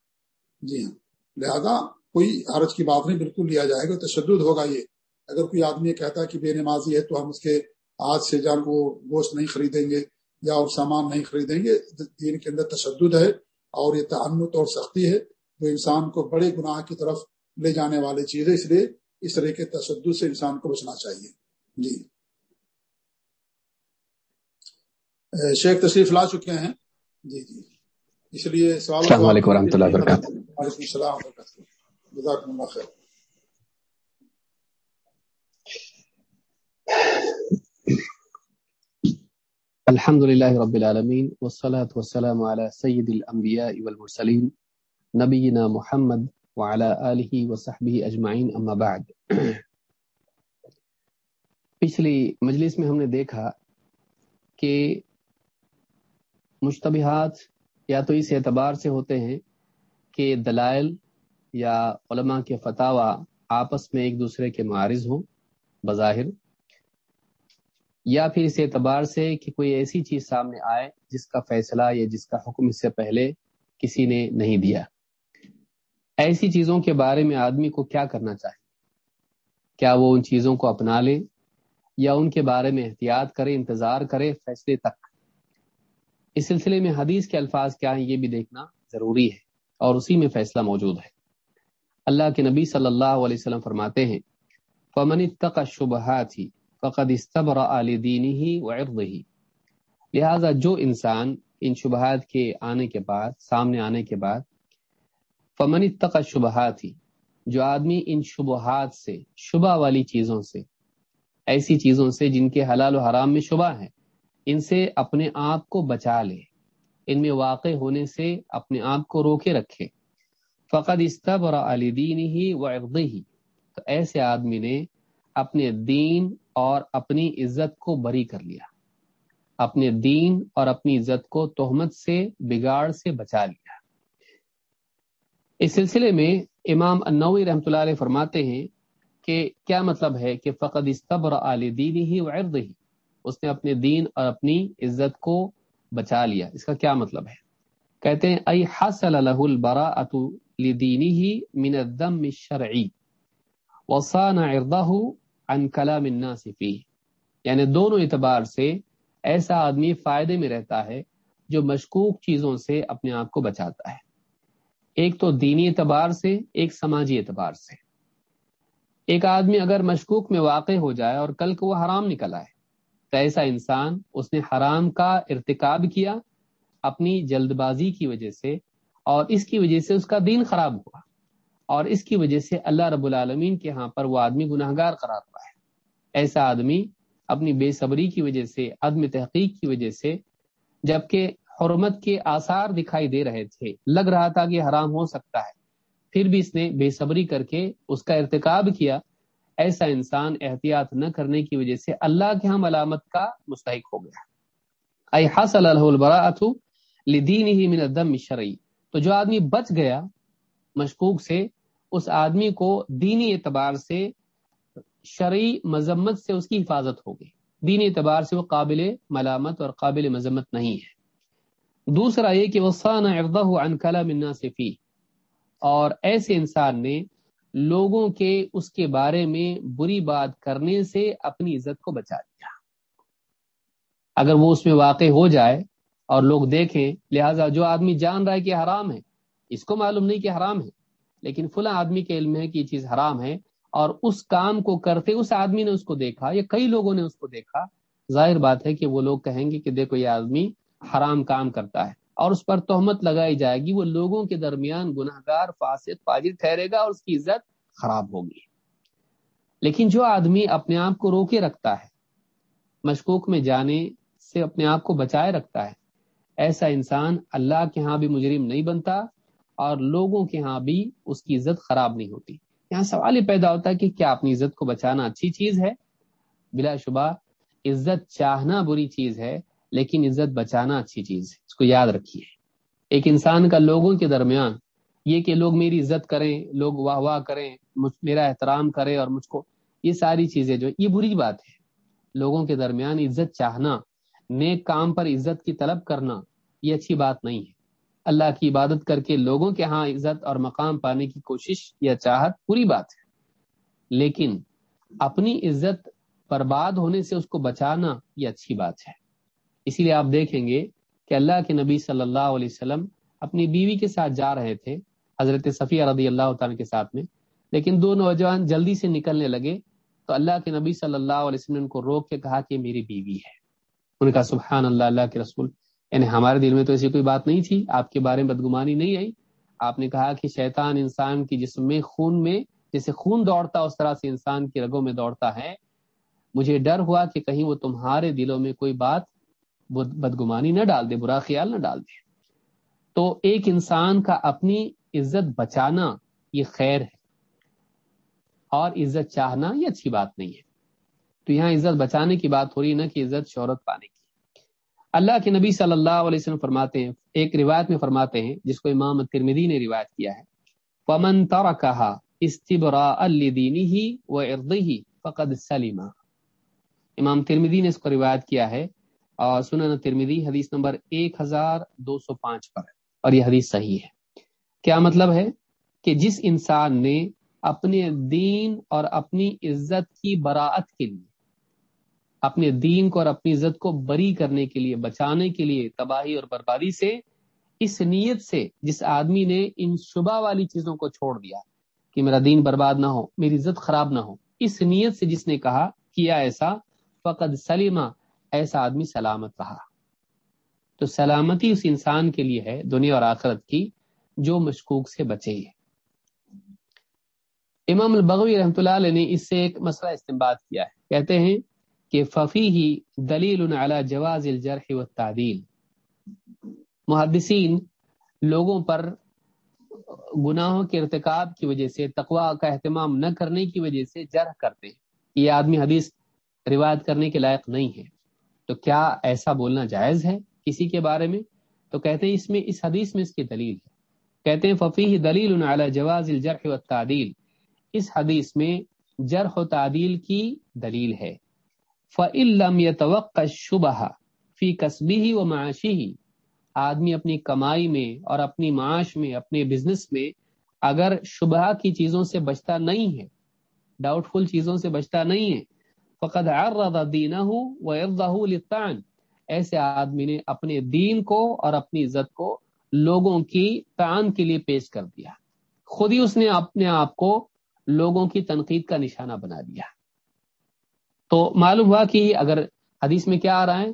Speaker 1: جی ہاں۔ لہذا، کوئی حرج کی بات نہیں، بالکل لیا جائے گا، تشدد ہوگا یہ۔ اگر کوئی آدمی کہتا ہے کہ بے نمازی ہے، تو ہم اس کے ہاتھ سے جان کو گوشت نہیں خریدیں گے یا اور سامان نہیں خریدیں گے، دین کے اندر تشدد ہے۔ اور یہ تعنت اور سختی ہے جو انسان کو بڑے گناہ کی طرف لے جانے والی چیز ہے اس لیے اس طرح کے تشدد سے انسان کو بچنا چاہیے۔ جی۔ شیخ تشریف لا چکے ہیں۔ جی جی۔ اس لیے
Speaker 2: سوال السلام علیکم و رحمۃ اللہ وبرکاتہ۔
Speaker 1: وعلیکم السلام جزاکم اللہ خیر۔
Speaker 2: الحمد للہ رب العالمین والصلاة والسلام على سید الانبیاء والمرسلین نبینا محمد وعلى آلہ وصحبہ اجمعین اما بعد. پچھلی مجلس میں ہم نے دیکھا کہ مشتبہات یا تو اس اعتبار سے ہوتے ہیں کہ دلائل یا علماء کے فتح آپس میں ایک دوسرے کے معارض ہوں، بظاہر یا پھر اس اعتبار سے کہ کوئی ایسی چیز سامنے آئے جس کا فیصلہ یا جس کا حکم اس سے پہلے کسی نے نہیں دیا۔ ایسی چیزوں کے بارے میں آدمی کو کیا کرنا چاہیے؟ کیا وہ ان چیزوں کو اپنا لے یا ان کے بارے میں احتیاط کرے، انتظار کرے فیصلے تک؟ اس سلسلے میں حدیث کے الفاظ کیا ہیں یہ بھی دیکھنا ضروری ہے اور اسی میں فیصلہ موجود ہے۔ اللہ کے نبی صلی اللہ علیہ وسلم فرماتے ہیں، فمن شبہات ہی فقد استبر ہی ہی لہذا جو انسان ان شبہات کے آنے کے بعد، سامنے آنے کے بعد، فمن تق شبہات ہی جو آدمی ان شبہات سے، شبہ والی چیزوں سے، ایسی چیزوں سے جن کے حلال و حرام میں شبہ ہے ان سے اپنے آپ کو بچا لے۔ ان میں واقع ہونے سے اپنے آپ کو روکے رکھے۔ فقط استبر علی دین ہی و ہی تو ایسے آدمی نے اپنے دین اور اپنی عزت کو بری کر لیا۔ اپنے دین اور اپنی عزت کو تہمت سے، بگاڑ سے بچا لیا۔ اس سلسلے میں امام انوی رحمۃ اللہ علیہ فرماتے ہیں کہ کیا مطلب ہے کہ فقط استبر علی دین ہی و ہی اس نے اپنے دین اور اپنی عزت کو بچا لیا۔ اس کا کیا مطلب ہے؟ کہتے ہیں، ای حاصل له البراءه لدينه من الدم الشرعي وصان عرضه عن كلام الناس فيه یعنی دونوں اعتبار سے ایسا آدمی فائدے میں رہتا ہے جو مشکوک چیزوں سے اپنے آپ کو بچاتا ہے۔ ایک تو دینی اعتبار سے، ایک سماجی اعتبار سے۔ ایک آدمی اگر مشکوک میں واقع ہو جائے اور کل کو وہ حرام نکل آئے، تو ایسا انسان اس نے حرام کا ارتکاب کیا اپنی جلد بازی کی وجہ سے اور اس کی وجہ سے اس کا دین خراب ہوا اور اس کی وجہ سے اللہ رب العالمین کے ہاں پر وہ آدمی گناہ گار قرار ایسا آدمی اپنی بے صبری کی وجہ سے، عدم تحقیق کی وجہ سے، جبکہ حرمت کے آثار دکھائی دے رہے تھے، لگ رہا تھا کہ حرام ہو سکتا ہے۔ پھر بھی اس نے بے صبری کر کے اس کا ارتکاب کیا۔ ایسا انسان احتیاط نہ کرنے کی وجہ سے اللہ کے ہاں ہم علامت کا مستحق ہو گیا۔ اے حاصل لدین ہی من الدم شرعی تو جو آدمی بچ گیا مشکوک سے، اس آدمی کو دینی اعتبار سے شرعی مذمت سے اس کی حفاظت ہو گئی دینی اعتبار سے وہ قابل ملامت اور قابل مذمت نہیں ہے۔ دوسرا یہ کہ وہ سانہ عن کلام الناس فی اور ایسے انسان نے لوگوں کے اس کے بارے میں بری بات کرنے سے اپنی عزت کو بچا دیا اگر وہ اس میں واقع ہو جائے اور لوگ دیکھیں، لہذا جو آدمی جان رہا ہے کہ حرام ہے، اس کو معلوم نہیں کہ حرام ہے، لیکن فلاں آدمی کے علم ہے کہ یہ چیز حرام ہے۔ اور اس کام کو کرتے اس آدمی نے اس کو دیکھا، یا کئی لوگوں نے اس کو دیکھا، ظاہر بات ہے کہ وہ لوگ کہیں گے کہ دیکھو، یہ آدمی حرام کام کرتا ہے اور اس پر تہمت لگائی جائے گی، وہ لوگوں کے درمیان گناہ گار فاسد، فاجر ٹھہرے گا اور اس کی عزت خراب ہوگی۔ لیکن جو آدمی اپنے آپ کو روکے رکھتا ہے، مشکوک میں جانے سے اپنے آپ کو بچائے رکھتا ہے، ایسا انسان اللہ کے ہاں بھی مجرم نہیں بنتا اور لوگوں کے ہاں بھی اس کی عزت خراب نہیں ہوتی۔ یہاں سوال یہ پیدا ہوتا ہے کہ کیا اپنی عزت کو بچانا اچھی چیز ہے؟ بلا شبہ، عزت چاہنا بری چیز ہے، لیکن عزت بچانا اچھی چیز ہے۔ اس کو یاد رکھیے۔ ایک انسان کا لوگوں کے درمیان یہ کہ لوگ میری عزت کریں، لوگ واہ واہ کریں میرا احترام کریں اور مجھ کو یہ ساری چیزیں جو، یہ بری بات ہے۔ لوگوں کے درمیان عزت چاہنا، نیک کام پر عزت کی طلب کرنا، یہ اچھی بات نہیں ہے۔ اللہ کی عبادت کر کے لوگوں کے ہاں عزت اور مقام پانے کی کوشش یا چاہت پوری بات ہے۔ لیکن اپنی عزت برباد ہونے سے اس کو بچانا یہ اچھی بات ہے۔ اسی لیے آپ دیکھیں گے کہ اللہ کے نبی صلی اللہ علیہ وسلم اپنی بیوی کے ساتھ جا رہے تھے، حضرت صفیہ رضی اللہ تعالیٰ کے ساتھ میں۔ لیکن دو نوجوان جلدی سے نکلنے لگے تو اللہ کے نبی صلی اللہ علیہ وسلم نے ان کو روک کے کہا کہ میری بیوی ہے۔ ان کا سبحان اللہ اللہ کے رسول۔ یعنی ہمارے دل میں تو ایسی کوئی بات نہیں تھی، آپ کے بارے میں بدگمانی نہیں آئی۔ آپ نے کہا کہ شیطان انسان کی جسم میں، خون میں، جیسے خون دوڑتا اس طرح سے انسان کی رگوں میں دوڑتا ہے۔ مجھے ڈر ہوا کہ کہیں وہ تمہارے دلوں میں کوئی بات بدگمانی نہ ڈال دے، برا خیال نہ ڈال دے۔ تو ایک انسان کا اپنی عزت بچانا یہ خیر ہے۔ اور عزت چاہنا یہ اچھی بات نہیں ہے۔ تو یہاں عزت بچانے کی بات ہو رہی نہ کہ عزت شہرت پانے کی۔ اللہ کے نبی صلی اللہ علیہ وسلم فرماتے ہیں، ایک روایت میں فرماتے ہیں، جس کو امام ترمیدی نے روایت کیا ہے۔ پمن تور کہا استبرا الدینی ہی و اردی فقد سلیما امام ترمیدی نے اس کو روایت کیا ہے اور سنن ترمیدی حدیث نمبر ایک ہزار دو سو پانچ پر اور یہ حدیث صحیح ہے۔ کیا مطلب ہے؟ کہ جس انسان نے اپنے دین اور اپنی عزت کی براعت کے لیے اپنے دین کو اور اپنی عزت کو بری کرنے کے لیے، بچانے کے لیے تباہی اور بربادی سے، اس نیت سے جس آدمی نے ان شبہ والی چیزوں کو چھوڑ دیا کہ میرا دین برباد نہ ہو، میری عزت خراب نہ ہو، اس نیت سے جس نے کہا، کیا ایسا؟ فقد سلیمہ ایسا آدمی سلامت رہا۔ تو سلامتی اس انسان کے لیے ہے، دنیا اور آخرت کی، جو مشکوک سے بچے ہے امام البغوی رحمۃ اللہ علیہ نے اس سے ایک مسئلہ استعمال کیا ہے۔ کہتے ہیں کہ ففی ہی دلیل جواز الجرح و تعدیل محدثین لوگوں پر گناہوں کے ارتکاب کی وجہ سے تقوا کا اہتمام نہ کرنے کی وجہ سے جرح کرتے ہیں۔ یہ آدمی حدیث روایت کرنے کے لائق نہیں ہے۔ تو کیا ایسا بولنا جائز ہے کسی کے بارے میں؟ تو کہتے ہیں اس میں، اس حدیث میں اس کی دلیل ہے۔ کہتے ہیں ففی دلیل علی جواز الجرح و تعدیل اس حدیث میں جرح و تعدیل کی دلیل ہے۔ فعلم توقع شبہ فی قصبی ہی و معاشی ہی آدمی اپنی کمائی میں اور اپنی معاش میں، اپنے بزنس میں اگر شبہ کی چیزوں سے بچتا نہیں ہے ڈاؤٹ فل چیزوں سے بچتا نہیں ہے، فقد عرض دینہ و للطعن ایسے آدمی نے اپنے دین کو اور اپنی عزت کو لوگوں کی تعان کے لیے پیش کر دیا۔ خود ہی اس نے اپنے آپ کو لوگوں کی تنقید کا نشانہ بنا دیا۔ تو معلوم ہوا کہ اگر حدیث میں کیا آ رہا ہے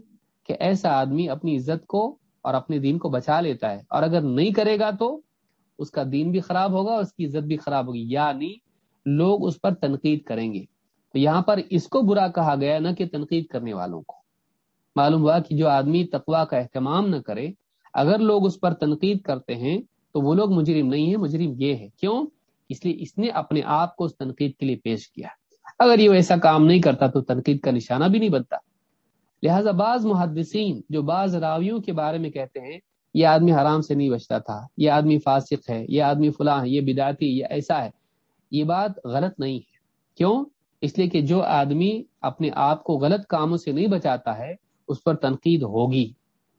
Speaker 2: کہ ایسا آدمی اپنی عزت کو اور اپنے دین کو بچا لیتا ہے اور اگر نہیں کرے گا تو اس کا دین بھی خراب ہوگا اور اس کی عزت بھی خراب ہوگی یعنی لوگ اس پر تنقید کریں گے۔ تو یہاں پر اس کو برا کہا گیا نہ کہ تنقید کرنے والوں کو۔ معلوم ہوا کہ جو آدمی تقوا کا اہتمام نہ کرے، اگر لوگ اس پر تنقید کرتے ہیں تو وہ لوگ مجرم نہیں ہیں، مجرم یہ ہے کیوں؟ اس لیے اس نے اپنے آپ کو اس تنقید کے لیے پیش کیا۔ اگر یہ ایسا کام نہیں کرتا تو تنقید کا نشانہ بھی نہیں بنتا۔ لہذا بعض محدثین جو بعض راویوں کے بارے میں کہتے ہیں، یہ آدمی حرام سے نہیں بچتا تھا، یہ آدمی فاسق ہے، یہ آدمی فلاں ہے، یہ بداتی یہ ایسا ہے۔ یہ بات غلط نہیں ہے۔ کیوں؟ اس لیے کہ جو آدمی اپنے آپ کو غلط کاموں سے نہیں بچاتا ہے، اس پر تنقید ہوگی۔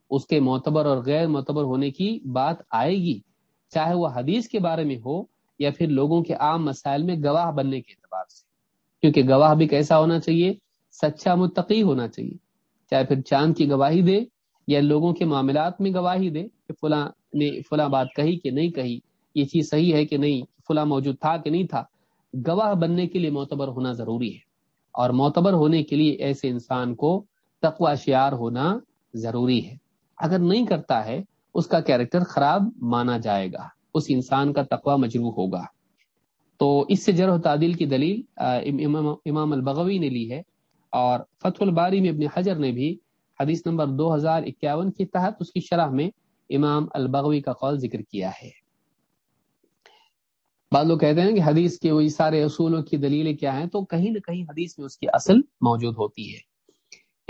Speaker 2: اس کے معتبر اور غیر معتبر ہونے کی بات آئے گی، چاہے وہ حدیث کے بارے میں ہو یا پھر لوگوں کے عام مسائل میں گواہ بننے کے اعتبار سے۔ کیونکہ گواہ بھی کیسا ہونا چاہیے؟ سچا متقی ہونا چاہیے۔ چاہے پھر چاند کی گواہی دے یا لوگوں کے معاملات میں گواہی دے کہ فلاں نے فلاں بات کہی کہ نہیں کہی، یہ چیز صحیح ہے کہ نہیں، فلاں موجود تھا کہ نہیں تھا، گواہ بننے کے لیے معتبر ہونا ضروری ہے۔ اور معتبر ہونے کے لیے ایسے انسان کو تقوا شیار ہونا ضروری ہے۔ اگر نہیں کرتا ہے، اس کا کیریکٹر خراب مانا جائے گا۔ اس انسان کا تقوا مجروح ہوگا۔ تو اس سے جرح و تعدیل کی دلیل امام البغوی نے لی ہے اور فتح الباری میں ابن حجر نے بھی حدیث نمبر دو ہزار اکیاون کے تحت اس کی شرح میں امام البغوی کا قول ذکر کیا ہے۔ بعض لوگ کہتے ہیں کہ حدیث کے وہی سارے اصولوں کی دلیلیں کیا ہیں، تو کہیں نہ کہیں حدیث میں اس کی اصل موجود ہوتی ہے۔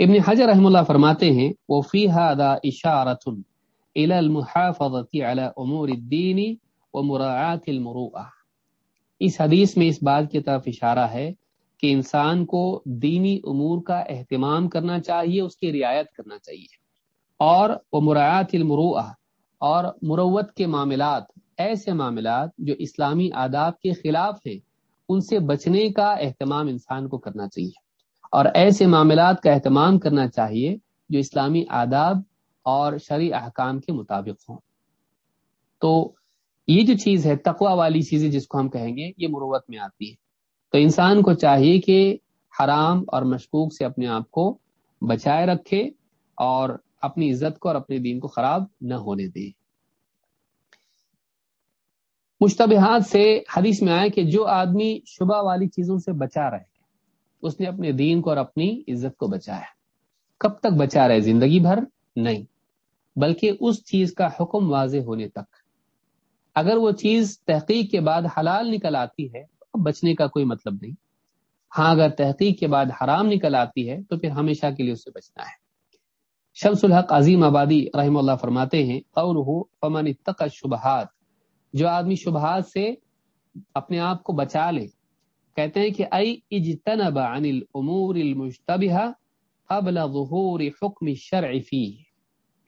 Speaker 2: ابن حجر رحم اللہ فرماتے ہیں وہ فی ہادا اشارت المحافظت علی امور الدین و مراعات المروعہ اس حدیث میں اس بات کی طرف اشارہ ہے کہ انسان کو دینی امور کا اہتمام کرنا چاہیے، اس کی رعایت کرنا چاہیے۔ اور وہ مراعات المروعہ، اور مروت کے معاملات، ایسے معاملات جو اسلامی آداب کے خلاف ہیں، ان سے بچنے کا اہتمام انسان کو کرنا چاہیے۔ اور ایسے معاملات کا اہتمام کرنا چاہیے جو اسلامی آداب اور شرع احکام کے مطابق ہوں۔ تو یہ جو چیز ہے تقوا والی چیزیں جس کو ہم کہیں گے، یہ مروت میں آتی ہے۔ تو انسان کو چاہیے کہ حرام اور مشکوک سے اپنے آپ کو بچائے رکھے اور اپنی عزت کو اور اپنے دین کو خراب نہ ہونے دے۔ مشتبہات سے حدیث میں آئے کہ جو آدمی شبہ والی چیزوں سے بچا رہے اس نے اپنے دین کو اور اپنی عزت کو بچایا۔ کب تک بچا رہے؟ زندگی بھر نہیں، بلکہ اس چیز کا حکم واضح ہونے تک۔ اگر وہ چیز تحقیق کے بعد حلال نکل آتی ہے، تو بچنے کا کوئی مطلب نہیں۔ ہاں اگر تحقیق کے بعد حرام نکل آتی ہے، تو پھر ہمیشہ کے لیے اس سے بچنا ہے۔ شمس الحق عظیم آبادی رحم اللہ فرماتے ہیں اور ہو فمن تق شبہات جو آدمی شبہات سے اپنے آپ کو بچا لے، کہتے ہیں کہ ائی اجتنب عن الامور المشتبہ قبل ظہور حکم الشرع فيه۔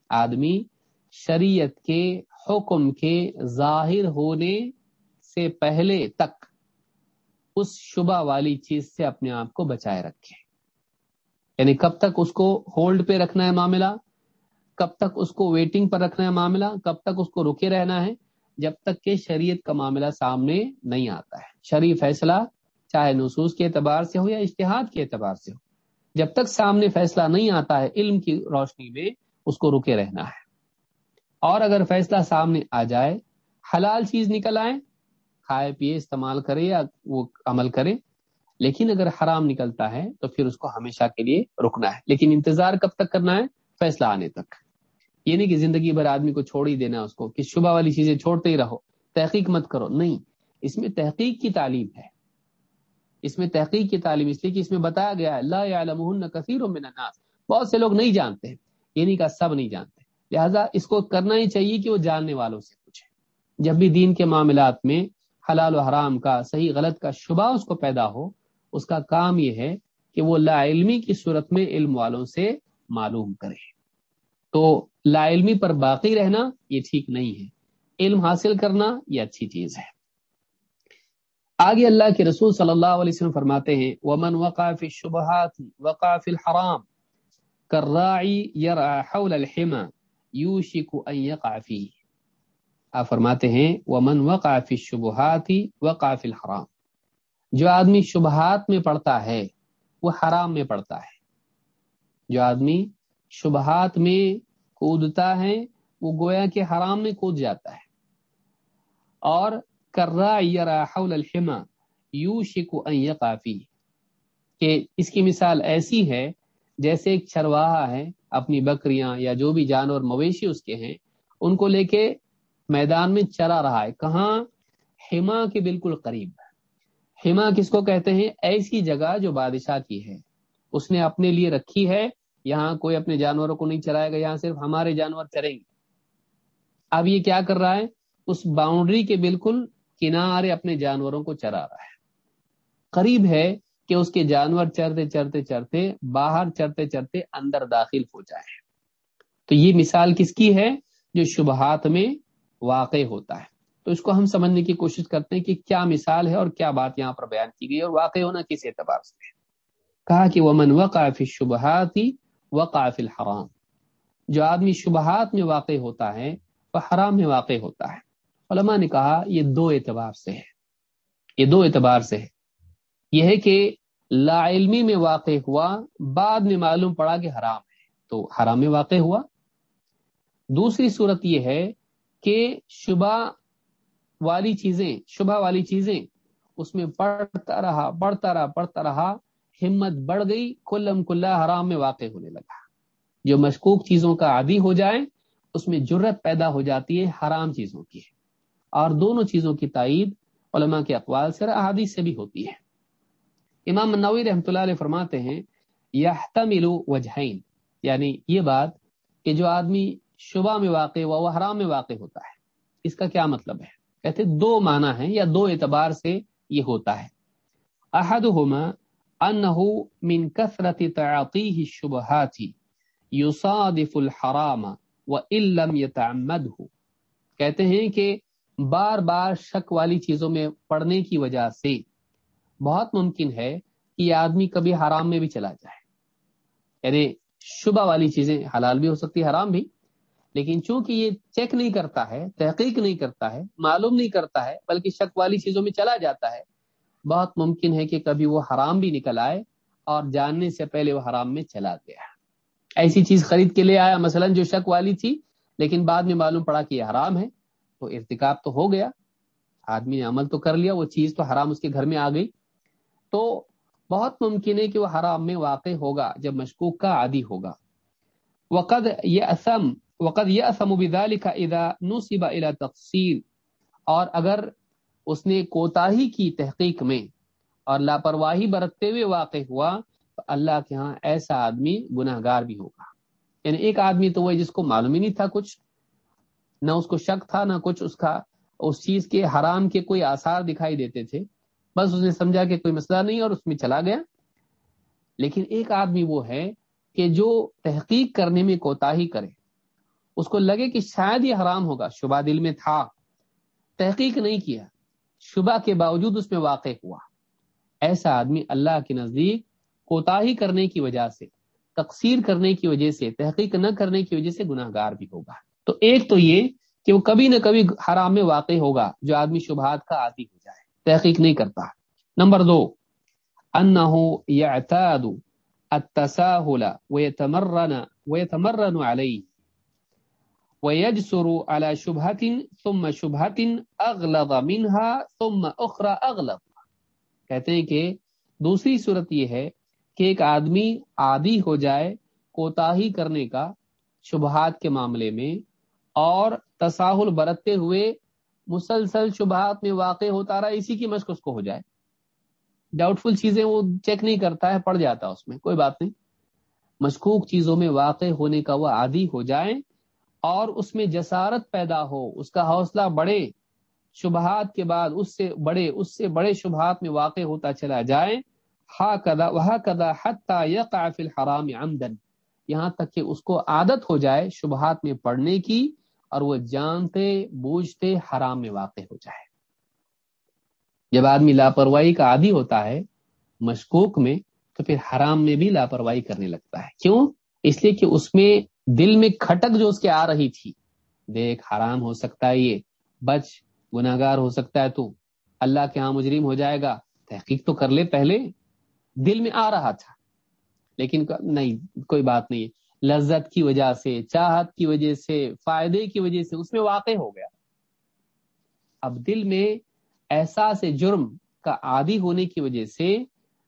Speaker 2: آدمی شریعت کے حکم کے ظاہر ہونے سے پہلے تک اس شبہ والی چیز سے اپنے آپ کو بچائے رکھے یعنی کب تک اس کو ہولڈ پہ رکھنا ہے معاملہ، کب تک اس کو ویٹنگ پر رکھنا ہے معاملہ، کب تک اس کو رکے رہنا ہے، جب تک کہ شریعت کا معاملہ سامنے نہیں آتا ہے۔ شریع فیصلہ چاہے نصوص کے اعتبار سے ہو یا اشتہاد کے اعتبار سے ہو، جب تک سامنے فیصلہ نہیں آتا ہے، علم کی روشنی میں اس کو رکے رہنا ہے۔ اور اگر فیصلہ سامنے آ جائے، حلال چیز نکل آئے، کھائے، پیے، استعمال کرے یا وہ عمل کرے، لیکن اگر حرام نکلتا ہے تو پھر اس کو ہمیشہ کے لیے رکنا ہے۔ لیکن انتظار کب تک کرنا ہے؟ فیصلہ آنے تک۔ یہ نہیں کہ زندگی بھر آدمی کو چھوڑ ہی دینا اس کو، کہ شبہ والی چیزیں چھوڑتے ہی رہو، تحقیق مت کرو۔ نہیں، اس میں تحقیق کی تعلیم ہے۔ اس میں تحقیق کی تعلیم، اس لیے کہ اس میں بتایا گیا ہے اللہ کثیر من الناس۔ بہت سے لوگ نہیں جانتے یعنی ہیں یہ نہیں کہا سب نہیں جانتے۔ لہٰذا اس کو کرنا ہی چاہیے کہ وہ جاننے والوں سے پوچھے۔ جب بھی دین کے معاملات میں حلال و حرام کا، صحیح غلط کا شبہ اس کو پیدا ہو، اس کا کام یہ ہے کہ وہ لا علمی کی صورت میں علم والوں سے معلوم کرے۔ تو لا علمی پر باقی رہنا یہ ٹھیک نہیں ہے۔ علم حاصل کرنا یہ اچھی چیز ہے۔ آگے اللہ کے رسول صلی اللہ علیہ وسلم فرماتے ہیں، ومن وقاف الشبہات وقاف الحرام کرراعی یرع حول الحمى یوشک ان یقع فی۔ آپ فرماتے ہیں، ومن وقع فی الشبہات وقع فی الحرام۔ جو آدمی شبہات میں پڑتا ہے، وہ حرام میں پڑتا ہے۔ جو آدمی شبہات میں کودتا ہے، وہ گویا کے حرام میں کود جاتا ہے۔ اور کرا یرا حول الحما یوشک ان یقع کہ اس کی مثال ایسی ہے، جیسے ایک چرواہا ہے اپنی بکریاں یا جو بھی جانور مویشی اس کے ہیں، ان کو لے کے میدان میں چلا رہا ہے۔ کہاں؟ ہما کے بالکل قریب۔ ہما کس کو کہتے ہیں؟ ایسی جگہ جو بادشاہ کی ہے۔ اس نے اپنے لیے رکھی ہے۔ یہاں کوئی اپنے جانوروں کو نہیں چرائے گا، یہاں صرف ہمارے جانور چریں گے۔ اب یہ کیا کر رہا ہے؟ اس باؤنڈری کے بالکل کنارے اپنے جانوروں کو چرا رہا ہے۔ قریب ہے کہ اس کے جانور چرتے چرتے چرتے باہر چرتے چرتے اندر داخل ہو جائے۔ تو یہ مثال کس کی ہے؟ جو شبہات میں واقع ہوتا ہے۔ تو اس کو ہم سمجھنے کی کوشش کرتے ہیں کہ کیا مثال ہے اور کیا بات یہاں پر بیان کی گئی اور واقع ہونا کس اعتبار سے ہے۔ کہا کہ وہ من وقافی شبہات ہی وقاف الحرام۔ جو آدمی شبہات میں واقع ہوتا ہے، وہ حرام میں واقع ہوتا ہے۔ علماء نے کہا یہ دو اعتبار سے ہے۔ یہ دو اعتبار سے ہے۔ یہ ہے کہ لا علمی میں واقع ہوا، بعد میں معلوم پڑا کہ حرام ہے۔ تو حرام میں واقع ہوا۔ دوسری صورت یہ ہے کہ شبہ والی چیزیں، شبہ والی چیزیں اس میں پڑھتا رہا، بڑھتا رہا پڑھتا رہا، ہمت بڑھ گئی، کلم کلّہ حرام میں واقع ہونے لگا۔ جو مشکوک چیزوں کا عادی ہو جائے، اس میں جرت پیدا ہو جاتی ہے، حرام چیزوں کی۔ اور دونوں چیزوں کی تائید علماء کے اقوال سے احادیث سے بھی ہوتی ہے۔ امام منوی رحمۃ اللہ علیہ فرماتے ہیں یحتمل وجہین یعنی یہ بات کہ جو آدمی شبہ میں واقع ہوا، وہ حرام میں واقع ہوتا ہے۔ اس کا کیا مطلب ہے؟ کہتے دو معنی ہیں یا دو اعتبار سے یہ ہوتا ہے۔ احدہما انہو من کثرت تعطیہ الشبہات یصادف الحرام وان لم يتعمدہ کہتے ہیں کہ بار بار شک والی چیزوں میں پڑھنے کی وجہ سے بہت ممکن ہے کہ یہ آدمی کبھی حرام میں بھی چلا جائے۔ یعنی شبہ والی چیزیں حلال بھی ہو سکتی حرام بھی۔ لیکن چونکہ یہ چیک نہیں کرتا ہے، تحقیق نہیں کرتا ہے، معلوم نہیں کرتا ہے، بلکہ شک والی چیزوں میں چلا جاتا ہے، بہت ممکن ہے کہ کبھی وہ حرام بھی نکل آئے اور جاننے سے پہلے وہ حرام میں چلا گیا۔ ایسی چیز خرید کے لے آیا، مثلا جو شک والی تھی، لیکن بعد میں معلوم پڑا کہ یہ حرام ہے، تو ارتکاب تو ہو گیا۔ آدمی نے عمل تو کر لیا، وہ چیز تو حرام اس کے گھر میں آ گئی۔ تو بہت ممکن ہے کہ وہ حرام میں واقع ہوگا جب مشکوک کا عادی ہوگا۔ وقد یہ اسم وقد یہ اسم ابا لکھا ادا نصیبہ الا تقسیر اور اگر اس نے کوتاہی کی تحقیق میں اور لاپرواہی برتتے ہوئے واقع ہوا، تو اللہ کے ہاں ایسا آدمی گناہ گار بھی ہوگا۔ یعنی ایک آدمی تو وہ جس کو معلوم ہی نہیں تھا کچھ، نہ اس کو شک تھا، نہ کچھ اس کا اس چیز کے حرام کے کوئی آثار دکھائی دیتے تھے۔ بس اس نے سمجھا کہ کوئی مسئلہ نہیں اور اس میں چلا گیا۔ لیکن ایک آدمی وہ ہے کہ جو تحقیق کرنے میں کوتاہی کرے۔ اس کو لگے کہ شاید یہ حرام ہوگا۔ شبہ دل میں تھا۔ تحقیق نہیں کیا۔ شبہ کے باوجود اس میں واقع ہوا۔ ایسا آدمی اللہ کے نزدیک کوتاہی کرنے کی وجہ سے تقسیر کرنے کی وجہ سے، تحقیق نہ کرنے کی وجہ سے گناہ گار بھی ہوگا۔ تو ایک تو یہ کہ وہ کبھی نہ کبھی حرام میں واقع ہوگا، جو آدمی شبہات کا عادی ہو جائے۔ تحقیق نہیں کرتا۔ نمبر دو انه يعتاد التساهل ويتمرن ويتمرن عليه ويجسر على شبهة ثم شبهة اغلظ منها ثم اخرى اغلظ۔ کہتے ہیں کہ دوسری صورت یہ ہے کہ ایک آدمی عادی ہو جائے کوتاہی کرنے کا شبہات کے معاملے میں اور تساہل برتتے ہوئے مسلسل شبہات میں واقع ہوتا رہا، اسی کی مشق اس کو ہو جائے۔ ڈاؤٹ فل چیزیں وہ چیک نہیں کرتا ہے پڑ جاتا اس میں، کوئی بات نہیں۔ مشکوک چیزوں میں واقع ہونے کا وہ عادی ہو جائے اور اس میں جسارت پیدا ہو، اس کا حوصلہ بڑھے۔ شبہات کے بعد اس سے بڑے اس سے بڑے شبہات میں واقع ہوتا چلا جائے۔ ہا کدا وہ کدا حتہ یقافل حرام آمدن یہاں تک کہ اس کو عادت ہو جائے شبہات میں پڑھنے کی۔ اور وہ جانتے، بوجھتے حرام میں واقع ہو جائے۔ جب آدمی لاپرواہی کا عادی ہوتا ہے مشکوک میں، تو پھر حرام میں بھی لاپرواہی کرنے لگتا ہے۔ کیوں؟ اس لیے کہ اس میں دل میں کھٹک جو اس کے آ رہی تھی، دیکھ، حرام ہو سکتا ہے یہ، بچ گناگار ہو سکتا ہے تو۔ اللہ کے ہاں مجرم ہو جائے گا۔ تحقیق تو کر لے پہلے۔ دل میں آ رہا تھا، لیکن نہیں، کوئی بات نہیں۔ لذت کی وجہ سے، چاہت کی وجہ سے، فائدے کی وجہ سے اس میں واقع ہو گیا۔ اب دل میں احساس جرم کا عادی ہونے کی وجہ سے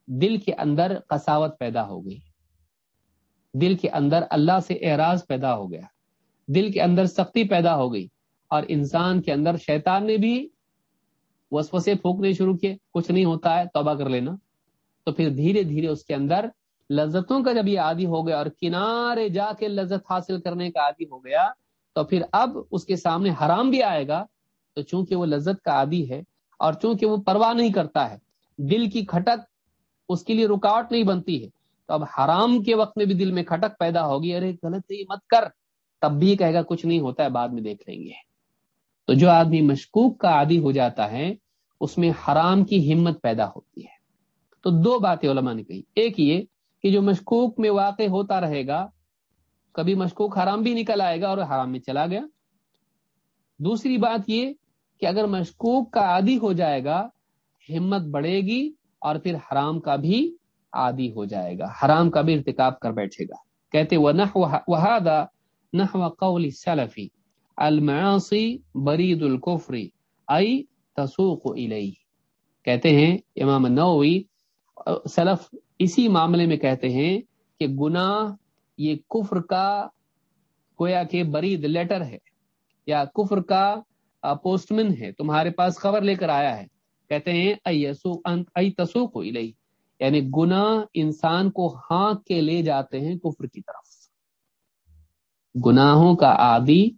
Speaker 2: دل کے اندر قساوت پیدا ہو گئی۔ دل کے اندر اللہ سے اعراض پیدا ہو گیا۔ دل کے اندر سختی پیدا ہو گئی۔ اور انسان کے اندر شیطان نے بھی وسوسے پھونکنے شروع کیے۔ کچھ نہیں ہوتا ہے، توبہ کر لینا۔ تو پھر دھیرے دھیرے اس کے اندر لذتوں کا جب یہ عادی ہو گیا اور کنارے جا کے لذت حاصل کرنے کا عادی ہو گیا، تو پھر اب اس کے سامنے حرام بھی آئے گا۔ تو چونکہ وہ لذت کا عادی ہے اور چونکہ وہ پرواہ نہیں کرتا ہے، دل کی کھٹک اس کے لیے رکاوٹ نہیں بنتی ہے۔ تو اب حرام کے وقت میں بھی دل میں کھٹک پیدا ہوگی۔ ارے غلط ہے مت کر۔ تب بھی کہے گا، کچھ نہیں ہوتا ہے، بعد میں دیکھ لیں گے۔ تو جو آدمی مشکوک کا عادی ہو جاتا ہے، اس میں حرام کی ہمت پیدا ہوتی ہے۔ تو دو باتیں علماء نے کہی۔ ایک یہ کہ جو مشکوک میں واقع ہوتا رہے گا، کبھی مشکوک حرام بھی نکل آئے گا اور حرام میں چلا گیا۔ دوسری بات یہ کہ اگر مشکوک کا عادی ہو جائے گا، ہمت بڑھے گی اور پھر حرام کا بھی عادی ہو جائے گا، حرام کا بھی ارتکاب کر بیٹھے گا۔ کہتے وہ نہ قول سلفی المعاصی برید القفری ائی تسوق الیہ۔ کہتے ہیں امام نووی سلف اسی معاملے میں کہتے ہیں کہ گناہ یہ کفر کا گویا کہ برید لیٹر ہے یا کفر کا پوسٹمن ہے، تمہارے پاس خبر لے کر آیا ہے۔ کہتے ہیں، ای تسوق الیہ۔ یعنی گناہ انسان کو ہانک کے لے جاتے ہیں کفر کی طرف۔ گناہوں کا عادی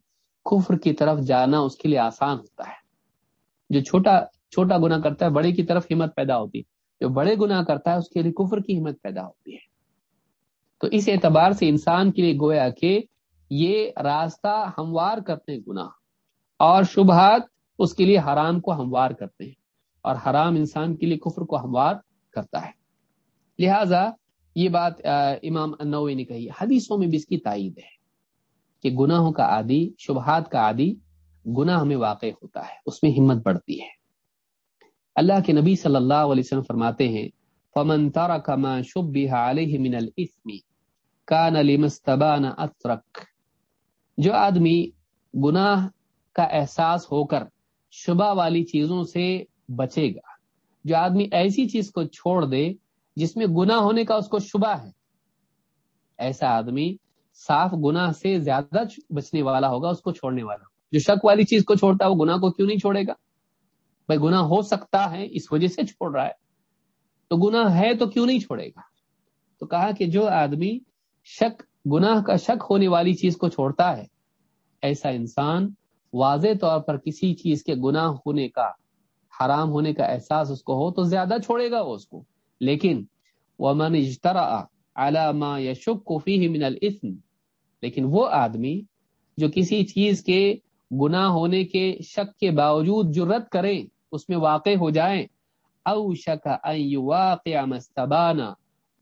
Speaker 2: کفر کی طرف جانا اس کے لیے آسان ہوتا ہے۔ جو چھوٹا چھوٹا گنا کرتا ہے، بڑے کی طرف ہمت پیدا ہوتی ہے۔ جو بڑے گنا کرتا ہے، اس کے لیے کفر کی ہمت پیدا ہوتی ہے۔ تو اس اعتبار سے انسان کے لیے گویا کہ یہ راستہ ہموار کرتے ہیں گناہ، اور شبہات اس کے لیے حرام کو ہموار کرتے ہیں، اور حرام انسان کے لیے کفر کو ہموار کرتا ہے۔ لہذا یہ بات امام انوی نے کہی، حدیثوں میں بھی اس کی تائید ہے کہ گناہوں کا عادی، شبہات کا عادی گناہ ہمیں واقع ہوتا ہے، اس میں ہمت بڑھتی ہے۔ اللہ کے نبی صلی اللہ علیہ وسلم فرماتے ہیں، فمن ترک ما شبہ علیہ من الاثم کان لمستبان اترک جو آدمی گناہ کا احساس ہو کر شبہ والی چیزوں سے بچے گا، جو آدمی ایسی چیز کو چھوڑ دے جس میں گناہ ہونے کا اس کو شبہ ہے، ایسا آدمی صاف گناہ سے زیادہ بچنے والا ہوگا، اس کو چھوڑنے والا۔ جو شک والی چیز کو چھوڑتا ہے، وہ گناہ کو کیوں نہیں چھوڑے گا؟ بھائی گناہ ہو سکتا ہے، اس وجہ سے چھوڑ رہا ہے۔ تو گناہ ہے تو کیوں نہیں چھوڑے گا؟ تو کہا کہ جو آدمی شک، گناہ کا شک ہونے والی چیز کو چھوڑتا ہے، ایسا انسان واضح طور پر کسی چیز کے گناہ ہونے کا، حرام ہونے کا احساس اس کو ہو تو زیادہ چھوڑے گا وہ اس کو۔ لیکن وہ من اجترا علامہ یا شک کو فی من الاسم لیکن وہ آدمی جو کسی چیز کے گناہ ہونے کے شک کے باوجود جرت کرے اس میں واقع ہو جائیں۔ او شک واقع مستبانا۔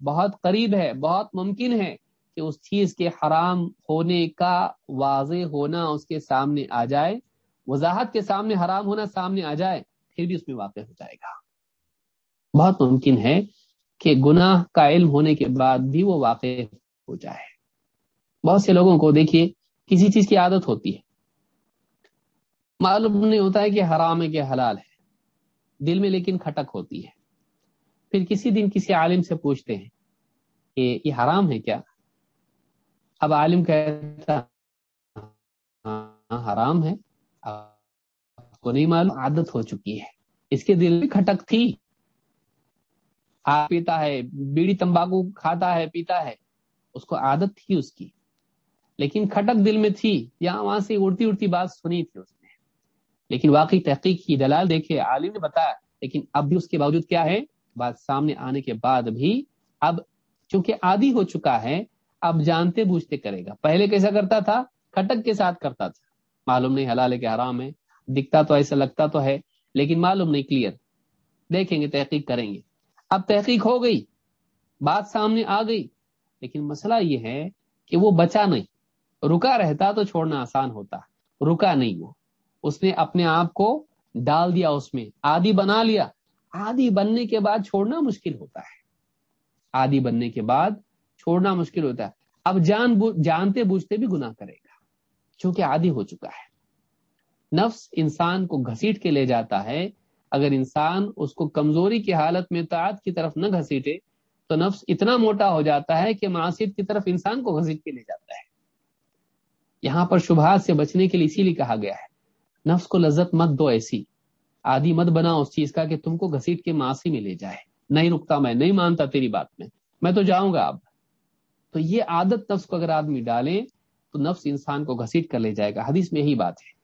Speaker 2: بہت قریب ہے، بہت ممکن ہے کہ اس چیز کے حرام ہونے کا واضح ہونا اس کے سامنے آ جائے۔ وضاحت کے سامنے حرام ہونا سامنے آ جائے، پھر بھی اس میں واقع ہو جائے گا۔ بہت ممکن ہے کہ گناہ کا علم ہونے کے بعد بھی وہ واقع ہو جائے۔ بہت سے لوگوں کو دیکھیے، کسی چیز کی عادت ہوتی ہے۔ معلوم نہیں ہوتا ہے کہ حرام ہے کہ حلال ہے۔ دل میں لیکن کھٹک ہوتی ہے۔ پھر کسی دن کسی عالم سے پوچھتے ہیں کہ یہ حرام ہے کیا؟ اب عالم کہتا ہاں حرام ہے۔ آپ کو نہیں معلوم، عادت ہو چکی ہے۔ اس کے دل میں کھٹک تھی۔ آپ پیتا ہے، بیڑی تمباکو کھاتا ہے، پیتا ہے۔ اس کو عادت تھی اس کی۔ لیکن کھٹک دل میں تھی یہاں وہاں سے اڑتی اڑتی بات سنی تھی اس لیکن واقعی تحقیق کی دلال دیکھے، عالم نے بتایا، لیکن اب بھی اس کے باوجود کیا ہے؟ بات سامنے آنے کے بعد بھی اب چونکہ عادی ہو چکا ہے، اب جانتے بوجھتے کرے گا۔ پہلے کیسا کرتا تھا؟ کھٹک کے ساتھ کرتا تھا۔ معلوم نہیں حلال ہے کہ حرام ہے، دکھتا تو ایسا، لگتا تو ہے، لیکن معلوم نہیں کلیئر دیکھیں گے، تحقیق کریں گے۔ اب تحقیق ہو گئی، بات سامنے آ گئی۔ لیکن مسئلہ یہ ہے کہ وہ بچا نہیں۔ رکا رہتا تو چھوڑنا آسان ہوتا، رکا نہیں وہ۔ اس نے اپنے آپ کو ڈال دیا اس میں۔ آدھی بنا لیا۔ آدھی بننے کے بعد چھوڑنا مشکل ہوتا ہے۔ آدھی بننے کے بعد چھوڑنا مشکل ہوتا ہے۔ اب جان جانتے بوجھتے بھی گناہ کرے گا۔ کیونکہ عادی ہو چکا ہے۔ نفس انسان کو گھسیٹ کے لے جاتا ہے۔ اگر انسان اس کو کمزوری کی حالت میں تعداد کی طرف نہ گھسیٹے، تو نفس اتنا موٹا ہو جاتا ہے کہ معاشیت کی طرف انسان کو گھسیٹ کے لے جاتا ہے۔ یہاں پر شبہات سے بچنے کے لیے اسی لیے کہا گیا ہے۔ نفس کو لذت مت دو ایسی۔ آدھی مت بنا اس چیز کا کہ تم کو گھسیٹ کے معاشی میں لے جائے۔ نہیں رکتا میں، نہیں مانتا تیری بات میں۔ میں تو جاؤں گا اب۔ تو یہ عادت نفس کو اگر آدمی ڈالے تو نفس انسان کو گھسیٹ کر لے جائے گا۔ حدیث میں یہی بات ہے۔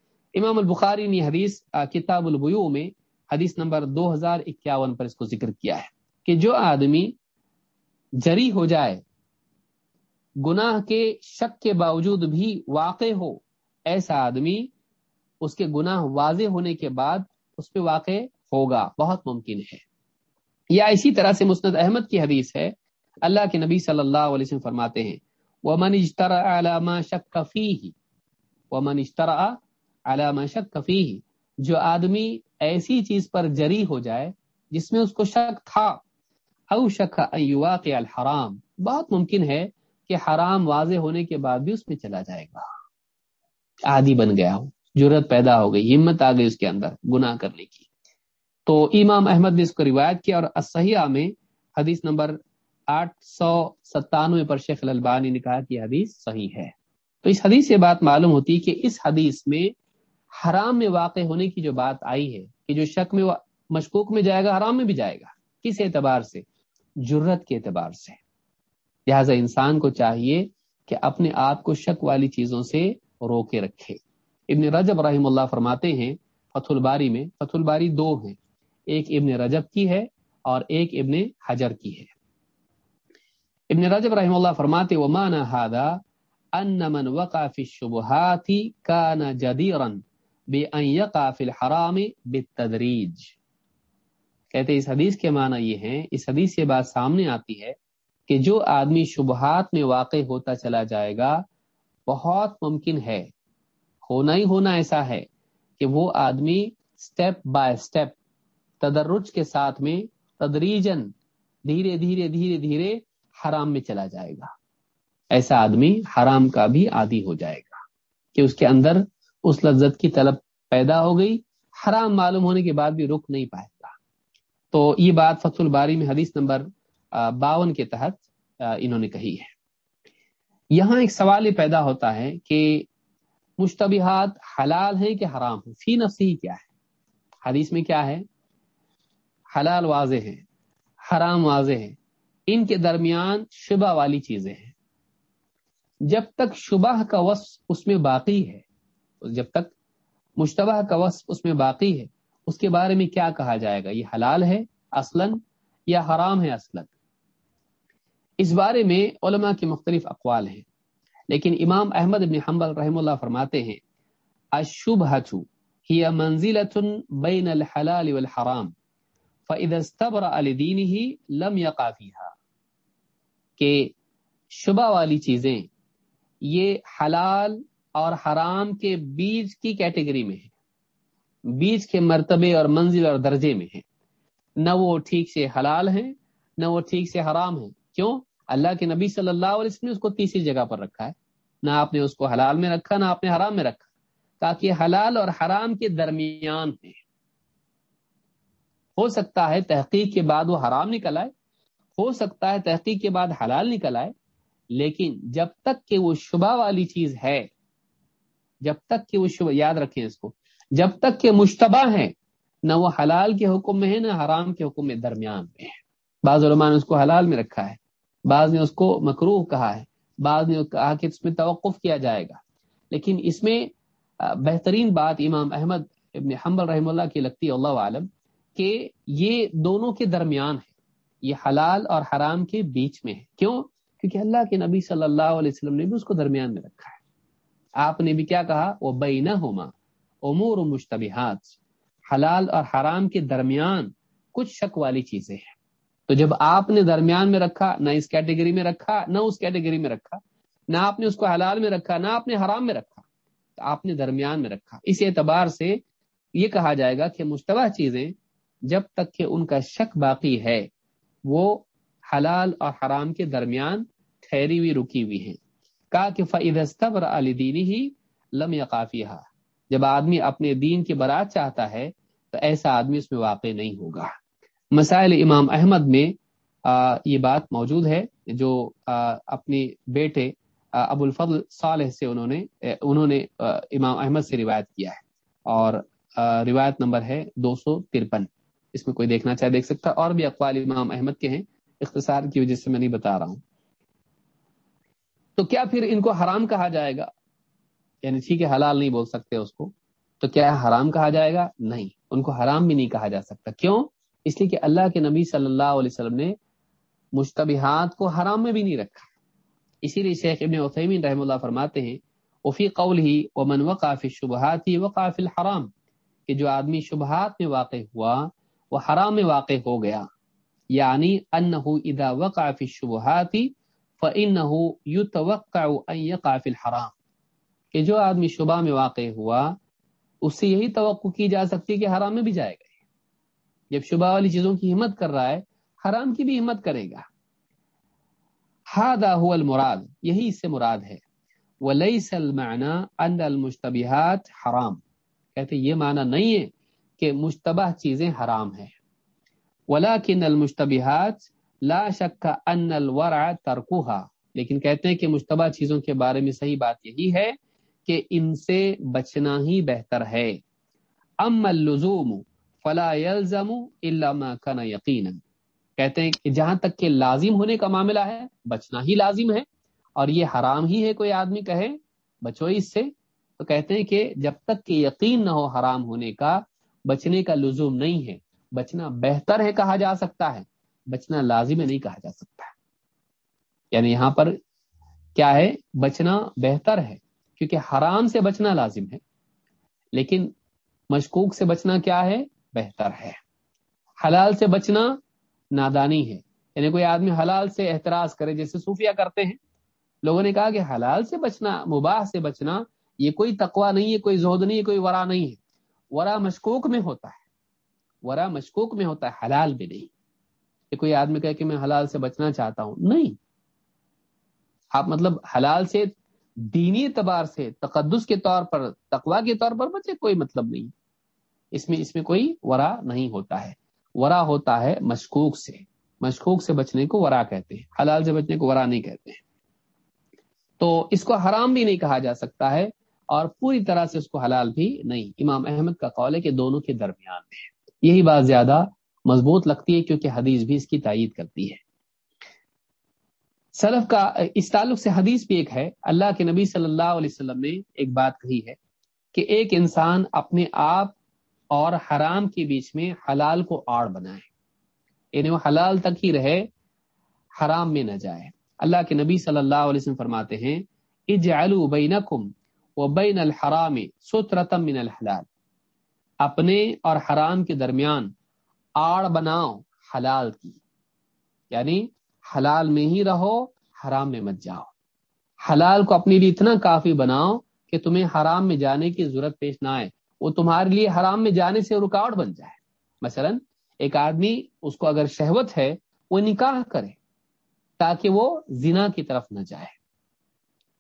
Speaker 2: امام البخاری نے حدیث کتاب البیو میں حدیث نمبر دو ہزار اکیاون پر اس کو ذکر کیا ہے کہ جو آدمی جری ہو جائے، گناہ کے شک کے باوجود بھی واقع ہو، ایسا آدمی اس کے گناہ واضح ہونے کے بعد اس پہ واقع ہوگا، بہت ممکن ہے۔ یا اسی طرح سے مسند احمد کی حدیث ہے، اللہ کے نبی صلی اللہ علیہ وسلم فرماتے ہیں وہ من اشترا علامہ شک کفی وہ من اشترا علامہ شک کفی جو آدمی ایسی چیز پر جری ہو جائے جس میں اس کو شک تھا، او شک الحرام، بہت ممکن ہے کہ حرام واضح ہونے کے بعد بھی اس میں چلا جائے گا۔ عادی بن گیا ہو ضرورت پیدا ہو گئی، ہمت آ گئی اس کے اندر، گناہ کرنے کی تو امام احمد نے اس کو روایت کیا اور اسحیہ میں حدیث نمبر آٹھ سو ستانوے پر شیخ البانی نے کہا کہ حدیث صحیح ہے۔ تو اس حدیث سے بات معلوم ہوتی کہ اس حدیث میں حرام میں واقع ہونے کی جو بات آئی ہے کہ جو شک میں مشکوک میں جائے گا، حرام میں بھی جائے گا، کس اعتبار سے؟ جرت کے اعتبار سے۔ لہذا انسان کو چاہیے کہ اپنے آپ کو شک والی چیزوں سے رو کے رکھے۔ ابن رجب رحم اللہ فرماتے ہیں فتح الباری میں، فتح الباری دو ہیں، ایک ابن رجب کی ہے اور ایک ابن حجر کی ہے۔ ابن رجب رحم اللہ فرماتے ومانا هذا؟ ان من وقع في الشبهات كان جديرا بان يقع في الحرام بالتدريج کہتے اس حدیث کے معنی یہ ہیں، اس حدیث سے بات سامنے آتی ہے کہ جو آدمی شبہات میں واقع ہوتا چلا جائے گا، بہت ممکن ہے ہونا ہی ہونا ایسا ہے کہ وہ آدمی سٹیپ بائی سٹیپ تدرج کے ساتھ میں تدریجن دھیرے دھیرے دھیرے دھیرے حرام میں چلا جائے گا۔ ایسا آدمی حرام کا بھی عادی ہو جائے گا کہ اس کے اندر اس لذت کی طلب پیدا ہو گئی، حرام معلوم ہونے کے بعد بھی رک نہیں پائے گا۔ تو یہ بات فتح الباری میں حدیث نمبر باون کے تحت انہوں نے کہی ہے۔ یہاں ایک سوال یہ پیدا ہوتا ہے کہ مشتبہات حلال ہیں کہ حرام ہیں فی نفسی کیا ہے؟ حدیث میں کیا ہے؟ حلال واضح ہے حرام واضح ہے ان کے درمیان شبہ والی چیزیں ہیں۔ جب تک شبہ کا وصف اس میں باقی ہے، جب تک مشتبہ کا وصف اس میں باقی ہے، اس کے بارے میں کیا کہا جائے گا؟ یہ حلال ہے اصلاً یا حرام ہے اصلاً؟ اس بارے میں علماء کے مختلف اقوال ہیں۔ لیکن امام احمد ابن حنبل رحم اللہ فرماتے ہیں اشبہت ہی منزلت بین الحلال والحرام فاذا استبرأ لدینه لم يقع فيها کہ شبہ والی چیزیں، یہ حلال اور حرام کے بیج کی کیٹیگری میں ہے بیج کے مرتبے اور منزل اور درجے میں ہے نہ وہ ٹھیک سے حلال ہیں، نہ وہ ٹھیک سے حرام ہیں۔ کیوں؟ اللہ کے نبی صلی اللہ علیہ وسلم نے اس کو تیسری جگہ پر رکھا ہے۔ نہ آپ نے اس کو حلال میں رکھا، نہ آپ نے حرام میں رکھا۔ تاکہ حلال اور حرام کے درمیان ہے۔ ہو سکتا ہے تحقیق کے بعد وہ حرام نکل آئے، ہو سکتا ہے تحقیق کے بعد حلال نکل آئے، لیکن جب تک کہ وہ شبہ والی چیز ہے، جب تک کہ وہ شبہ، یاد رکھیں اس کو، جب تک کہ مشتبہ ہے نہ وہ حلال کے حکم میں ہے، نہ حرام کے حکم میں درمیان میں ہے۔ بعض علماء نے اس کو حلال میں رکھا ہے، بعض نے اس کو مکروح کہا ہے۔ بعض نے کہا کہ اس میں توقف کیا جائے گا۔ لیکن اس میں بہترین بات امام احمد ابن حنبل رحم اللہ کی لگتی ہے اللہ عالم، کہ یہ دونوں کے درمیان ہے۔ یہ حلال اور حرام کے بیچ میں ہے۔ کیوں؟ کیونکہ اللہ کے نبی صلی اللہ علیہ وسلم نے بھی اس کو درمیان میں رکھا ہے۔ آپ نے بھی کیا کہا؟ وہ بینا ہوما امور و مشتبہات۔ حلال اور حرام کے درمیان کچھ شک والی چیزیں ہیں۔ تو جب آپ نے درمیان میں رکھا، نہ اس کیٹیگری میں رکھا، نہ اس کیٹیگری میں رکھا، نہ آپ نے اس کو حلال میں رکھا، نہ آپ نے حرام میں رکھا، تو آپ نے درمیان میں رکھا۔ اس اعتبار سے یہ کہا جائے گا کہ مشتبہ چیزیں جب تک کہ ان کا شک باقی ہے، وہ حلال اور حرام کے درمیان ٹھہری ہوئی، رکی ہوئی ہیں۔ کہا کہ فعدستبر علی دینی ہی لم کافی جب آدمی اپنے دین کی برات چاہتا ہے، تو ایسا آدمی اس میں واقع نہیں ہوگا۔ مسائل امام احمد میں یہ بات موجود ہے جو اپنے بیٹے ابو الفضل صالح سے انہوں نے انہوں نے امام احمد سے روایت کیا ہے۔ اور روایت نمبر ہے دو سو ترپن۔ اس میں کوئی دیکھنا چاہے دیکھ سکتا، اور بھی اقوال امام احمد کے ہیں اختصار کی وجہ سے میں نہیں بتا رہا ہوں۔ تو کیا پھر ان کو حرام کہا جائے گا؟ یعنی ٹھیک ہے، حلال نہیں بول سکتے اس کو، تو کیا حرام کہا جائے گا؟ نہیں، ان کو حرام بھی نہیں کہا جا سکتا۔ کیوں؟ اس لیے کہ اللہ کے نبی صلی اللہ علیہ وسلم نے مشتبہات کو حرام میں بھی نہیں رکھا۔ اسی لیے شیخ ابن عثیمین رحم اللہ فرماتے ہیں، وفی قول ہی و من وقاف شبہات ہی وقاف الحرام، کہ جو آدمی شبہات میں واقع ہوا، وہ حرام میں واقع ہو گیا۔ یعنی انہو اذا وقع فی الشبہات فانہو یتوقع ان یقع فی الحرام۔ کہ جو آدمی شبہ میں واقع ہوا، اس سے یہی توقع کی جا سکتی کہ حرام میں بھی جائے گا۔ جب شبہ والی چیزوں کی ہمت کر رہا ہے، حرام کی بھی ہمت کرے گا۔ ہادا هو المراد، یہی اس سے مراد ہے۔ ولیس المعنى ان المشتبہات حرام۔ کہتے یہ معنی نہیں ہے کہ مشتبہ چیزیں حرام ہیں۔ ولكن المشتبہات لا شک ان الورع ترکوها لیکن کہتے ہیں کہ مشتبہ چیزوں کے بارے میں صحیح بات یہی ہے کہ ان سے بچنا ہی بہتر ہے۔ ام اللزوم فلا يلزم الا ما كان يقينا کہتے ہیں کہ جہاں تک کہ لازم ہونے کا معاملہ ہے، بچنا ہی لازم ہے، اور یہ حرام ہی ہے کوئی آدمی کہے، بچو اس سے۔ تو کہتے ہیں کہ جب تک کہ یقین نہ ہو حرام ہونے کا، بچنے کا لزوم نہیں ہے۔ بچنا بہتر ہے کہا جا سکتا ہے، بچنا لازم ہے نہیں کہا جا سکتا۔ ہے یعنی یہاں پر کیا ہے؟ بچنا بہتر ہے، کیونکہ حرام سے بچنا لازم ہے۔ لیکن مشکوک سے بچنا کیا ہے؟ بہتر ہے۔ حلال سے بچنا نادانی ہے۔ یعنی کوئی آدمی حلال سے احتراز کرے، جیسے صوفیہ کرتے ہیں۔ لوگوں نے کہا کہ حلال سے بچنا، مباح سے بچنا، یہ کوئی تقوا نہیں ہے، کوئی زہد نہیں ہے، کوئی ورا نہیں ہے۔ ورا مشکوک میں ہوتا ہے۔ ورا مشکوک میں ہوتا ہے، حلال بھی نہیں۔ کہ کوئی آدمی کہے کہ میں حلال سے بچنا چاہتا ہوں، نہیں۔ آپ مطلب حلال سے دینی اعتبار سے، تقدس کے طور پر تقوا کے طور پر بچے، کوئی مطلب نہیں۔ اس میں اس میں کوئی ورا نہیں ہوتا ہے۔ ورا ہوتا ہے مشکوک سے۔ مشکوک سے بچنے کو ورا کہتے ہیں۔ حلال سے بچنے کو ورا نہیں کہتے ہیں۔ تو اس کو حرام بھی نہیں کہا جا سکتا ہے اور پوری طرح سے اس کو حلال بھی نہیں۔ امام احمد کا قول ہے کہ دونوں کے درمیان میں یہی بات زیادہ مضبوط لگتی ہے کیونکہ حدیث بھی اس کی تائید کرتی ہے۔ سلف کا اس تعلق سے حدیث بھی ایک ہے۔ اللہ کے نبی صلی اللہ علیہ وسلم نے ایک بات کہی ہے کہ ایک انسان اپنے آپ اور حرام کے بیچ میں حلال کو آڑ بنائے یعنی وہ حلال تک ہی رہے، حرام میں نہ جائے۔ اللہ کے نبی صلی اللہ علیہ وسلم فرماتے ہیں، اجعلوا بینکم وبین الحرام سترتم من الحلال۔ اپنے اور حرام کے درمیان آڑ بناؤ حلال کی۔ یعنی حلال میں ہی رہو، حرام میں مت جاؤ۔ حلال کو اپنے لیے اتنا کافی بناؤ کہ تمہیں حرام میں جانے کی ضرورت پیش نہ آئے۔ وہ تمہارے لیے حرام میں جانے سے رکاوٹ بن جائے۔ مثلا، ایک آدمی اس کو اگر شہوت ہے، وہ نکاح کرے تاکہ وہ زنا کی طرف نہ جائے۔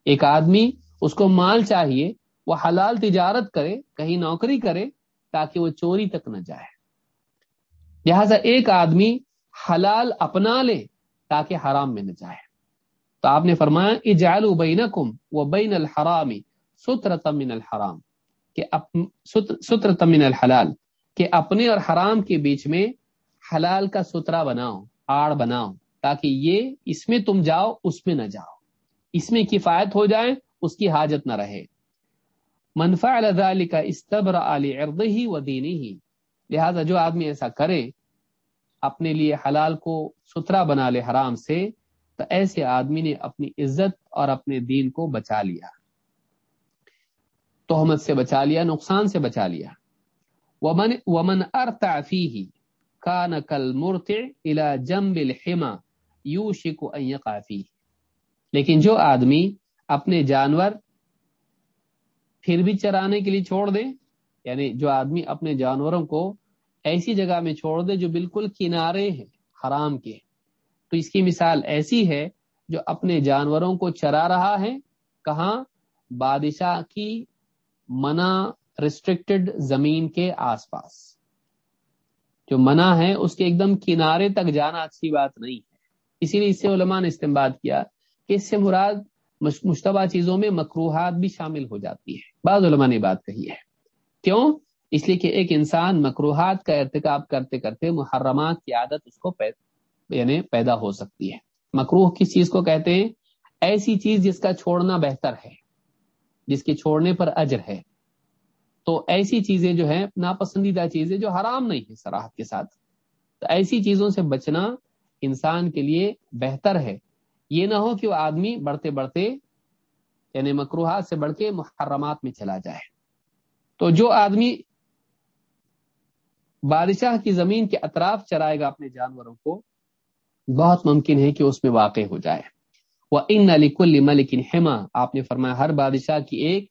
Speaker 2: ایک آدمی اس کو مال چاہیے، وہ حلال تجارت کرے، کہیں نوکری کرے تاکہ وہ چوری تک نہ جائے۔ لہذا ایک آدمی حلال اپنا لے تاکہ حرام میں نہ جائے۔ تو آپ نے فرمایا اجعل بینکم و بین الحرامی ستر تمن الحرام۔ کہ ستر تمن الحلال، کہ اپنے اور حرام کے بیچ میں حلال کا سترا بناؤ، آڑ بناؤ، تاکہ یہ اس میں تم جاؤ، اس میں نہ جاؤ۔ اس میں کفایت ہو جائے، اس کی حاجت نہ رہے۔ منفع کا استبر علی ارد ہی و دینی ہی لہذا جو آدمی ایسا کرے، اپنے لیے حلال کو ستھرا بنا لے حرام سے، تو ایسے آدمی نے اپنی عزت اور اپنے دین کو بچا لیا۔ تہمت سے بچا لیا، نقصان سے بچا لیا۔ ومن ومن ارتا فی کا نقل مرت الا جم الحما یو شکو کافی لیکن جو آدمی اپنے جانور پھر بھی چرانے کے لیے چھوڑ دے یعنی جو آدمی اپنے جانوروں کو ایسی جگہ میں چھوڑ دے جو بالکل کنارے ہیں، حرام کے۔ تو اس کی مثال ایسی ہے جو اپنے جانوروں کو چرا رہا ہے، کہاں؟ بادشاہ کی منع ریسٹرکٹڈ زمین کے آس پاس۔ جو منع ہے، اس کے ایک دم کنارے تک جانا اچھی بات نہیں ہے۔ اسی لیے اس سے علماء نے استعمال کیا کہ اس سے مراد مشتبہ چیزوں میں مکروحات بھی شامل ہو جاتی ہے بعض علماء نے بات کہی ہے۔ کیوں؟ اس لیے کہ ایک انسان مکروحات کا ارتکاب کرتے کرتے محرمات کی عادت اس کو یعنی پیدا ہو سکتی ہے۔ مکروح کس چیز کو کہتے ہیں؟ ایسی چیز جس کا چھوڑنا بہتر ہے۔ جس کے چھوڑنے پر اجر ہے۔ تو ایسی چیزیں جو ہیں، ناپسندیدہ چیزیں جو حرام نہیں ہے سراحت کے ساتھ۔ تو ایسی چیزوں سے بچنا انسان کے لیے بہتر ہے۔ یہ نہ ہو کہ وہ آدمی بڑھتے بڑھتے یعنی مکروحات سے بڑھ کے محرمات میں چلا جائے۔ تو جو آدمی بادشاہ کی زمین کے اطراف چرائے گا اپنے جانوروں کو، بہت ممکن ہے کہ اس میں واقع ہو جائے۔ وہ ان علی کل ملکن حما آپ نے فرمایا ہر بادشاہ کی ایک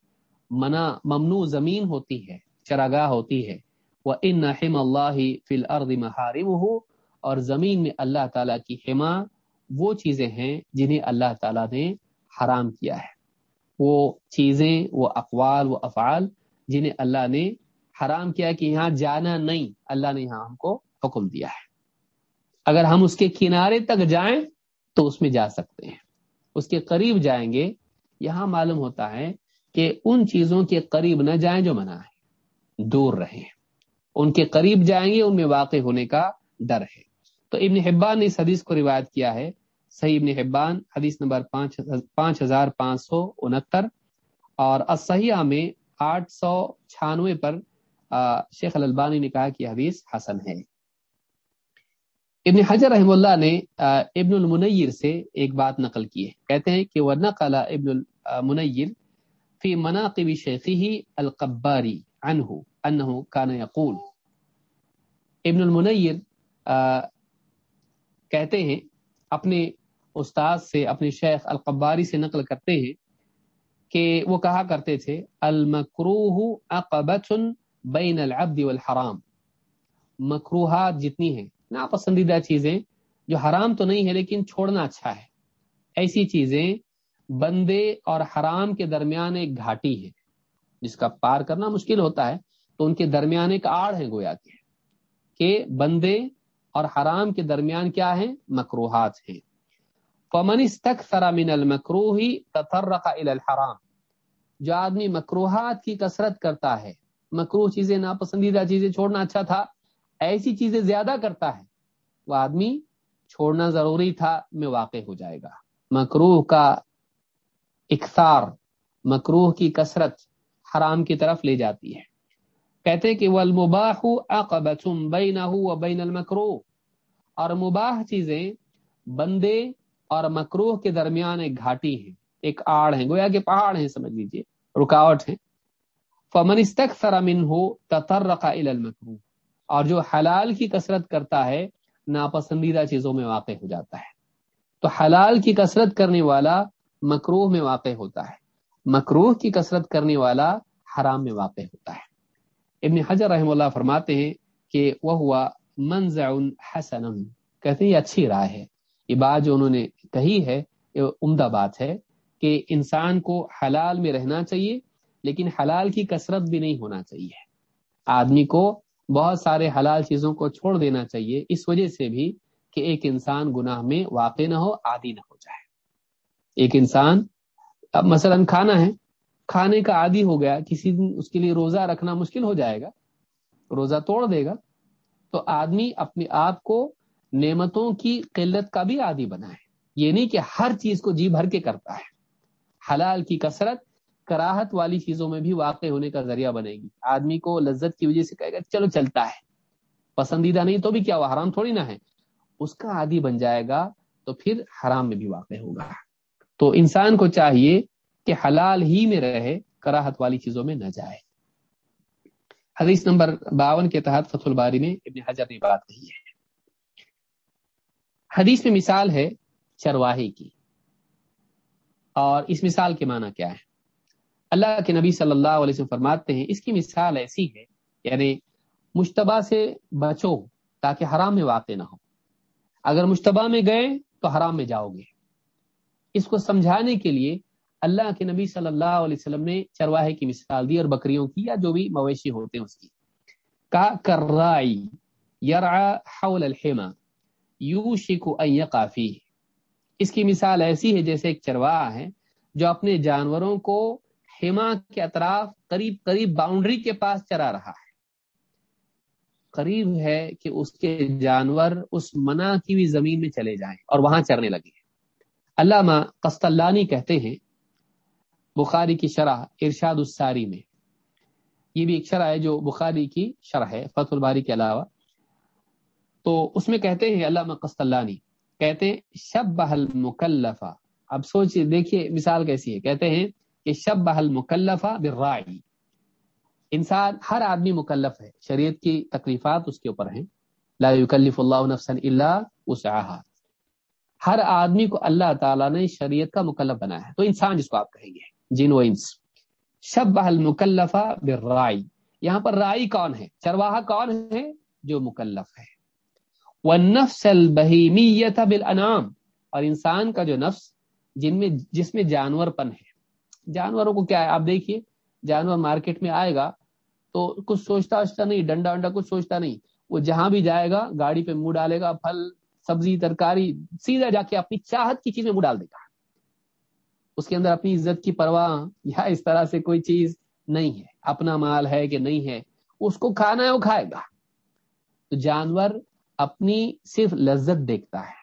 Speaker 2: منا، ممنوع زمین ہوتی ہے، چراگاہ ہوتی ہے۔ وہ ان حم اللہ فی الارض محارم ہو اور زمین میں اللہ تعالیٰ کی حما وہ چیزیں ہیں جنہیں اللہ تعالیٰ نے حرام کیا ہے۔ وہ چیزیں، وہ اقوال، وہ افعال جنہیں اللہ نے حرام کیا کہ یہاں جانا نہیں، اللہ نے یہاں ہم کو حکم دیا ہے۔ اگر ہم اس کے کنارے تک جائیں تو اس میں جا سکتے ہیں۔ اس کے قریب جائیں گے، یہاں معلوم ہوتا ہے کہ ان چیزوں کے قریب نہ جائیں جو منع ہے دور رہیں۔ ان کے قریب جائیں گے، ان میں واقع ہونے کا ڈر ہے۔ تو ابن حبان نے اس حدیث کو روایت کیا ہے، صحیح ابن حبان، حدیث نمبر پانچ ہزار پانچ سو انہتر، اور اسحیہ میں آٹھ سو چھیانوے پر شیخ البانی نے کہا کہ حدیث حسن ہے۔ ابن حجر رحم اللہ نے ابن المنیر سے ایک بات نقل کی ہے۔ کہتے ہیں کہ وہ نقل ابن المنیر فی مناقب شیخی القباری عنہ انه كان يقول ابن المنیر کہتے ہیں، اپنے استاد سے، اپنے شیخ القباری سے نقل کرتے ہیں کہ وہ کہا کرتے تھے، المکروہ عقبت بین العبد والحرام۔ مکروحات جتنی ہیں ناپسندیدہ چیزیں جو حرام تو نہیں ہے لیکن چھوڑنا اچھا ہے۔ ایسی چیزیں بندے اور حرام کے درمیان ایک گھاٹی ہے، جس کا پار کرنا مشکل ہوتا ہے۔ تو ان کے درمیان ایک آڑ ہے گویا کے کہ بندے اور حرام کے درمیان کیا ہے مکروحات ہیں۔ فمن استكثر من المكروه تطرق الى الحرام۔ جو آدمی مکروحات کی کثرت کرتا ہے مکروح چیزیں، ناپسندیدہ چیزیں چھوڑنا اچھا تھا ایسی چیزیں زیادہ کرتا ہے، وہ آدمی چھوڑنا ضروری تھا، میں واقع ہو جائے گا۔ مکروح کا اکثار مکروح کی کثرت حرام کی طرف لے جاتی ہے۔ کہتے کہ والمباح اقبت بینہ و بین المکروح اور مباح چیزیں بندے اور مکروح کے درمیان ایک گھاٹی ہے ایک آڑ ہے گویا کہ پہاڑ ہیں، سمجھ لیجیے رکاوٹ ہے فمن استکثر منه تطرق الى المکروح اور جو حلال کی کثرت کرتا ہے، ناپسندیدہ چیزوں میں واقع ہو جاتا ہے۔ تو حلال کی کثرت کرنے والا مکروح میں واقع ہوتا ہے۔ مکروح کی کثرت کرنے والا حرام میں واقع ہوتا ہے۔ ابن حجر رحم اللہ فرماتے ہیں کہ وہ ہوا منزع حسن کہتے ہیں یہ اچھی رائے ہے۔ یہ بات جو انہوں نے کہی ہے، یہ عمدہ بات ہے کہ انسان کو حلال میں رہنا چاہیے، لیکن حلال کی کثرت بھی نہیں ہونا چاہیے۔ آدمی کو بہت سارے حلال چیزوں کو چھوڑ دینا چاہیے۔ اس وجہ سے بھی کہ ایک انسان گناہ میں واقع نہ ہو، عادی نہ ہو جائے۔ ایک انسان، اب مثلا کھانا ہے۔ کھانے کا عادی ہو گیا، کسی دن اس کے لیے روزہ رکھنا مشکل ہو جائے گا، روزہ توڑ دے گا۔ تو آدمی اپنے آپ کو نعمتوں کی قلت کا بھی عادی بنا ہے یہ نہیں کہ ہر چیز کو جی بھر کے کرتا ہے۔ حلال کی کثرت کراہت والی چیزوں میں بھی واقع ہونے کا ذریعہ بنے گی۔ آدمی کو لذت کی وجہ سے کہے گا، چلو چلتا ہے۔ پسندیدہ نہیں تو بھی کیا وہ حرام تھوڑی نہ ہے۔ اس کا عادی بن جائے گا تو پھر حرام میں بھی واقع ہوگا۔ تو انسان کو چاہیے کہ حلال ہی میں رہے، کراہت والی چیزوں میں نہ جائے۔ حدیث نمبر باون کے تحت فتح الباری میں ابن حجر نے بات کہی ہے۔ حدیث میں مثال ہے چرواہی کی۔ اور اس مثال کے معنی کیا ہے اللہ کے نبی صلی اللہ علیہ وسلم فرماتے ہیں، اس کی مثال ایسی ہے یعنی مشتبہ سے بچو تاکہ حرام میں واقع نہ ہو۔ اگر مشتبہ میں گئے تو حرام میں جاؤ گے۔ اس کو سمجھانے کے لیے اللہ کے نبی صلی اللہ علیہ وسلم نے چرواہے کی مثال دی اور بکریوں کی یا جو بھی مویشی ہوتے ہیں اس کی۔ کا کرائی حول الحما یوشک ان یقافی اس کی مثال ایسی ہے جیسے ایک چرواہ ہے جو اپنے جانوروں کو ہیما کے اطراف قریب قریب باؤنڈری کے پاس چرا رہا ہے۔ قریب ہے کہ اس کے جانور اس منع کی بھی زمین میں چلے جائیں اور وہاں چرنے لگے۔ علامہ قسطلانی کہتے ہیں، بخاری کی شرح ارشاد الساری میں۔ یہ بھی ایک شرح ہے جو بخاری کی شرح ہے، فتح الباری کے علاوہ۔ تو اس میں کہتے ہیں علامہ قسطلانی، کہتے ہیں شب بحل مکلفہ اب سوچیے دیکھیے مثال کیسی ہے۔ کہتے ہیں کہ شب بحل مکلفہ برائی انسان، ہر آدمی مکلف ہے۔ شریعت کی تکلیفات اس کے اوپر ہیں۔ لا یکلف اللہ نفسا الا وسعها ہر آدمی کو اللہ تعالیٰ نے شریعت کا مکلف بنایا ہے۔ تو انسان جس کو آپ کہیں گے، جن و انس۔ شب بحل مکلفہ برائی یہاں پر رائی کون ہے؟ چرواہا کون ہے؟ جو مکلف ہے۔ والنفس البہیمیت بالانعام اور انسان کا جو نفس، جن میں، جس میں جانور پن ہے جانوروں کو کیا ہے؟ آپ دیکھیے، جانور مارکیٹ میں آئے گا تو کچھ سوچتا وچتا نہیں، ڈنڈا ونڈا کچھ سوچتا نہیں۔ وہ جہاں بھی جائے گا، گاڑی پہ منہ ڈالے گا، پھل، سبزی، ترکاری، سیدھا جا کے اپنی چاہت کی چیز میں منہ ڈال دے گا۔ اس کے اندر اپنی عزت کی پرواہ یا اس طرح سے کوئی چیز نہیں ہے۔ اپنا مال ہے کہ نہیں ہے، اس کو کھانا ہے، وہ کھائے گا۔ تو جانور اپنی صرف لذت دیکھتا ہے۔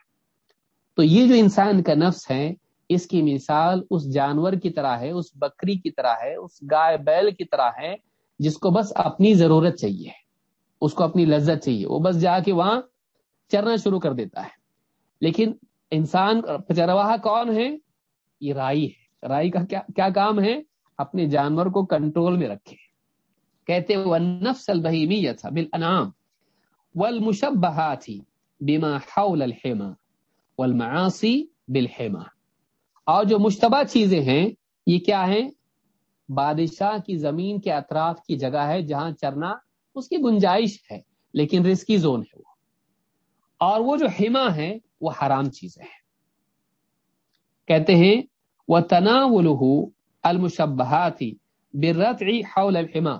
Speaker 2: تو یہ جو انسان کا نفس ہے اس کی مثال اس جانور کی طرح ہے، اس بکری کی طرح ہے، اس گائے بیل کی طرح ہے، جس کو بس اپنی ضرورت چاہیے، اس کو اپنی لذت چاہیے، وہ بس جا کے وہاں چرنا شروع کر دیتا ہے۔ لیکن انسان چرواہا کون ہے؟ یہ رائی ہے۔ رائی کا کیا کیا کام ہے؟ اپنے جانور کو کنٹرول میں رکھے۔ کہتے نفس البہیمیت بل انعام والمشبہاتی بما حول الحما والمعاصی بالحما اور جو مشتبہ چیزیں ہیں، یہ کیا ہیں؟ بادشاہ کی زمین کے اطراف کی جگہ ہے جہاں چرنا اس کی گنجائش ہے، لیکن رسکی زون ہے وہ۔ اور وہ جو ہما ہے وہ حرام چیزیں ہیں۔ کہتے ہیں وہ تناول المشبہاتی برت حول الحما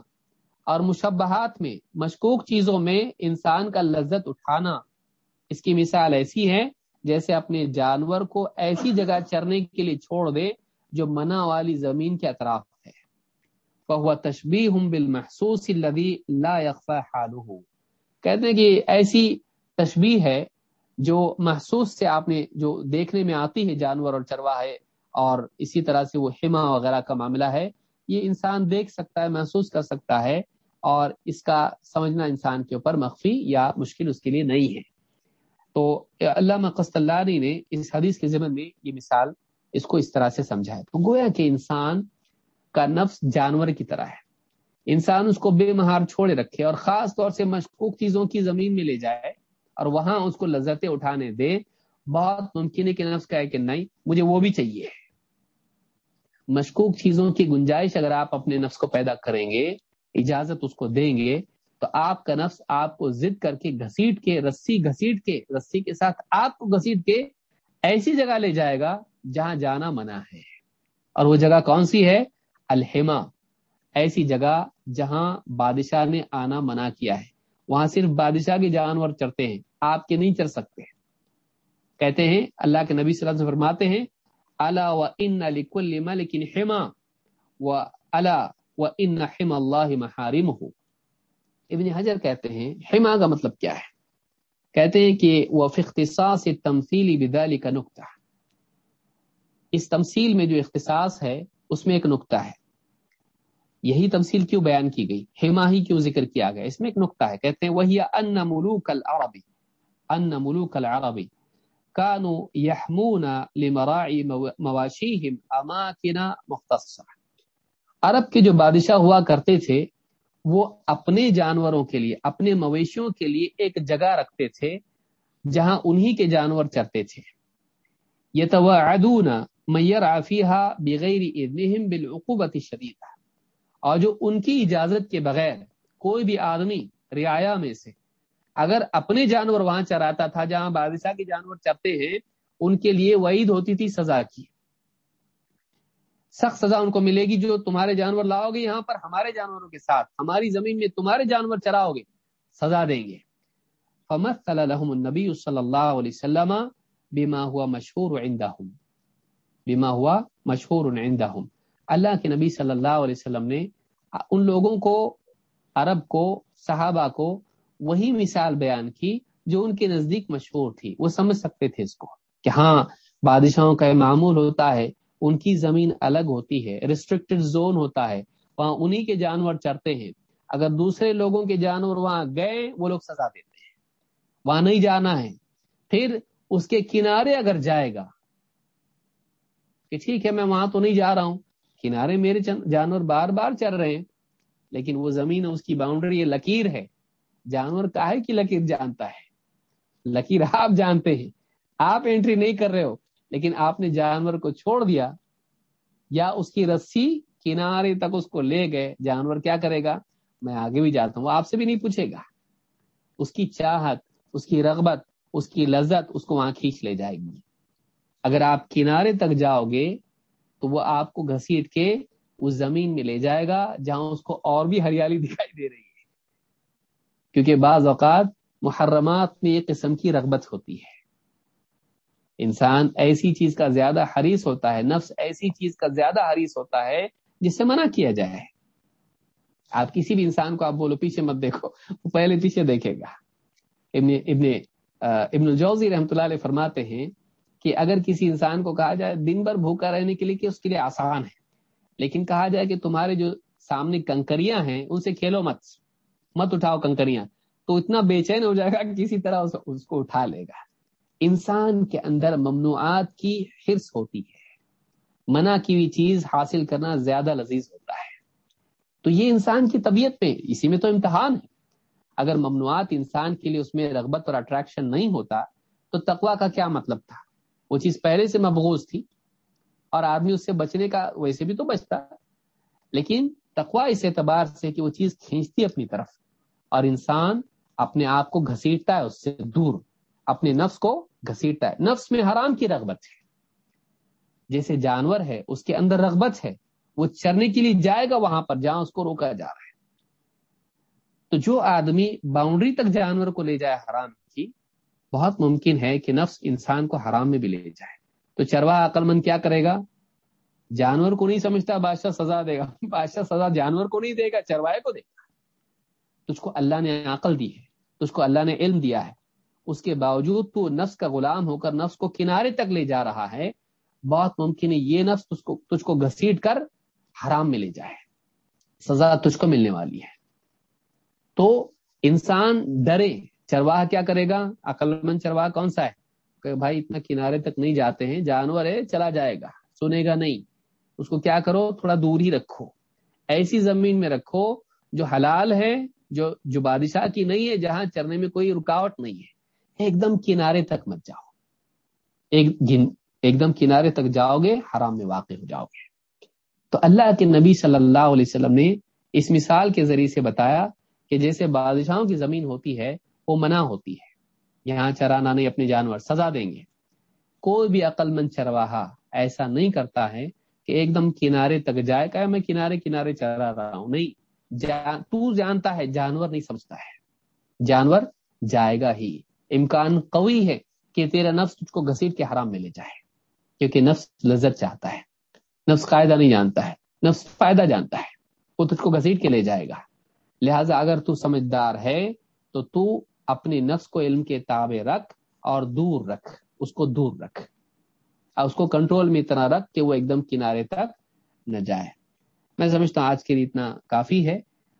Speaker 2: اور مشبہات میں، مشکوک چیزوں میں انسان کا لذت اٹھانا۔ اس کی مثال ایسی ہے جیسے اپنے جانور کو ایسی جگہ چرنے کے لیے چھوڑ دے جو منع والی زمین کے اطراف ہے۔ وہ تشبی ہوں بال محسوس کہتے ہیں کہ ایسی تشبیح ہے جو محسوس سے آپ نے جو دیکھنے میں آتی ہے جانور اور چروا ہے اور اسی طرح سے وہ ہما وغیرہ کا معاملہ ہے۔ یہ انسان دیکھ سکتا ہے، محسوس کر سکتا ہے اور اس کا سمجھنا انسان کے اوپر مخفی یا مشکل اس کے لیے نہیں ہے۔ تو علامہ قسط اللہ نے اس حدیث کے ذمن میں یہ مثال اس کو اس طرح سے سمجھا ہے۔ تو گویا کہ انسان کا نفس جانور کی طرح ہے۔ انسان اس کو بے مہار چھوڑے رکھے اور خاص طور سے مشکوک چیزوں کی زمین میں لے جائے اور وہاں اس کو لذتیں اٹھانے دے۔ بہت ممکن ہے کہ نفس کا ہے کہ نہیں، مجھے وہ بھی چاہیے۔ مشکوک چیزوں کی گنجائش اگر آپ اپنے نفس کو پیدا کریں گے، اجازت اس کو دیں گے تو آپ کا نفس آپ کو ضد کر کے گھسیٹ کے، رسی گھسیٹ کے، رسی کے ساتھ آپ کو گھسیٹ کے ایسی جگہ لے جائے گا جہاں جانا منع ہے۔ اور وہ جگہ کون سی ہے؟ الحما۔ ایسی جگہ جہاں بادشاہ نے آنا منع کیا ہے۔ وہاں صرف بادشاہ کے جانور چرتے ہیں، آپ کے نہیں چر سکتے۔ کہتے ہیں، اللہ کے نبی صلی اللہ علیہ وسلم فرماتے ہیں اللہ و ان لیکن حما و اللہ و ان حم اللہ محارم ابن حجر کہتے ہیں، حما کا مطلب کیا ہے؟ کہتے ہیں کہ وہ اختصاص تمثیلی بدالی کا نقطہ۔ اس تمثیل میں جو اختصاص ہے، اس میں ایک نقطہ ہے۔ یہی تمثیل کیوں بیان کی گئی؟ حما ہی کیوں ذکر کیا گیا؟ اس میں ایک نقطہ ہے۔ کہتے ہیں، وہی ان ملوک العربی ان ملوک العربی کانو یحمون لمراعی مواشیہم اماکن مختصہ۔ عرب کے جو بادشاہ ہوا کرتے تھے وہ اپنے جانوروں کے لیے، اپنے مویشیوں کے لیے ایک جگہ رکھتے تھے جہاں انہی کے جانور چرتے تھے۔ یہ تو میئر آفیہ بغیر بالعقوبت شدید اور جو ان کی اجازت کے بغیر کوئی بھی آدمی رعایا میں سے اگر اپنے جانور وہاں چراتا تھا، جہاں بادشاہ کے جانور چرتے ہیں، ان کے لیے وعید ہوتی تھی سزا کی۔ سخت سزا ان کو ملے گی جو تمہارے جانور لاؤ گے یہاں پر ہمارے جانوروں کے ساتھ، ہماری زمین میں تمہارے جانور چراؤ گے، سزا دیں گے۔ فمت صلی النبی صلی اللہ علیہ وسلم بیما ہوا مشہور بیما ہوا مشہور اللہ کے نبی صلی اللہ علیہ وسلم نے ان لوگوں کو، عرب کو، صحابہ کو وہی مثال بیان کی جو ان کے نزدیک مشہور تھی۔ وہ سمجھ سکتے تھے اس کو کہ ہاں بادشاہوں کا معمول ہوتا ہے ان کی زمین الگ ہوتی ہے ریسٹرکٹڈ زون ہوتا ہے، وہاں انہی کے جانور چرتے ہیں۔ اگر دوسرے لوگوں کے جانور وہاں گئے، وہ لوگ سزا دیتے ہیں۔ وہاں نہیں جانا ہے۔ پھر اس کے کنارے اگر جائے گا، کہ ٹھیک ہے، میں وہاں تو نہیں جا رہا ہوں۔ کنارے میرے جانور بار بار چل رہے ہیں، لیکن وہ زمین اس کی باؤنڈری یہ لکیر ہے۔ جانور کا ہے کہ لکیر جانتا ہے؟ لکیر آپ جانتے ہیں۔ آپ انٹری نہیں کر رہے ہو۔ لیکن آپ نے جانور کو چھوڑ دیا یا اس کی رسی کنارے تک اس کو لے گئے، جانور کیا کرے گا؟ میں آگے بھی جاتا ہوں، وہ آپ سے بھی نہیں پوچھے گا۔ اس کی چاہت، اس کی رغبت، اس کی لذت اس کو وہاں کھینچ لے جائے گی۔ اگر آپ کنارے تک جاؤ گے تو وہ آپ کو گھسیٹ کے اس زمین میں لے جائے گا، جہاں اس کو اور بھی ہریالی دکھائی دے رہی ہے۔ کیونکہ بعض اوقات محرمات میں ایک قسم کی رغبت ہوتی ہے۔ انسان ایسی چیز کا زیادہ حریص ہوتا ہے، نفس ایسی چیز کا زیادہ حریص ہوتا ہے جس سے منع کیا جائے۔ آپ کسی بھی انسان کو آپ بولو، پیچھے مت دیکھو، وہ پہلے پیچھے دیکھے گا۔ ابن ابن ابن الجوزی رحمۃ اللہ علیہ فرماتے ہیں کہ اگر کسی انسان کو کہا جائے دن بھر بھوکا رہنے کے لیے کہ اس کے لیے آسان ہے، لیکن کہا جائے کہ تمہارے جو سامنے کنکریاں ہیں، ان سے کھیلو مت مت اٹھاؤ کنکریاں۔ تو اتنا بے چین ہو جائے گا کہ کسی طرح اس کو اٹھا لے گا۔ انسان کے اندر ممنوعات کی حرص ہوتی ہے۔ منع کی ہوئی چیز حاصل کرنا زیادہ لذیذ ہوتا ہے۔ تو یہ انسان کی طبیعت پہ اسی میں تو امتحان ہے۔ اگر ممنوعات انسان کے لیے اس میں رغبت اور اٹریکشن نہیں ہوتا، تو تقوا کا کیا مطلب تھا؟ وہ چیز پہلے سے مبغوض تھی اور آدمی اس سے بچنے کا ویسے بھی تو بچتا۔ لیکن تقوا اس اعتبار سے کہ وہ چیز کھینچتی اپنی طرف اور انسان اپنے آپ کو گھسیٹتا ہے، اس سے دور۔ اپنے نفس کو گھسیٹتا ہے۔ نفس میں حرام کی رغبت ہے۔ جیسے جانور ہے، اس کے اندر رغبت ہے۔ وہ چرنے کے لیے جائے گا وہاں پر جہاں اس کو روکا جا رہا ہے۔ تو جو آدمی باؤنڈری تک جانور کو لے جائے حرام کی، بہت ممکن ہے کہ نفس انسان کو حرام میں بھی لے جائے۔ تو چروا عقل مند کیا کرے گا؟ جانور کو نہیں سمجھتا، بادشاہ سزا دے گا۔ بادشاہ سزا جانور کو نہیں دے گا چروائے کو دے گا۔ تجھ کو اللہ نے عقل دی ہے، تجھ کو اللہ نے علم دیا ہے۔ اس کے باوجود تو نفس کا غلام ہو کر نفس کو کنارے تک لے جا رہا ہے، بہت ممکن ہے یہ نفس تجھ کو تجھ کو گھسیٹ کر حرام میں لے جائے۔ سزا تجھ کو ملنے والی ہے۔ تو انسان ڈرے، چرواہ کیا کرے گا؟ عقل مند چرواہ کون سا ہے؟ کہ بھائی اتنا کنارے تک نہیں جاتے ہیں، جانور ہے، چلا جائے گا۔ سنے گا نہیں۔ اس کو کیا کرو؟ تھوڑا دور ہی رکھو۔ ایسی زمین میں رکھو جو حلال ہے، جو جو بادشاہ کی نہیں ہے، جہاں چرنے میں کوئی رکاوٹ نہیں ہے۔ ایک دم کنارے تک مت جاؤ۔ ایک ایک دم کنارے تک جاؤ گے، حرام میں واقع ہو جاؤ گے۔ تو اللہ کے نبی صلی اللہ علیہ وسلم نے اس مثال کے ذریعے سے بتایا کہ جیسے بادشاہوں کی زمین ہوتی ہے، وہ منع ہوتی ہے۔ یہاں چرانا نہیں، اپنے جانور سزا دیں گے۔ کوئی بھی عقل مند چرواہا ایسا نہیں کرتا ہے کہ ایک دم کنارے تک جائے، کہ میں کنارے کنارے چرا رہا ہوں۔ نہیں جان تو جانتا ہے، جانور نہیں سمجھتا ہے۔ جانور جائے گا ہی۔ امکان قوی ہے کہ تیرا نفس تجھ کو گھسیٹ کے حرام میں لے جائے، کیونکہ نفس لذت چاہتا ہے، نفس قاعدہ نہیں جانتا ہے، نفس فائدہ جانتا ہے، وہ تجھ کو گھسیٹ کے لے جائے گا۔ لہٰذا اگر تو سمجھدار ہے، تو تو اپنے نفس کو علم کے تابع رکھ اور دور رکھ، اس کو دور رکھ۔ اور اس کو کنٹرول میں اتنا رکھ کہ وہ ایک دم کنارے تک نہ جائے۔ میں سمجھتا ہوں آج کے لیے اتنا کافی ہے۔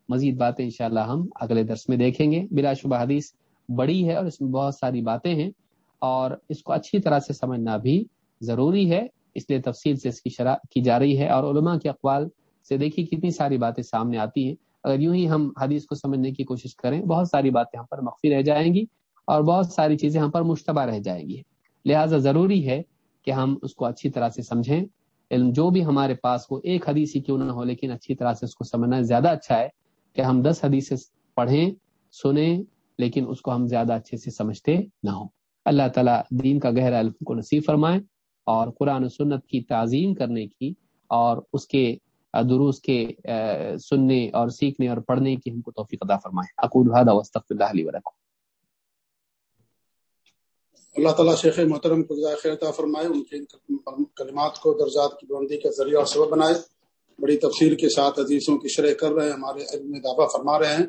Speaker 2: مزید باتیں انشاءاللہ ہم اگلے درس میں دیکھیں گے۔ بلا شبہ حدیث۔ بڑی ہے اور اس میں بہت ساری باتیں ہیں اور اس کو اچھی طرح سے سمجھنا بھی ضروری ہے۔ اس لیے تفصیل سے اس کی شرح کی جا رہی ہے اور علماء کے اقوال سے دیکھی کتنی ساری باتیں سامنے آتی ہیں۔ اگر یوں ہی ہم حدیث کو سمجھنے کی کوشش کریں، بہت ساری باتیں ہم پر مخفی رہ جائیں گی اور بہت ساری چیزیں ہم پر مشتبہ رہ جائیں گی۔ لہٰذا ضروری ہے کہ ہم اس کو اچھی طرح سے سمجھیں۔ علم جو بھی ہمارے پاس ہو، ایک حدیث ہی کیوں نہ ہو، لیکن اچھی طرح سے اس کو سمجھنا زیادہ اچھا ہے کہ ہم دس حدیث پڑھیں، سنیں لیکن اس کو ہم زیادہ اچھے سے سمجھتے نہ ہوں۔ اللہ تعالیٰ دین کا گہرا علم کو نصیب فرمائیں اور قرآن و سنت کی تعظیم کرنے کی اور اس کے دروس کے سننے اور سیکھنے اور پڑھنے کی ہم کو توفیق ادا فرمائے۔ اقول اللہ علیہ ورکم
Speaker 1: اللہ تعالیٰ شیخ محترم کو خیر عطا فرمائے، ان کے کلمات کو درجات کی بلندی کا ذریعہ اور سبب بنائے۔ بڑی تفصیل کے ساتھ عزیزوں کی شرح کر رہے ہیں، ہمارے علم میں دعویٰ فرما رہے ہیں۔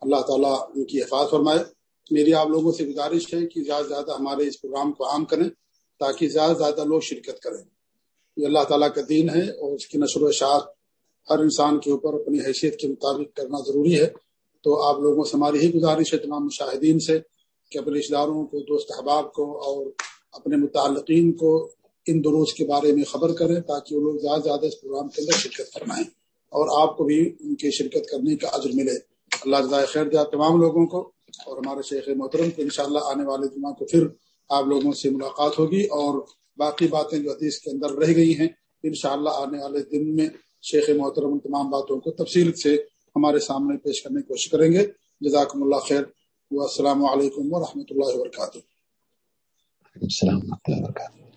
Speaker 1: اللہ تعالیٰ ان کی حفاظ فرمائے۔ میری آپ لوگوں سے گزارش ہے کہ زیادہ سے زیادہ ہمارے اس پروگرام کو عام کریں تاکہ زیادہ سے زیادہ لوگ شرکت کریں۔ یہ اللہ تعالیٰ کا دین ہے اور اس کی نشر و اشاعت ہر انسان کے اوپر اپنی حیثیت کے مطابق کرنا ضروری ہے۔ تو آپ لوگوں سے ہماری ہی گزارش ہے تمام مشاہدین سے کہ اپنے رشتے داروں کو، دوست احباب کو اور اپنے متعلقین کو ان دروس کے بارے میں خبر کریں تاکہ وہ لوگ زیادہ سے زیادہ اس پروگرام کے اندر شرکت فرمائیں اور آپ کو بھی ان کی شرکت کرنے کا عزر ملے۔ اللہ جزائے خیر دیا تمام لوگوں کو اور ہمارے شیخ محترم کو انشاءاللہ آنے والے جمعہ کو پھر آپ لوگوں سے ملاقات ہوگی اور باقی باتیں جو حدیث کے اندر رہ گئی ہیں، انشاءاللہ آنے والے دن میں شیخ محترم ان تمام باتوں کو تفصیل سے ہمارے سامنے پیش کرنے کی کوشش کریں گے۔ جزاکم اللہ خیر۔ السلام علیکم ورحمۃ اللہ وبرکاتہ۔
Speaker 2: السلام علیکم اللہ وبرکاتہ۔